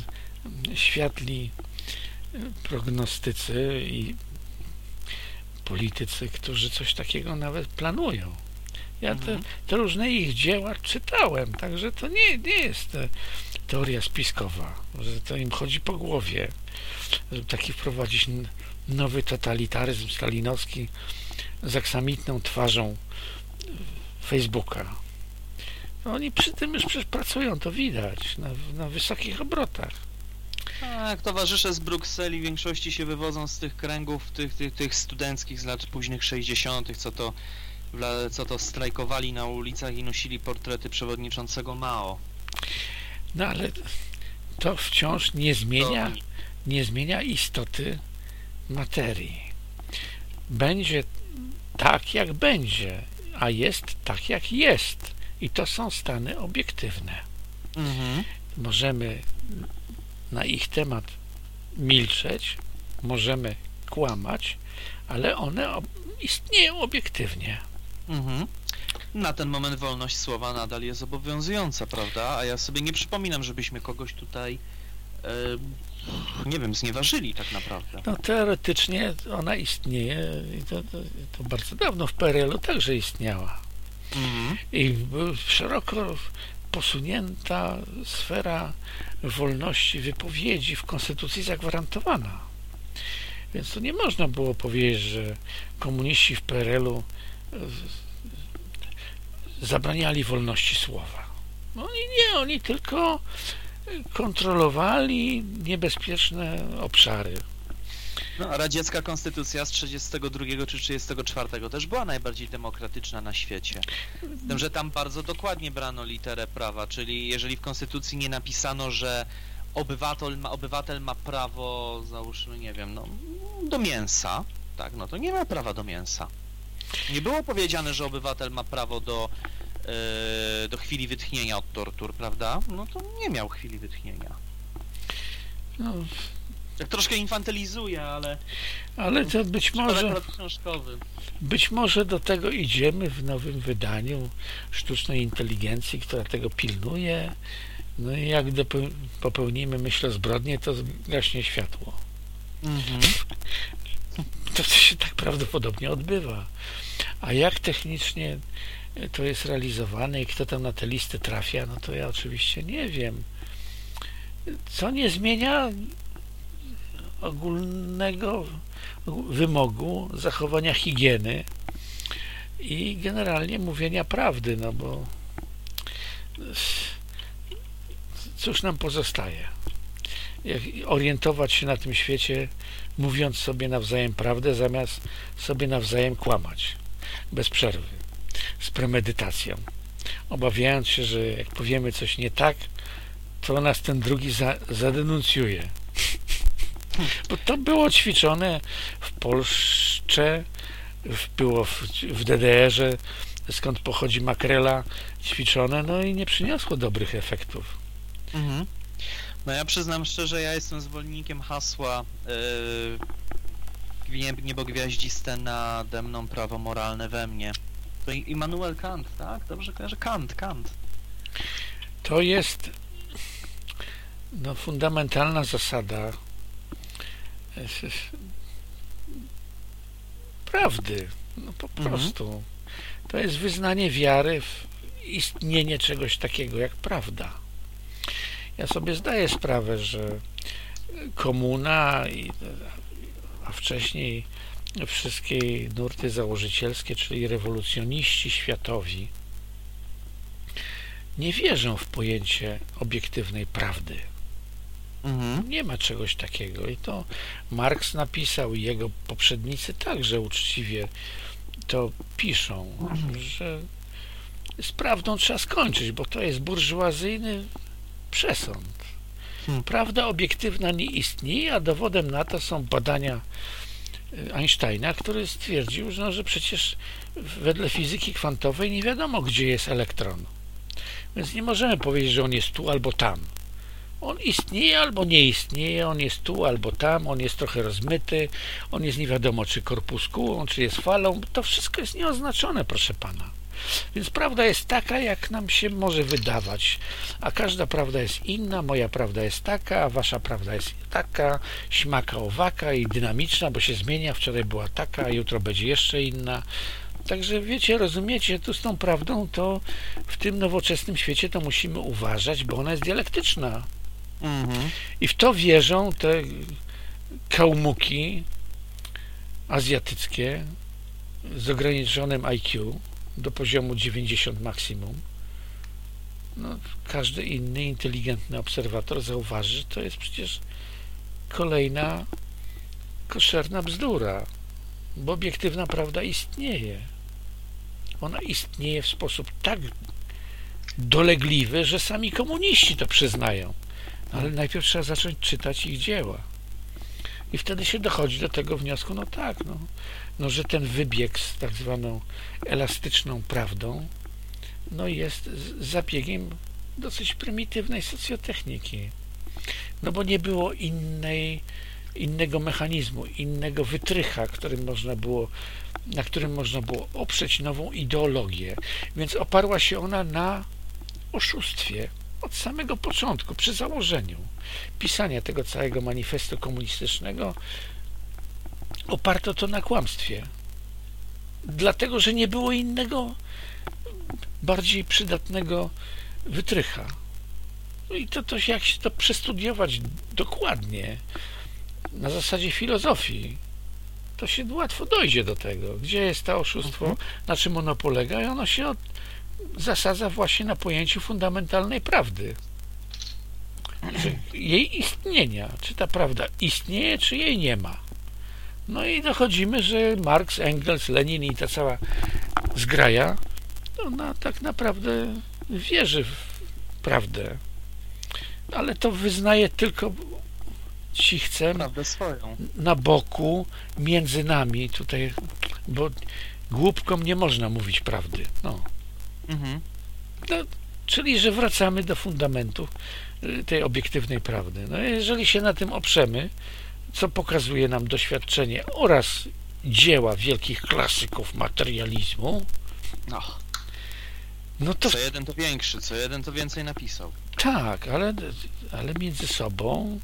światli prognostycy i politycy, którzy coś takiego nawet planują. Ja te, mhm. te, różne ich dzieła czytałem, także to nie, nie jest teoria spiskowa, że to im chodzi po głowie, żeby taki wprowadzić nowy totalitaryzm stalinowski z aksamitną twarzą Facebooka. Oni przy tym już przecież pracują, to widać, na, na wysokich obrotach. Tak, towarzysze z Brukseli w większości się wywodzą z tych kręgów, tych, tych, tych studenckich z lat późnych 60., co to, co to strajkowali na ulicach i nosili portrety przewodniczącego Mao. No ale to wciąż nie zmienia, nie zmienia istoty materii. Będzie tak, jak będzie, a jest tak, jak jest. I to są stany obiektywne. Mhm. Możemy na ich temat milczeć, możemy kłamać, ale one istnieją obiektywnie. Mhm. Na ten moment wolność słowa nadal jest obowiązująca, prawda? A ja sobie nie przypominam, żebyśmy kogoś tutaj e, nie wiem, znieważyli tak naprawdę. No teoretycznie ona istnieje i to, to, to bardzo dawno w PRL-u także istniała. Mhm. I szeroko posunięta sfera wolności wypowiedzi w Konstytucji zagwarantowana. Więc tu nie można było powiedzieć, że komuniści w PRL-u e, zabraniali wolności słowa. Oni nie, oni tylko kontrolowali niebezpieczne obszary. No, a radziecka konstytucja z 32 czy 34 też była najbardziej demokratyczna na świecie. Z tym, że tam bardzo dokładnie brano literę prawa, czyli jeżeli w konstytucji nie napisano, że obywatel ma, obywatel ma prawo, załóżmy, nie wiem, no, do mięsa, tak, no to nie ma prawa do mięsa. Nie było powiedziane, że obywatel ma prawo do, do chwili wytchnienia od tortur, prawda? No to nie miał chwili wytchnienia. No, tak troszkę infantylizuje, ale... Ale to być może... Być może do tego idziemy w nowym wydaniu sztucznej inteligencji, która tego pilnuje. No i jak popełnimy, myślę, zbrodnię, to gaśnie światło. Mhm. To się tak prawdopodobnie odbywa. A jak technicznie to jest realizowane i kto tam na te listy trafia, no to ja oczywiście nie wiem. Co nie zmienia ogólnego wymogu zachowania higieny i generalnie mówienia prawdy, no bo cóż nam pozostaje? Orientować się na tym świecie, mówiąc sobie nawzajem prawdę, zamiast sobie nawzajem kłamać, bez przerwy, z premedytacją, obawiając się, że jak powiemy coś nie tak, to nas ten drugi za, zadenuncjuje. Bo to było ćwiczone w Polsce, było w, w DDR-ze, skąd pochodzi makrela ćwiczone, no i nie przyniosło dobrych efektów. Mhm. No ja przyznam szczerze, ja jestem zwolennikiem hasła yy, niebo nade mną, prawo moralne we mnie. To Immanuel Kant, tak? Dobrze kojarzę? Kant, Kant. To jest no, fundamentalna zasada prawdy. No po mhm. prostu. To jest wyznanie wiary w istnienie czegoś takiego jak prawda. Ja sobie zdaję sprawę, że komuna, a wcześniej wszystkie nurty założycielskie, czyli rewolucjoniści światowi, nie wierzą w pojęcie obiektywnej prawdy. Mhm. Nie ma czegoś takiego. I to Marx napisał i jego poprzednicy także uczciwie to piszą, mhm. że z prawdą trzeba skończyć, bo to jest burżuazyjny przesąd. Hmm. Prawda obiektywna nie istnieje, a dowodem na to są badania Einsteina, który stwierdził, że, no, że przecież wedle fizyki kwantowej nie wiadomo, gdzie jest elektron. Więc nie możemy powiedzieć, że on jest tu albo tam. On istnieje albo nie istnieje, on jest tu albo tam, on jest trochę rozmyty, on jest nie wiadomo czy korpuskułą, czy jest falą. To wszystko jest nieoznaczone, proszę pana. Więc prawda jest taka, jak nam się może wydawać, a każda prawda jest inna, moja prawda jest taka, a wasza prawda jest taka, śmaka owaka i dynamiczna, bo się zmienia, wczoraj była taka, a jutro będzie jeszcze inna. Także wiecie, rozumiecie, tu z tą prawdą to w tym nowoczesnym świecie to musimy uważać, bo ona jest dialektyczna. Mhm. I w to wierzą te kałmuki azjatyckie z ograniczonym IQ do poziomu 90 maksimum. no, każdy inny inteligentny obserwator zauważy, że to jest przecież kolejna koszerna bzdura, bo obiektywna prawda istnieje. Ona istnieje w sposób tak dolegliwy, że sami komuniści to przyznają. Ale najpierw trzeba zacząć czytać ich dzieła. I wtedy się dochodzi do tego wniosku, no tak, no, no że ten wybieg z tak zwaną elastyczną prawdą no jest zabiegiem dosyć prymitywnej socjotechniki. No bo nie było innej, innego mechanizmu, innego wytrycha, którym można było, na którym można było oprzeć nową ideologię. Więc oparła się ona na oszustwie od samego początku, przy założeniu pisania tego całego manifestu komunistycznego oparto to na kłamstwie. Dlatego, że nie było innego bardziej przydatnego wytrycha. No i to, to jak się to przestudiować dokładnie na zasadzie filozofii, to się łatwo dojdzie do tego, gdzie jest to oszustwo, mhm. na czym ono polega i ono się od, zasadza właśnie na pojęciu fundamentalnej prawdy. jej istnienia. Czy ta prawda istnieje, czy jej nie ma. No i dochodzimy, że Marx, Engels, Lenin i ta cała zgraja ona tak naprawdę wierzy w prawdę. Ale to wyznaje tylko ci chce na boku, między nami tutaj, bo głupkom nie można mówić prawdy. No. Mhm. No, czyli, że wracamy do fundamentu y, tej obiektywnej prawdy. No, jeżeli się na tym oprzemy, co pokazuje nam doświadczenie oraz dzieła wielkich klasyków materializmu, no. No to... Co jeden to większy, co jeden to więcej napisał. Tak, ale, ale między sobą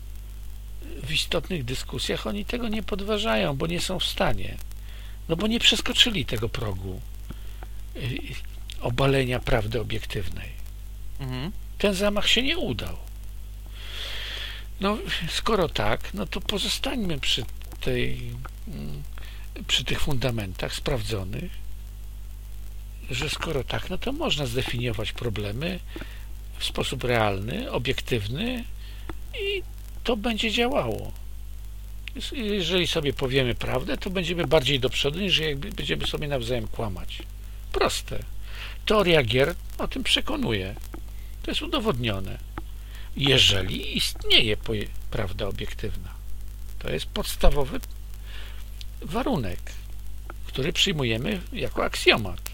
w istotnych dyskusjach oni tego nie podważają, bo nie są w stanie. No bo nie przeskoczyli tego progu y, obalenia prawdy obiektywnej. Mhm. Ten zamach się nie udał. No, skoro tak, no to pozostańmy przy tej mm, przy tych fundamentach sprawdzonych, że skoro tak, no to można zdefiniować problemy w sposób realny, obiektywny i to będzie działało. Jeżeli sobie powiemy prawdę, to będziemy bardziej do przodu, niż jakby będziemy sobie nawzajem kłamać. Proste. Teoria gier o tym przekonuje. To jest udowodnione. Jeżeli istnieje prawda obiektywna. To jest podstawowy warunek, który przyjmujemy jako aksjomat.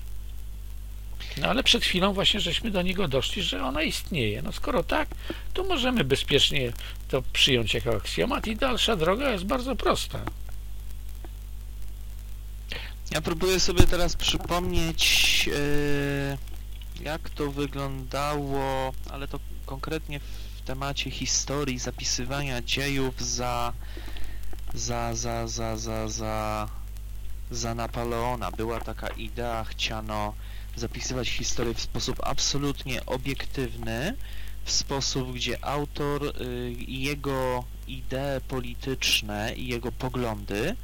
No ale przed chwilą właśnie żeśmy do niego doszli, że ona istnieje. No skoro tak, to możemy bezpiecznie to przyjąć jako aksjomat i dalsza droga jest bardzo prosta. Ja próbuję sobie teraz przypomnieć, yy, jak to wyglądało, ale to konkretnie w temacie historii, zapisywania dziejów za za, za, za, za, za, za Napoleona. Była taka idea, chciano zapisywać historię w sposób absolutnie obiektywny, w sposób, gdzie autor y, jego idee polityczne i jego poglądy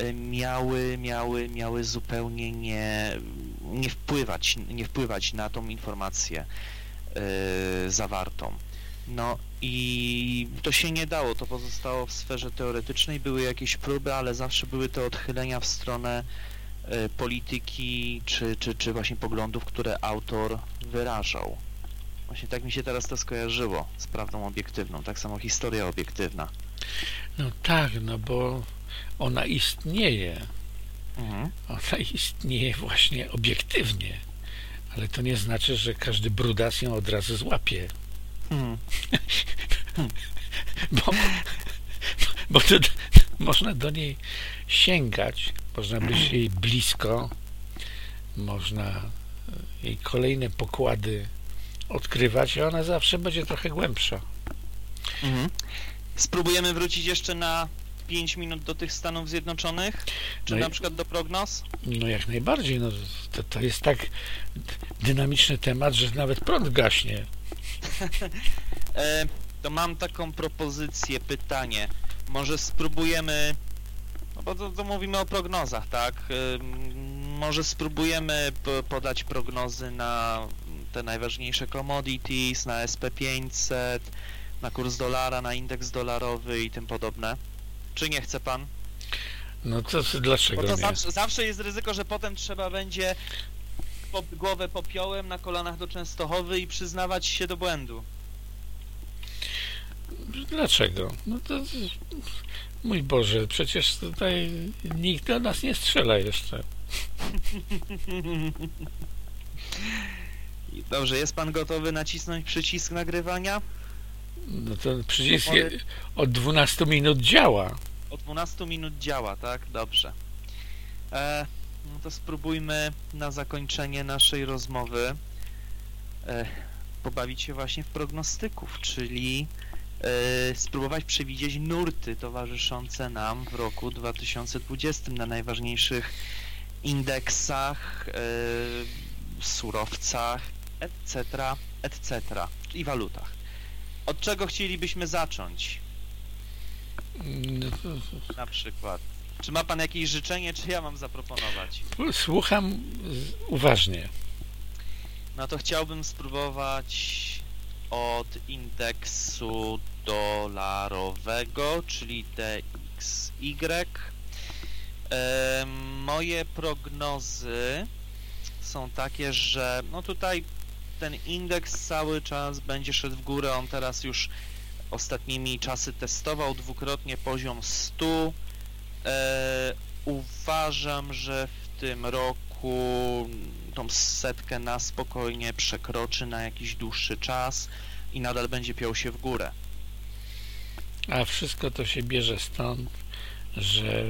y, miały, miały, miały zupełnie nie, nie, wpływać, nie wpływać na tą informację y, zawartą. No i to się nie dało, to pozostało w sferze teoretycznej, były jakieś próby, ale zawsze były te odchylenia w stronę E, polityki, czy, czy, czy właśnie poglądów, które autor wyrażał. Właśnie tak mi się teraz to skojarzyło z prawdą obiektywną, tak samo historia obiektywna. No tak, no bo ona istnieje. Mhm. Ona istnieje właśnie obiektywnie, ale to nie znaczy, że każdy brudas ją od razu złapie. Mhm. bo, bo to, można do niej sięgać, można być jej blisko, można jej kolejne pokłady odkrywać, a ona zawsze będzie trochę głębsza. Mhm. Spróbujemy wrócić jeszcze na 5 minut do tych Stanów Zjednoczonych? Czy no na przykład do prognoz? No jak najbardziej. No, to, to jest tak dynamiczny temat, że nawet prąd gaśnie. e, to mam taką propozycję, pytanie. Może spróbujemy no bo to, to mówimy o prognozach, tak? Może spróbujemy podać prognozy na te najważniejsze commodities, na SP500, na kurs dolara, na indeks dolarowy i tym podobne. Czy nie chce pan? No to dlaczego Bo to nie? zawsze, zawsze jest ryzyko, że potem trzeba będzie po, głowę popiołem na kolanach do Częstochowy i przyznawać się do błędu. Dlaczego? No to mój Boże, przecież tutaj nikt do nas nie strzela jeszcze. Dobrze, jest pan gotowy nacisnąć przycisk nagrywania? No to przycisk je, od 12 minut działa. Od 12 minut działa, tak? Dobrze. E, no to spróbujmy na zakończenie naszej rozmowy e, pobawić się właśnie w prognostyków, czyli e, spróbować przewidzieć nurty towarzyszące nam w roku 2020 na najważniejszych indeksach, e, surowcach, etc., etc. i walutach. Od czego chcielibyśmy zacząć? To- Na przykład. Czy ma pan jakieś życzenie, czy ja mam zaproponować? Słucham uważnie. No to chciałbym spróbować od indeksu dolarowego, czyli DXY. E, moje prognozy są takie, że no tutaj ten indeks cały czas będzie szedł w górę. On teraz już ostatnimi czasy testował dwukrotnie poziom 100. E, uważam, że w tym roku tą setkę na spokojnie przekroczy na jakiś dłuższy czas i nadal będzie piął się w górę. A wszystko to się bierze stąd, że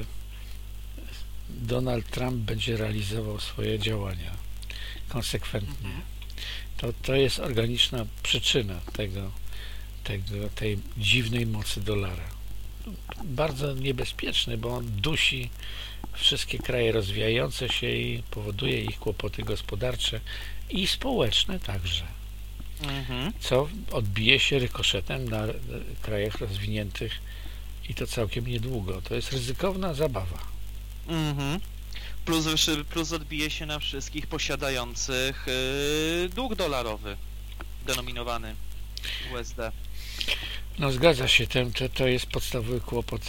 Donald Trump będzie realizował swoje działania konsekwentnie. Mhm. To, to jest organiczna przyczyna tego, tego, tej dziwnej mocy dolara. Bardzo niebezpieczny, bo on dusi wszystkie kraje rozwijające się i powoduje ich kłopoty gospodarcze i społeczne także, Mhm. co odbije się rykoszetem na krajach rozwiniętych i to całkiem niedługo. To jest ryzykowna zabawa. Mhm. Plus, plus odbije się na wszystkich posiadających yy, dług dolarowy denominowany USD. No zgadza się, ten, to, to jest podstawowy kłopot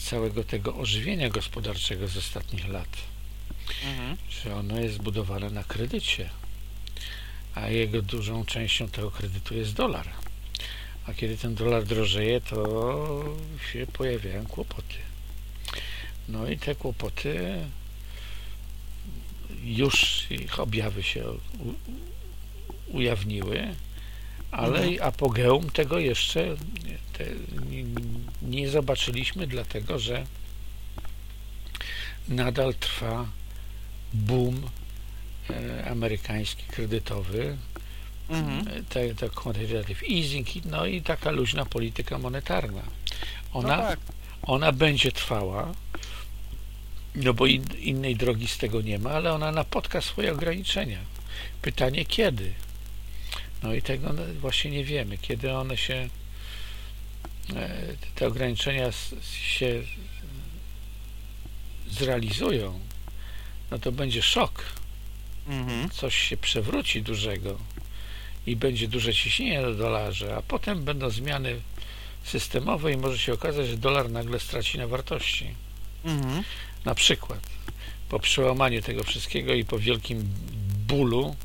całego tego ożywienia gospodarczego z ostatnich lat, Mhm. że ono jest zbudowane na kredycie, a jego dużą częścią tego kredytu jest dolar. A kiedy ten dolar drożeje, to się pojawiają kłopoty. No i te kłopoty już ich objawy się ujawniły, ale Mhm. i apogeum tego jeszcze te, nie, nie zobaczyliśmy, dlatego że nadal trwa boom e, amerykański kredytowy, Mhm. te, te quantitative easing, no i taka luźna polityka monetarna. Ona, No tak. ona będzie trwała, no bo in, innej drogi z tego nie ma, ale ona napotka swoje ograniczenia. Pytanie kiedy? No i tego no właśnie nie wiemy, kiedy one się, e, te ograniczenia się zrealizują, no to będzie szok. Mhm. Coś się przewróci dużego i będzie duże ciśnienie na dolarze, a potem będą zmiany systemowe i może się okazać, że dolar nagle straci na wartości. Mhm. Na przykład po przełamaniu tego wszystkiego i po wielkim bólu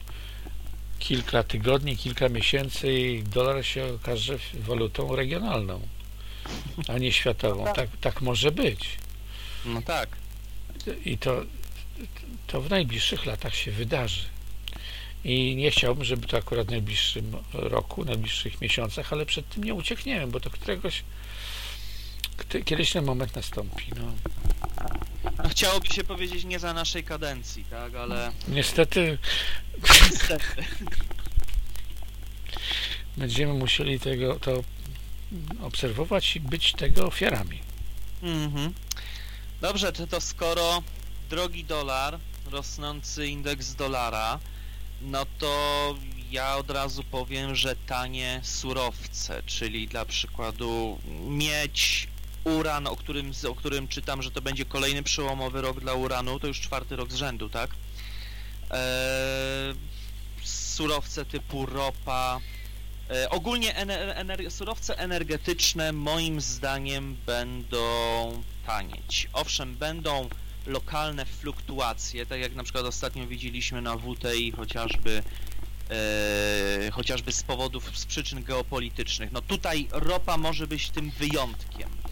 kilka tygodni, kilka miesięcy i dolar się okaże walutą regionalną, a nie światową. Tak, tak może być. No tak. I to, to w najbliższych latach się wydarzy. I nie chciałbym, żeby to akurat w najbliższym roku, najbliższych miesiącach, ale przed tym nie uciekniemy, bo to któregoś kiedyś ten moment nastąpi. No. No, Chciałoby się powiedzieć nie za naszej kadencji, tak, ale Niestety niestety. będziemy musieli tego to obserwować i być tego ofiarami. Mhm. Dobrze, czy to skoro drogi dolar, rosnący indeks dolara, no to ja od razu powiem, że tanie surowce, czyli dla przykładu miedź, uran, o którym, o którym czytam, że to będzie kolejny przełomowy rok dla uranu, to już czwarty rok z rzędu, tak? Eee, surowce typu ropa. E, ogólnie ener ener surowce energetyczne moim zdaniem będą tanieć. Owszem, będą lokalne fluktuacje, tak jak na przykład ostatnio widzieliśmy na WTI chociażby e, chociażby z powodów, z przyczyn geopolitycznych. No tutaj ropa może być tym wyjątkiem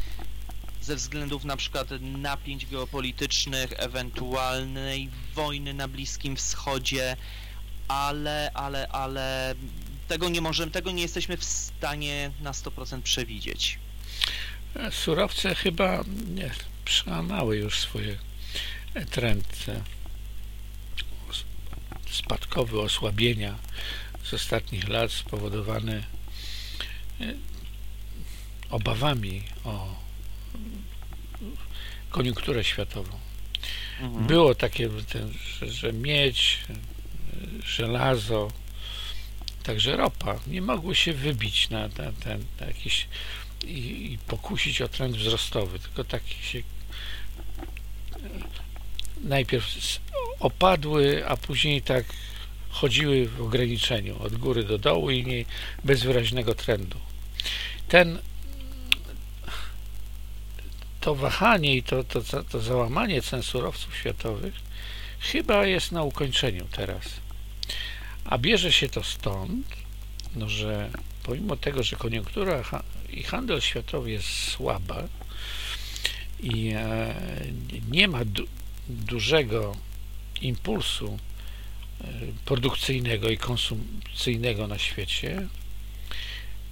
ze względów na przykład napięć geopolitycznych, ewentualnej wojny na Bliskim Wschodzie, ale, ale, ale tego nie możemy, tego nie jesteśmy w stanie na 100% przewidzieć. Surowce chyba nie, przełamały już swoje trend spadkowy osłabienia z ostatnich lat spowodowany e, obawami o koniunkturę światową. Mhm. Było takie, że, że miedź, żelazo, także ropa nie mogły się wybić na, ten, ten na jakiś i, i, pokusić o trend wzrostowy, tylko tak się najpierw opadły, a później tak chodziły w ograniczeniu od góry do dołu i nie, bez wyraźnego trendu. Ten to wahanie i to, to, to załamanie cen surowców światowych chyba jest na ukończeniu teraz. A bierze się to stąd, no, że pomimo tego, że koniunktura i handel światowy jest słaba i e, nie ma du dużego impulsu e, produkcyjnego i konsumpcyjnego na świecie,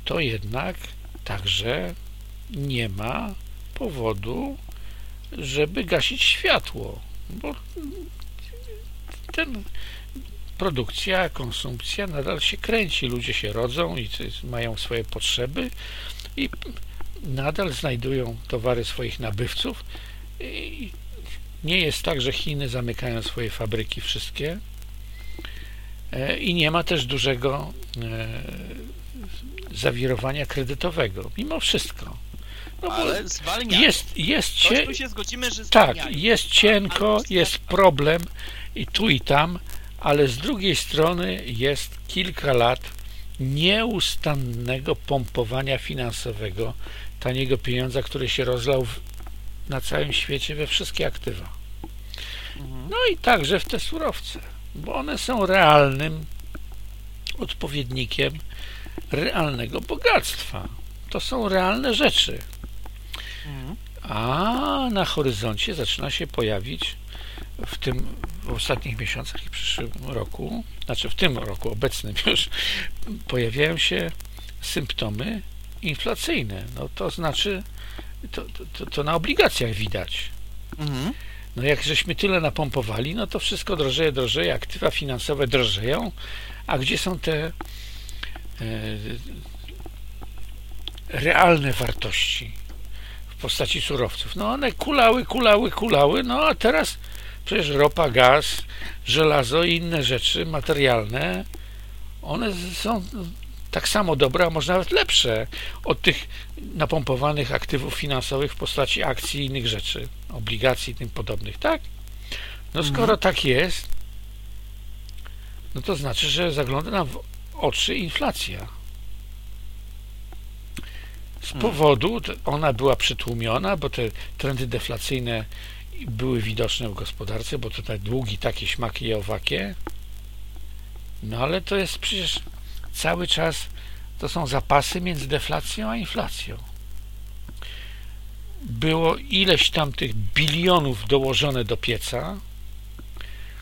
to jednak także nie ma powodu, żeby gasić światło, bo ten produkcja, konsumpcja nadal się kręci, ludzie się rodzą i mają swoje potrzeby i nadal znajdują towary swoich nabywców. I nie jest tak, że Chiny zamykają swoje fabryki wszystkie. E, i nie ma też dużego e, zawirowania kredytowego, mimo wszystko. No ale zwalniają. Jest, jest cie... się zgodzimy, że Tak, jest cienko, jest problem i tu i tam, ale z drugiej strony jest kilka lat nieustannego pompowania finansowego taniego pieniądza, który się rozlał w, na całym świecie we wszystkie aktywa. Mhm. No i także w te surowce, bo one są realnym odpowiednikiem realnego bogactwa. To są realne rzeczy. A na horyzoncie zaczyna się pojawić w tym w ostatnich miesiącach i przyszłym roku, znaczy w tym roku obecnym już pojawiają się symptomy inflacyjne. No to znaczy to, to, to na obligacjach widać. Mhm. No jak żeśmy tyle napompowali, no to wszystko drożeje, drożeje, aktywa finansowe drożeją, a gdzie są te e, realne wartości? Postaci surowców. No one kulały, kulały, kulały, no a teraz przecież ropa, gaz, żelazo i inne rzeczy materialne, one są tak samo dobre, a może nawet lepsze od tych napompowanych aktywów finansowych w postaci akcji i innych rzeczy, obligacji i tym podobnych, tak? No skoro mhm. tak jest, no to znaczy, że zagląda nam w oczy inflacja z powodu, ona była przytłumiona, bo te trendy deflacyjne były widoczne w gospodarce, bo tutaj długi takie śmaki i owakie. No ale to jest przecież cały czas to są zapasy między deflacją a inflacją. Było ileś tam tych bilionów dołożone do pieca,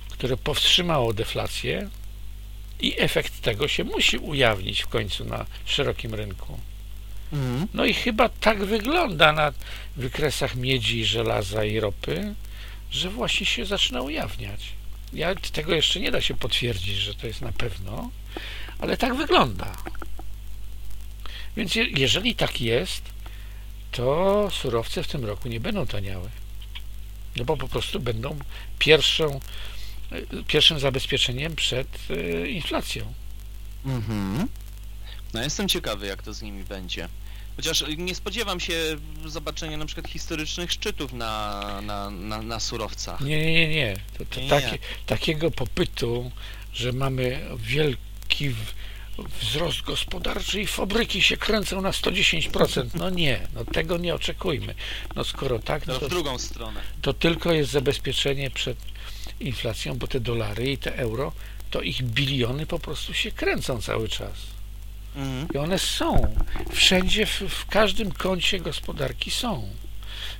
które powstrzymało deflację i efekt tego się musi ujawnić w końcu na szerokim rynku. No i chyba tak wygląda na wykresach miedzi, żelaza i ropy, że właśnie się zaczyna ujawniać. Ja, tego jeszcze nie da się potwierdzić, że to jest na pewno, ale tak wygląda. Więc je, jeżeli tak jest, to surowce w tym roku nie będą taniały. No bo po prostu będą pierwszą, pierwszym zabezpieczeniem przed y, inflacją. Mhm. No jestem ciekawy, jak to z nimi będzie. Chociaż nie spodziewam się zobaczenia na przykład historycznych szczytów na, na, na, na surowcach. Nie, nie, nie. To, to nie, takie, nie. Takiego popytu że mamy wielki wzrost gospodarczy i fabryki się kręcą na 110%. No nie, no tego nie oczekujmy. No skoro tak, no to, w drugą stronę. to tylko jest zabezpieczenie przed inflacją, bo te dolary i te euro, to ich biliony po prostu się kręcą cały czas. Mhm. I one są. Wszędzie, w, w każdym kącie gospodarki są.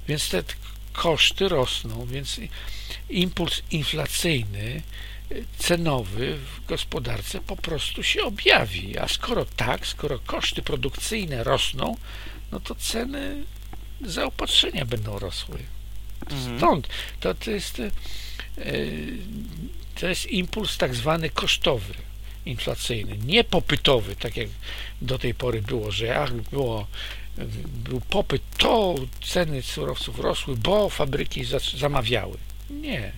Więc te koszty rosną, więc impuls inflacyjny cenowy w gospodarce po prostu się objawi. A skoro tak, skoro koszty produkcyjne rosną, no to ceny zaopatrzenia będą rosły. Mhm. Stąd to, to jest e, to jest impuls tak zwany kosztowy, inflacyjny, nie popytowy, tak jak do tej pory było, że ach, było, był popyt, to ceny surowców rosły, bo fabryki zamawiały. Nie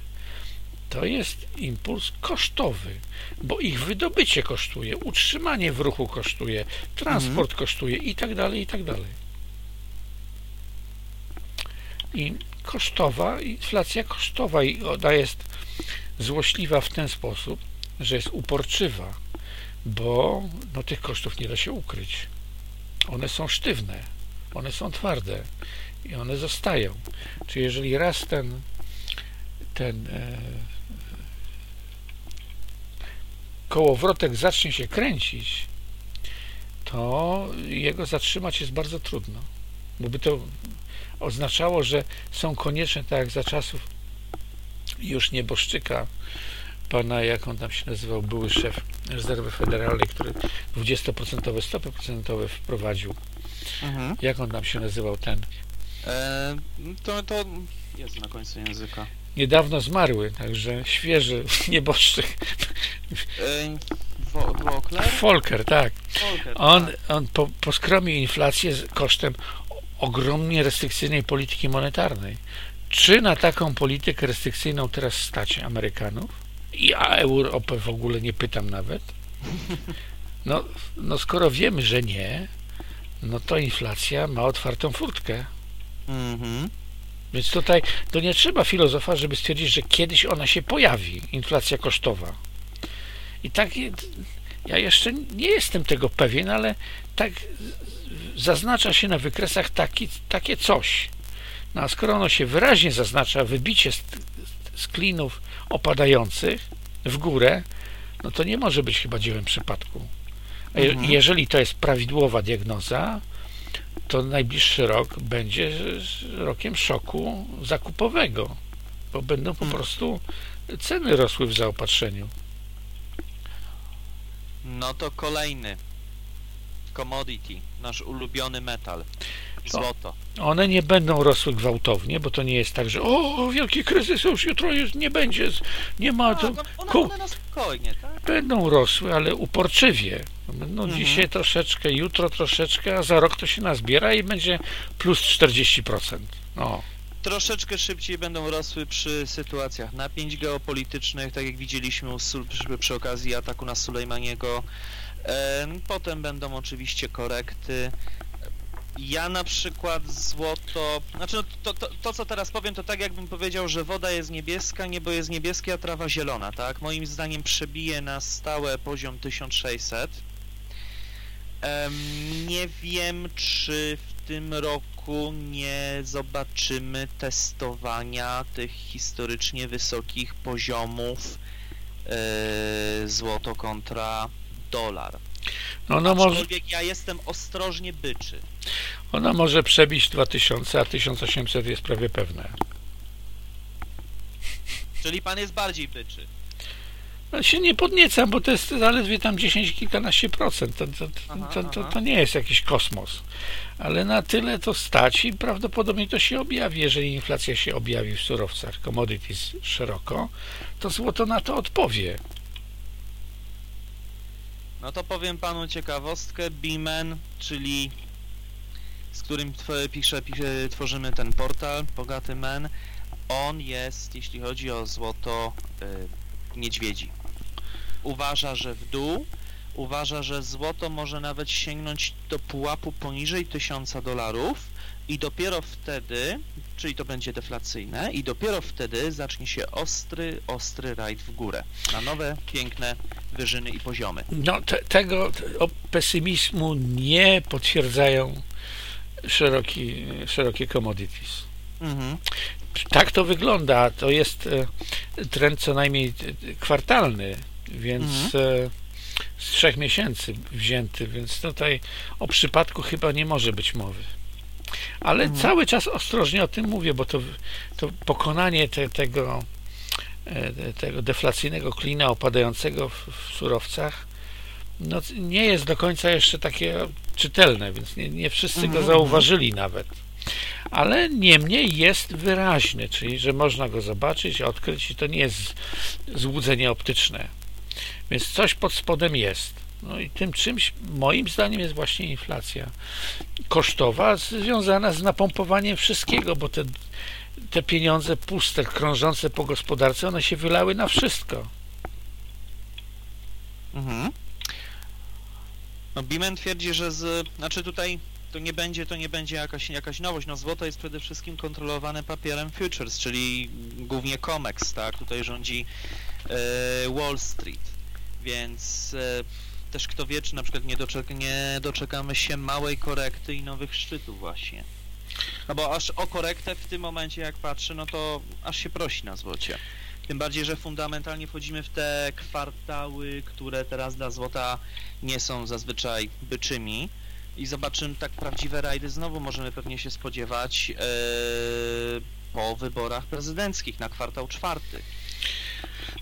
to jest impuls kosztowy, bo ich wydobycie kosztuje, utrzymanie w ruchu kosztuje, transport mhm. kosztuje i tak dalej, i tak dalej. I kosztowa, inflacja kosztowa i ona jest złośliwa w ten sposób, że jest uporczywa, bo no, tych kosztów nie da się ukryć. One są sztywne, one są twarde i one zostają. Czyli jeżeli raz ten ten e, kołowrotek zacznie się kręcić, to jego zatrzymać jest bardzo trudno. Bo by to oznaczało, że są konieczne, tak jak za czasów już nieboszczyka, pana, jak on tam się nazywał, były szef rezerwy federalnej, który 20% stopy procentowe wprowadził. Mhm. Jak on tam się nazywał ten? E, to, to jest na końcu języka niedawno zmarły, także świeży nieboszczyk. Volker, tak. On, tak. on po, poskromił inflację kosztem ogromnie restrykcyjnej polityki monetarnej. Czy na taką politykę restrykcyjną teraz stać Amerykanów? I a Europę w ogóle nie pytam nawet. No, no skoro wiemy, że nie, no to inflacja ma otwartą furtkę. Mhm. Więc tutaj to nie trzeba filozofa, żeby stwierdzić, że kiedyś ona się pojawi, inflacja kosztowa. I tak ja jeszcze nie jestem tego pewien, ale tak zaznacza się na wykresach taki, takie coś. No a skoro ono się wyraźnie zaznacza, wybicie z, klinów opadających w górę, no to nie może być chyba dziełem przypadku. Mhm. jeżeli to jest prawidłowa diagnoza, to najbliższy rok będzie rokiem szoku zakupowego, bo będą po hmm. prostu ceny rosły w zaopatrzeniu. No to kolejny commodity, nasz ulubiony metal, One nie będą rosły gwałtownie, bo to nie jest tak, że o, wielki kryzys już jutro już nie będzie, nie ma... To, no, one, one spokojnie, tak? Będą rosły, ale uporczywie. No mhm. dzisiaj troszeczkę, jutro troszeczkę, a za rok to się nazbiera i będzie plus 40%. No. Troszeczkę szybciej będą rosły przy sytuacjach napięć geopolitycznych, tak jak widzieliśmy przy, przy okazji ataku na Sulejmaniego. Potem będą oczywiście korekty. Ja na przykład złoto, znaczy no to, to, to, co teraz powiem, to tak jakbym powiedział, że woda jest niebieska, niebo jest niebieskie, a trawa zielona, tak? Moim zdaniem przebije na stałe poziom 1600 nie wiem, czy w tym roku nie zobaczymy testowania tych historycznie wysokich poziomów yy, złoto kontra dolar. No, no może... ja jestem ostrożnie byczy. Ona może przebić 2000, a 1800 jest prawie pewne. Czyli pan jest bardziej byczy. No się nie podniecam, bo to jest zaledwie tam 10 kilkanaście procent. To, to, to, to, to nie jest jakiś kosmos. Ale na tyle to stać i prawdopodobnie to się objawi. Jeżeli inflacja się objawi w surowcach, commodities szeroko, to złoto na to odpowie. No to powiem panu ciekawostkę. Bimen, czyli z którym pisze, pisze, tworzymy ten portal, Bogaty Men, on jest, jeśli chodzi o złoto, yy, niedźwiedzi. Uważa, że w dół, uważa, że złoto może nawet sięgnąć do pułapu poniżej 1000 dolarów i dopiero wtedy, czyli to będzie deflacyjne, i dopiero wtedy zacznie się ostry, ostry rajd w górę. Na nowe, piękne wyżyny i poziomy. No, te, tego te, pesymizmu nie potwierdzają szeroki, szerokie commodities. Mhm. Tak to wygląda. To jest e, trend co najmniej kwartalny, więc mhm. E, z trzech miesięcy wzięty, więc tutaj o przypadku chyba nie może być mowy. Ale mhm. cały czas ostrożnie o tym mówię, bo to, to pokonanie te, tego, e, tego deflacyjnego klina opadającego w, w surowcach no, nie jest do końca jeszcze takie czytelne, więc nie, nie wszyscy mhm. go zauważyli nawet. Ale niemniej jest wyraźny, czyli że można go zobaczyć, odkryć i to nie jest złudzenie optyczne. Więc coś pod spodem jest. No i tym czymś, moim zdaniem, jest właśnie inflacja kosztowa, związana z napompowaniem wszystkiego, bo te, te pieniądze puste, krążące po gospodarce, one się wylały na wszystko. Mhm. No Bimen twierdzi, że z, znaczy tutaj to nie będzie, to nie będzie jakaś, jakaś nowość. No złoto jest przede wszystkim kontrolowane papierem futures, czyli głównie COMEX, tak? Tutaj rządzi e, Wall Street, więc e, też kto wie, czy na przykład nie, doczek nie doczekamy się małej korekty i nowych szczytów właśnie. No bo aż o korektę w tym momencie jak patrzę, no to aż się prosi na złocie. Tym bardziej, że fundamentalnie wchodzimy w te kwartały, które teraz dla złota nie są zazwyczaj byczymi. I zobaczymy tak prawdziwe rajdy znowu możemy pewnie się spodziewać yy, po wyborach prezydenckich na kwartał czwarty.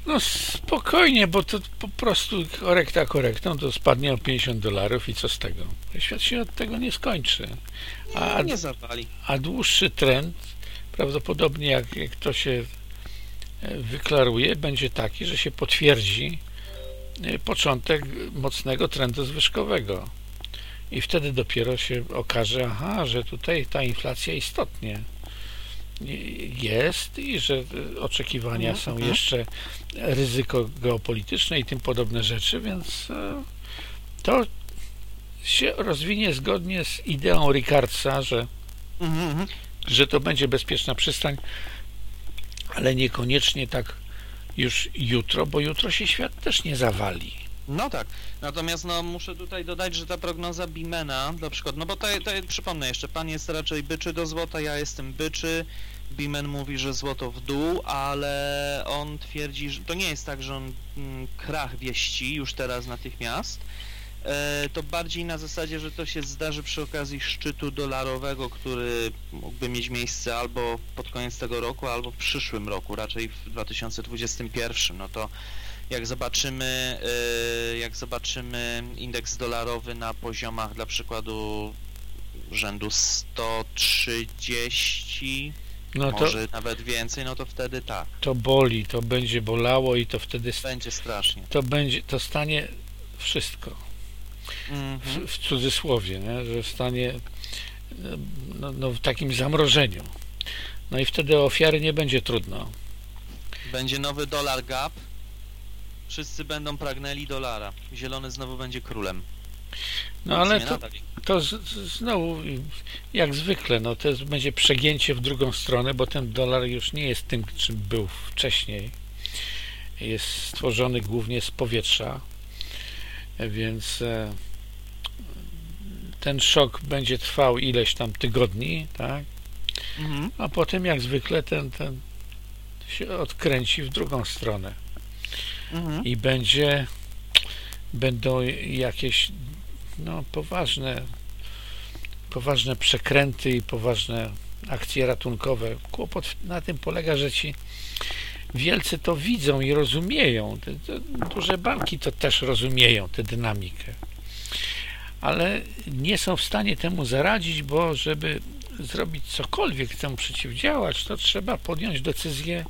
No spokojnie, bo to po prostu korekta korektą to spadnie o 50 dolarów i co z tego? Świat się od tego nie skończy. A, nie, nie zawali. A dłuższy trend, prawdopodobnie jak, jak to się wyklaruje, będzie taki, że się potwierdzi e, początek mocnego trendu zwyżkowego. I wtedy dopiero się okaże, aha, że tutaj ta inflacja istotnie jest i że oczekiwania są mhm. jeszcze ryzyko geopolityczne i tym podobne rzeczy, więc e, to się rozwinie zgodnie z ideą Ricardsa, że, mhm. że to będzie bezpieczna przystań, ale niekoniecznie tak już jutro, bo jutro się świat też nie zawali. No tak, natomiast no muszę tutaj dodać, że ta prognoza Bimena na przykład, no bo to, to przypomnę jeszcze, pan jest raczej byczy do złota, ja jestem byczy, Bimen mówi, że złoto w dół, ale on twierdzi, że to nie jest tak, że on mm, krach wieści już teraz natychmiast, to bardziej na zasadzie, że to się zdarzy przy okazji szczytu dolarowego, który mógłby mieć miejsce albo pod koniec tego roku, albo w przyszłym roku, raczej w 2021. No to jak zobaczymy, e, jak zobaczymy indeks dolarowy na poziomach dla przykładu rzędu 130 no może to, nawet więcej, no to wtedy tak. To boli, to będzie bolało i to wtedy... Będzie strasznie. To będzie, to stanie wszystko. -hmm. w, w, cudzysłowie, nie? że stanie no, no, w takim zamrożeniu. No i wtedy ofiary nie będzie trudno. Będzie nowy dolar gap. Wszyscy będą pragnęli dolara. Zielony znowu będzie królem. No ale to, to z, znowu, jak zwykle, no to jest, będzie przegięcie w drugą stronę, bo ten dolar już nie jest tym, czym był wcześniej. Jest stworzony głównie z powietrza, więc e, ten szok będzie trwał ileś tam tygodni, tak? Mhm. A potem jak zwykle ten, ten się odkręci w drugą stronę. Mhm. I będzie będą jakieś no, poważne, poważne przekręty i poważne akcje ratunkowe. Kłopot na tym polega, że ci wielcy to widzą i rozumieją. Te, te duże banki to też rozumieją, tę dynamikę. Ale nie są w stanie temu zaradzić, bo żeby zrobić cokolwiek temu przeciwdziałać, to trzeba podjąć decyzje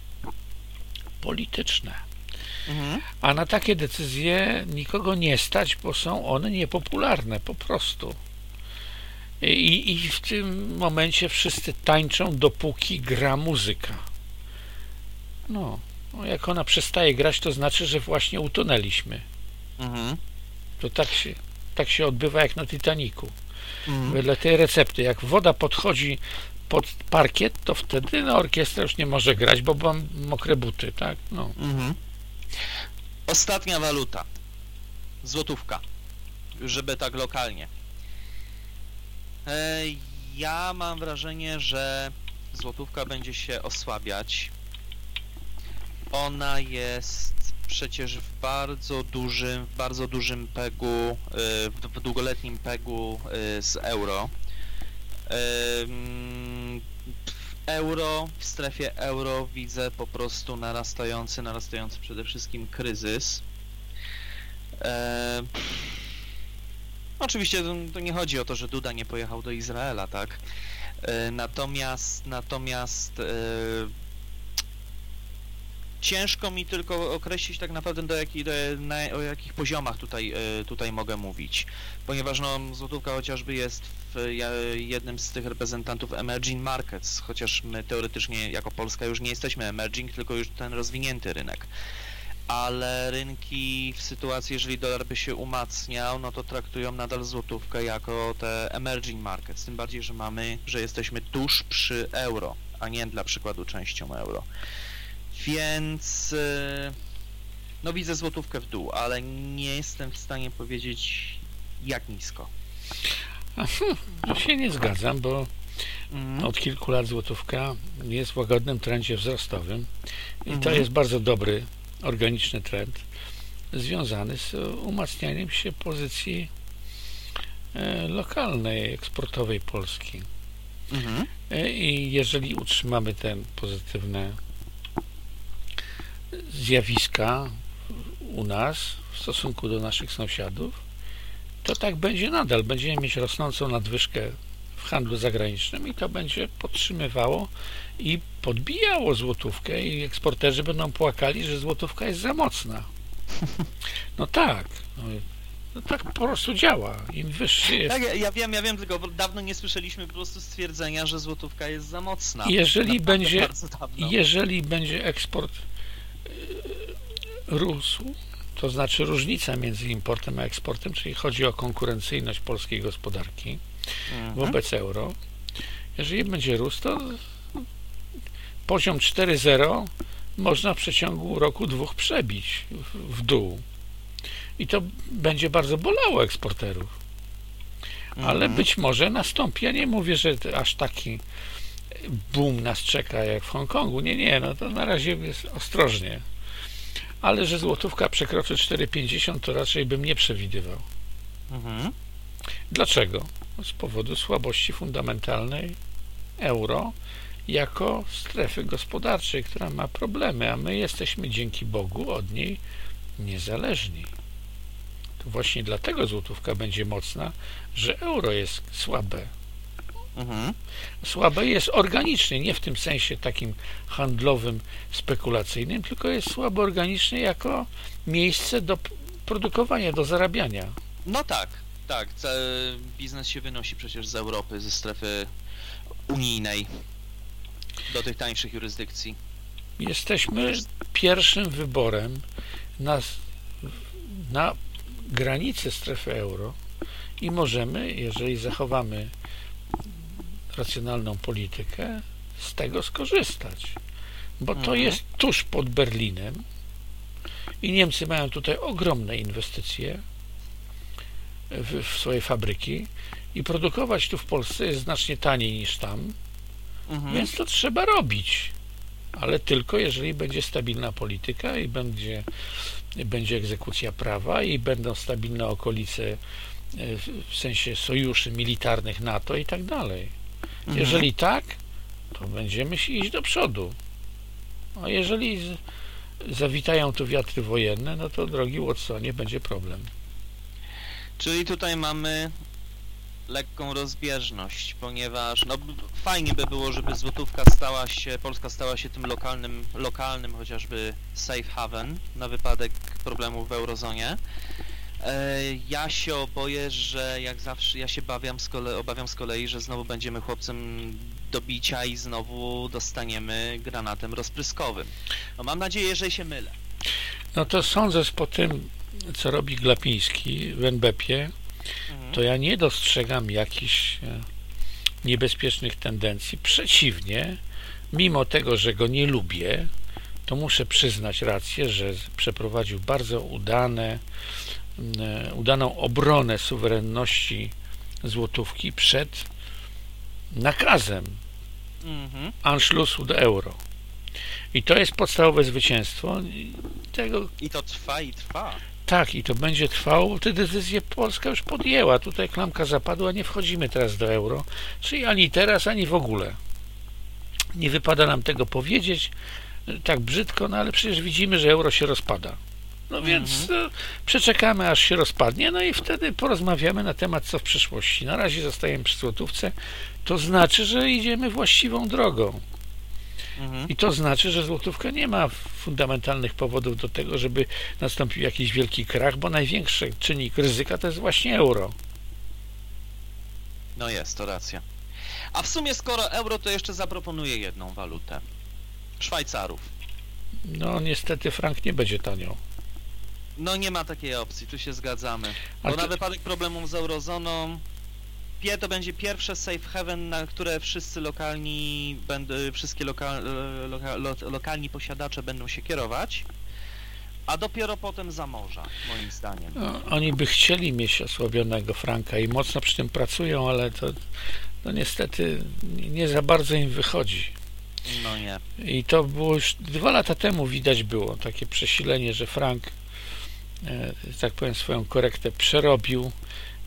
polityczne. Mhm. A na takie decyzje nikogo nie stać, bo są one niepopularne po prostu. I, I w tym momencie wszyscy tańczą, dopóki gra muzyka. No, no jak ona przestaje grać, to znaczy, że właśnie utonęliśmy. Mhm. To tak się, tak się odbywa jak na Titaniku. Mhm. Wedle tej recepty, jak woda podchodzi pod parkiet, to wtedy no, orkiestra już nie może grać, bo mam mokre buty, tak? No. Mhm. Ostatnia waluta. Złotówka. Żeby tak lokalnie. E, ja mam wrażenie, że złotówka będzie się osłabiać. Ona jest przecież w bardzo dużym, w bardzo dużym pegu, y, w długoletnim pegu y, z euro. W euro, w strefie euro widzę po prostu narastający, narastający przede wszystkim kryzys. Oczywiście to nie chodzi o to, że Duda nie pojechał do Izraela, tak? E, natomiast, natomiast ciężko mi tylko określić tak naprawdę do, jakich, do na, o jakich poziomach tutaj, e, tutaj mogę mówić, ponieważ no, złotówka chociażby jest w jednym z tych reprezentantów emerging markets, chociaż my teoretycznie jako Polska już nie jesteśmy emerging, tylko już ten rozwinięty rynek. Ale rynki w sytuacji, jeżeli dolar by się umacniał, no to traktują nadal złotówkę jako te emerging markets, tym bardziej, że mamy, że jesteśmy tuż przy euro, a nie dla przykładu częścią euro. Więc y, no widzę złotówkę w dół, ale nie jestem w stanie powiedzieć jak nisko. No się nie zgadzam, bo mm. od kilku lat złotówka jest w łagodnym trendzie wzrostowym i to jest bardzo dobry organiczny trend związany z umacnianiem się pozycji e, lokalnej, eksportowej Polski. Mhm. E, I jeżeli utrzymamy te pozytywne zjawiska u nas w stosunku do naszych sąsiadów, to tak będzie nadal. Będziemy mieć rosnącą nadwyżkę w handlu zagranicznym i to będzie podtrzymywało i podbijało złotówkę i eksporterzy będą płakali, że złotówka jest za mocna. No tak. No, no tak po prostu działa. Im wyższy jest... Tak, ja, ja, wiem, ja wiem, tylko dawno nie słyszeliśmy po prostu stwierdzenia, że złotówka jest za mocna. Jeżeli będzie, jeżeli będzie eksport rósł, to znaczy różnica między importem a eksportem, czyli chodzi o konkurencyjność polskiej gospodarki mhm. wobec euro. Jeżeli będzie rósł, to poziom 4.0 można w przeciągu roku dwóch przebić w dół. I to będzie bardzo bolało eksporterów. Ale mhm. być może nastąpi. Ja nie mówię, że aż taki boom nas czeka jak w Hongkongu. Nie, nie, no to na razie jest ostrożnie. Ale że złotówka przekroczy 4,50 to raczej bym nie przewidywał. Mhm. Dlaczego? No z powodu słabości fundamentalnej euro jako strefy gospodarczej, która ma problemy, a my jesteśmy dzięki Bogu od niej niezależni. To właśnie dlatego złotówka będzie mocna, że euro jest słabe. Mhm. Słabe jest organicznie, nie w tym sensie takim handlowym, spekulacyjnym, tylko jest słabe organicznie jako miejsce do produkowania, do zarabiania. No tak, tak. Biznes się wynosi przecież z Europy, ze strefy unijnej do tych tańszych jurysdykcji. Jesteśmy pierwszym wyborem na, na granicy strefy euro i możemy, jeżeli zachowamy racjonalną politykę, z tego skorzystać. Bo to mhm. jest tuż pod Berlinem i Niemcy mają tutaj ogromne inwestycje w, w swoje fabryki i produkować tu w Polsce jest znacznie taniej niż tam Mhm. Więc to trzeba robić. Ale tylko jeżeli będzie stabilna polityka i będzie, będzie egzekucja prawa i będą stabilne okolice e, w sensie sojuszy militarnych NATO i tak dalej. Mhm. Jeżeli tak, to będziemy się iść do przodu. A jeżeli zawitają tu wiatry wojenne, no to drogi Watsonie będzie problem. Czyli tutaj mamy lekką rozbieżność, ponieważ no, fajnie by było, żeby złotówka stała się, Polska stała się tym lokalnym, lokalnym chociażby safe haven na wypadek problemów w eurozonie. E, ja się oboję, że jak zawsze, ja się bawiam z kolei, obawiam z kolei, że znowu będziemy chłopcem do bicia i znowu dostaniemy granatem rozpryskowym. No mam nadzieję, że się mylę. No to sądzę po tym co robi Glapiński w NBP-ie, Mhm. to ja nie dostrzegam jakichś e, niebezpiecznych tendencji. Przeciwnie, mimo tego, że go nie lubię, to muszę przyznać rację, że przeprowadził bardzo udane, udaną obronę suwerenności złotówki przed nakazem Mhm. Anschlussu do euro. I to jest podstawowe zwycięstwo. I Tego I to trwa i trwa. tak, i to będzie trwało. bo Te decyzje Polska już podjęła. Tutaj klamka zapadła, nie wchodzimy teraz do euro. Czyli ani teraz, ani w ogóle. Nie wypada nam tego powiedzieć e, tak brzydko, no ale przecież widzimy, że euro się rozpada. No więc e, przeczekamy, aż się rozpadnie, no i wtedy porozmawiamy na temat, co w przyszłości. Na razie zostajemy przy złotówce. To znaczy, że idziemy właściwą drogą. Mhm. I to znaczy, że złotówka nie ma fundamentalnych powodów do tego, żeby nastąpił jakiś wielki krach, bo największy czynnik ryzyka to jest właśnie euro. No jest, to racja. A w sumie skoro euro, to jeszcze zaproponuję jedną walutę. Szwajcarów. No niestety frank nie będzie tanio. No nie ma takiej opcji, tu się zgadzamy. Bo na wypadek problemów z eurozoną to będzie pierwsze safe haven, na które wszyscy lokalni będą, wszystkie lokal, loka, lo, lokalni posiadacze będą się kierować. A dopiero potem za morza, moim zdaniem. No, oni by chcieli mieć osłabionego franka i mocno przy tym pracują, ale to no niestety nie za bardzo im wychodzi. No nie. I to było już dwa lata temu widać było takie przesilenie, że frank, tak powiem, swoją korektę przerobił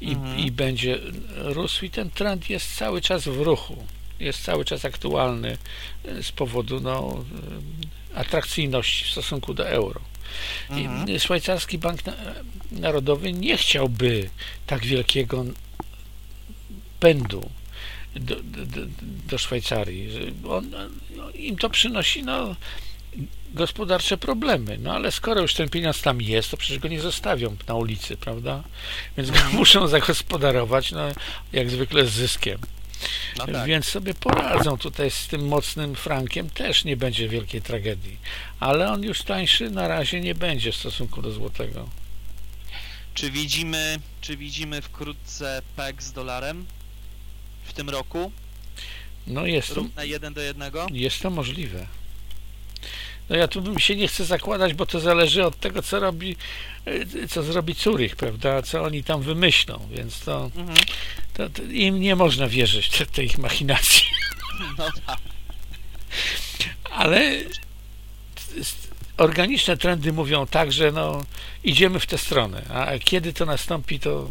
i, Mhm. i będzie rósł i ten trend jest cały czas w ruchu. Jest cały czas aktualny e, z powodu no, e, atrakcyjności w stosunku do euro. Mhm. I Szwajcarski Bank Na- Narodowy nie chciałby tak wielkiego pędu do, do, do, Szwajcarii. On, no, im to przynosi no, gospodarcze problemy. No ale skoro już ten pieniądz tam jest, to przecież go nie zostawią na ulicy, prawda? Więc go muszą zagospodarować, no, jak zwykle z zyskiem. No tak. Więc sobie poradzą tutaj z tym mocnym frankiem, też nie będzie wielkiej tragedii. Ale on już tańszy na razie nie będzie w stosunku do złotego. Czy widzimy, czy widzimy wkrótce PEG z dolarem w tym roku? No jest to, Równe 1 do 1? jest to możliwe. No ja tu bym się nie chcę zakładać, bo to zależy od tego, co robi, e, co zrobi Zurich, prawda, co oni tam wymyślą, więc to, Mhm. to, to im nie można wierzyć te, te ich machinacji. No tak. Ale organiczne trendy mówią tak, że no, idziemy w tę stronę, a kiedy to nastąpi, to,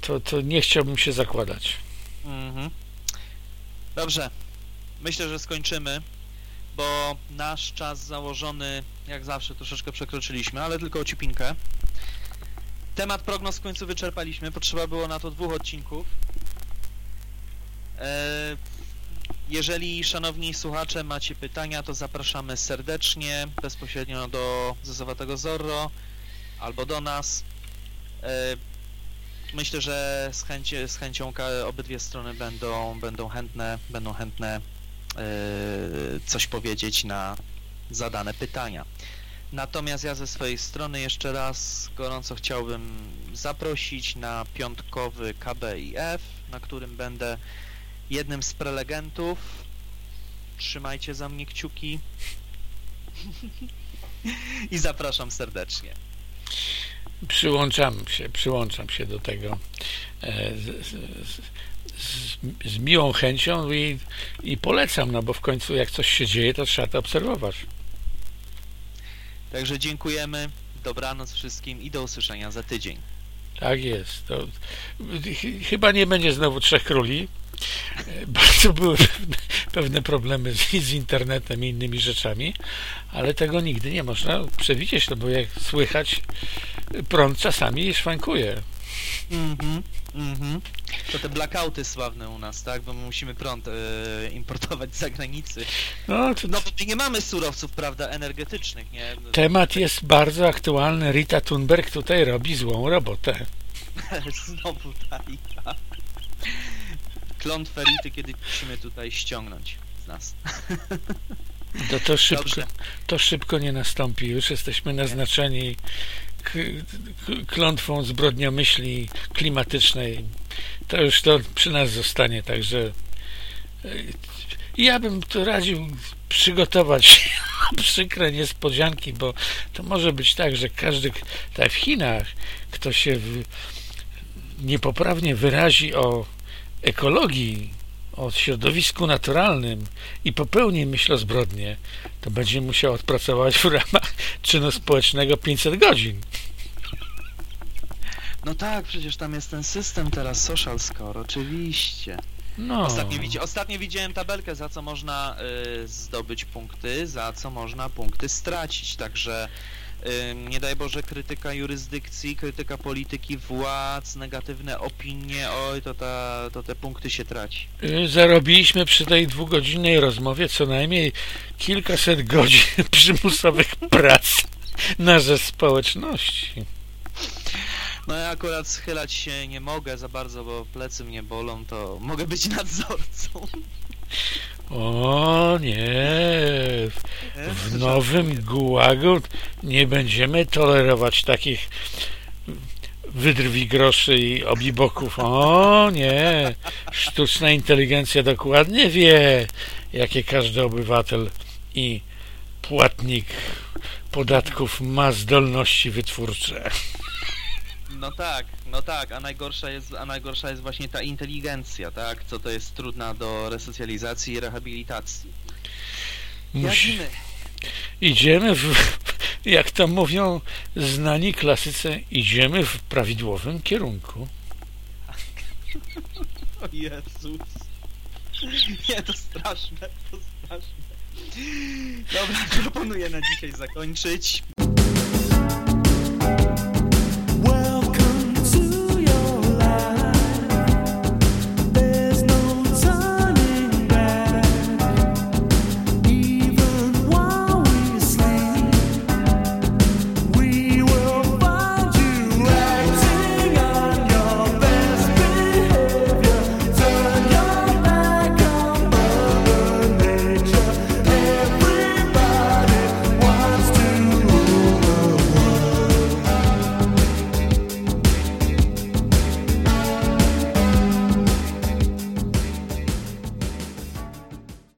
to, to nie chciałbym się zakładać. Mhm. Dobrze. Myślę, że skończymy, bo nasz czas założony, jak zawsze, troszeczkę przekroczyliśmy, ale tylko o ciupinkę. Temat prognoz w końcu wyczerpaliśmy, potrzeba było na to dwóch odcinków. E, Jeżeli, szanowni słuchacze, macie pytania, to zapraszamy serdecznie, bezpośrednio do Zezowatego Zorro albo do nas. E, Myślę, że z, chęci, z chęcią obydwie strony będą, będą chętne, będą chętne coś powiedzieć na zadane pytania. Natomiast ja ze swojej strony jeszcze raz gorąco chciałbym zaprosić na piątkowy KBIF, na którym będę jednym z prelegentów. Trzymajcie za mnie kciuki. I zapraszam serdecznie. Przyłączam się, przyłączam się do tego e, z, miłą chęcią i, i polecam, no bo w końcu jak coś się dzieje, to trzeba to obserwować. Także dziękujemy, dobranoc wszystkim i do usłyszenia za tydzień. Tak jest. To, ch- chyba nie będzie znowu trzech króli. E, Bardzo były pewne, problemy z, z internetem i innymi rzeczami, ale tego nigdy nie można przewidzieć, no bo jak słychać, prąd czasami szwankuje. Mhm, mhm. To te blackouty sławne u nas, tak? Bo my musimy prąd e, importować z zagranicy. No, to, No bo my nie mamy surowców, prawda, energetycznych, nie? Temat jest bardzo aktualny. Rita Thunberg tutaj robi złą robotę. Znowu ta licha. Klątwę Rity, kiedy musimy tutaj ściągnąć z nas. To, to, szybko, Dobrze. to szybko nie nastąpi. Już jesteśmy naznaczeni klątwą zbrodniomyśli klimatycznej. To już to przy nas zostanie, także e, ja bym to radził przygotować przykre niespodzianki, bo to może być tak, że każdy, tak w Chinach, kto się w, niepoprawnie wyrazi o ekologii, o środowisku naturalnym i popełni myśl o zbrodnie, to będzie musiał odpracować w ramach czynu społecznego 500 godzin. No tak, przecież tam jest ten system teraz, social score, oczywiście. No, Ostatnio, widzi, ostatnio widziałem tabelkę, za co można y, zdobyć punkty, za co można punkty stracić, także nie daj Boże krytyka jurysdykcji, krytyka polityki władz, negatywne opinie, oj, to, ta, to te punkty się traci. y, zarobiliśmy przy tej dwugodzinnej rozmowie co najmniej kilkaset godzin przymusowych prac na rzecz społeczności. No ja akurat schylać się nie mogę za bardzo, bo plecy mnie bolą, to mogę być nadzorcą. O nie, w, nowym gułagu nie będziemy tolerować takich wydrwi groszy i obiboków. O nie, sztuczna inteligencja dokładnie wie, jakie każdy obywatel i płatnik podatków ma zdolności wytwórcze. No tak, no tak, a najgorsza jest, a najgorsza jest właśnie ta inteligencja, tak? Co to jest trudna do resocjalizacji i rehabilitacji. Jadzimy. idziemy w, jak to mówią znani klasycy, idziemy w prawidłowym kierunku. O Jezus. Nie, to straszne, to straszne. Dobra, proponuję na dzisiaj zakończyć.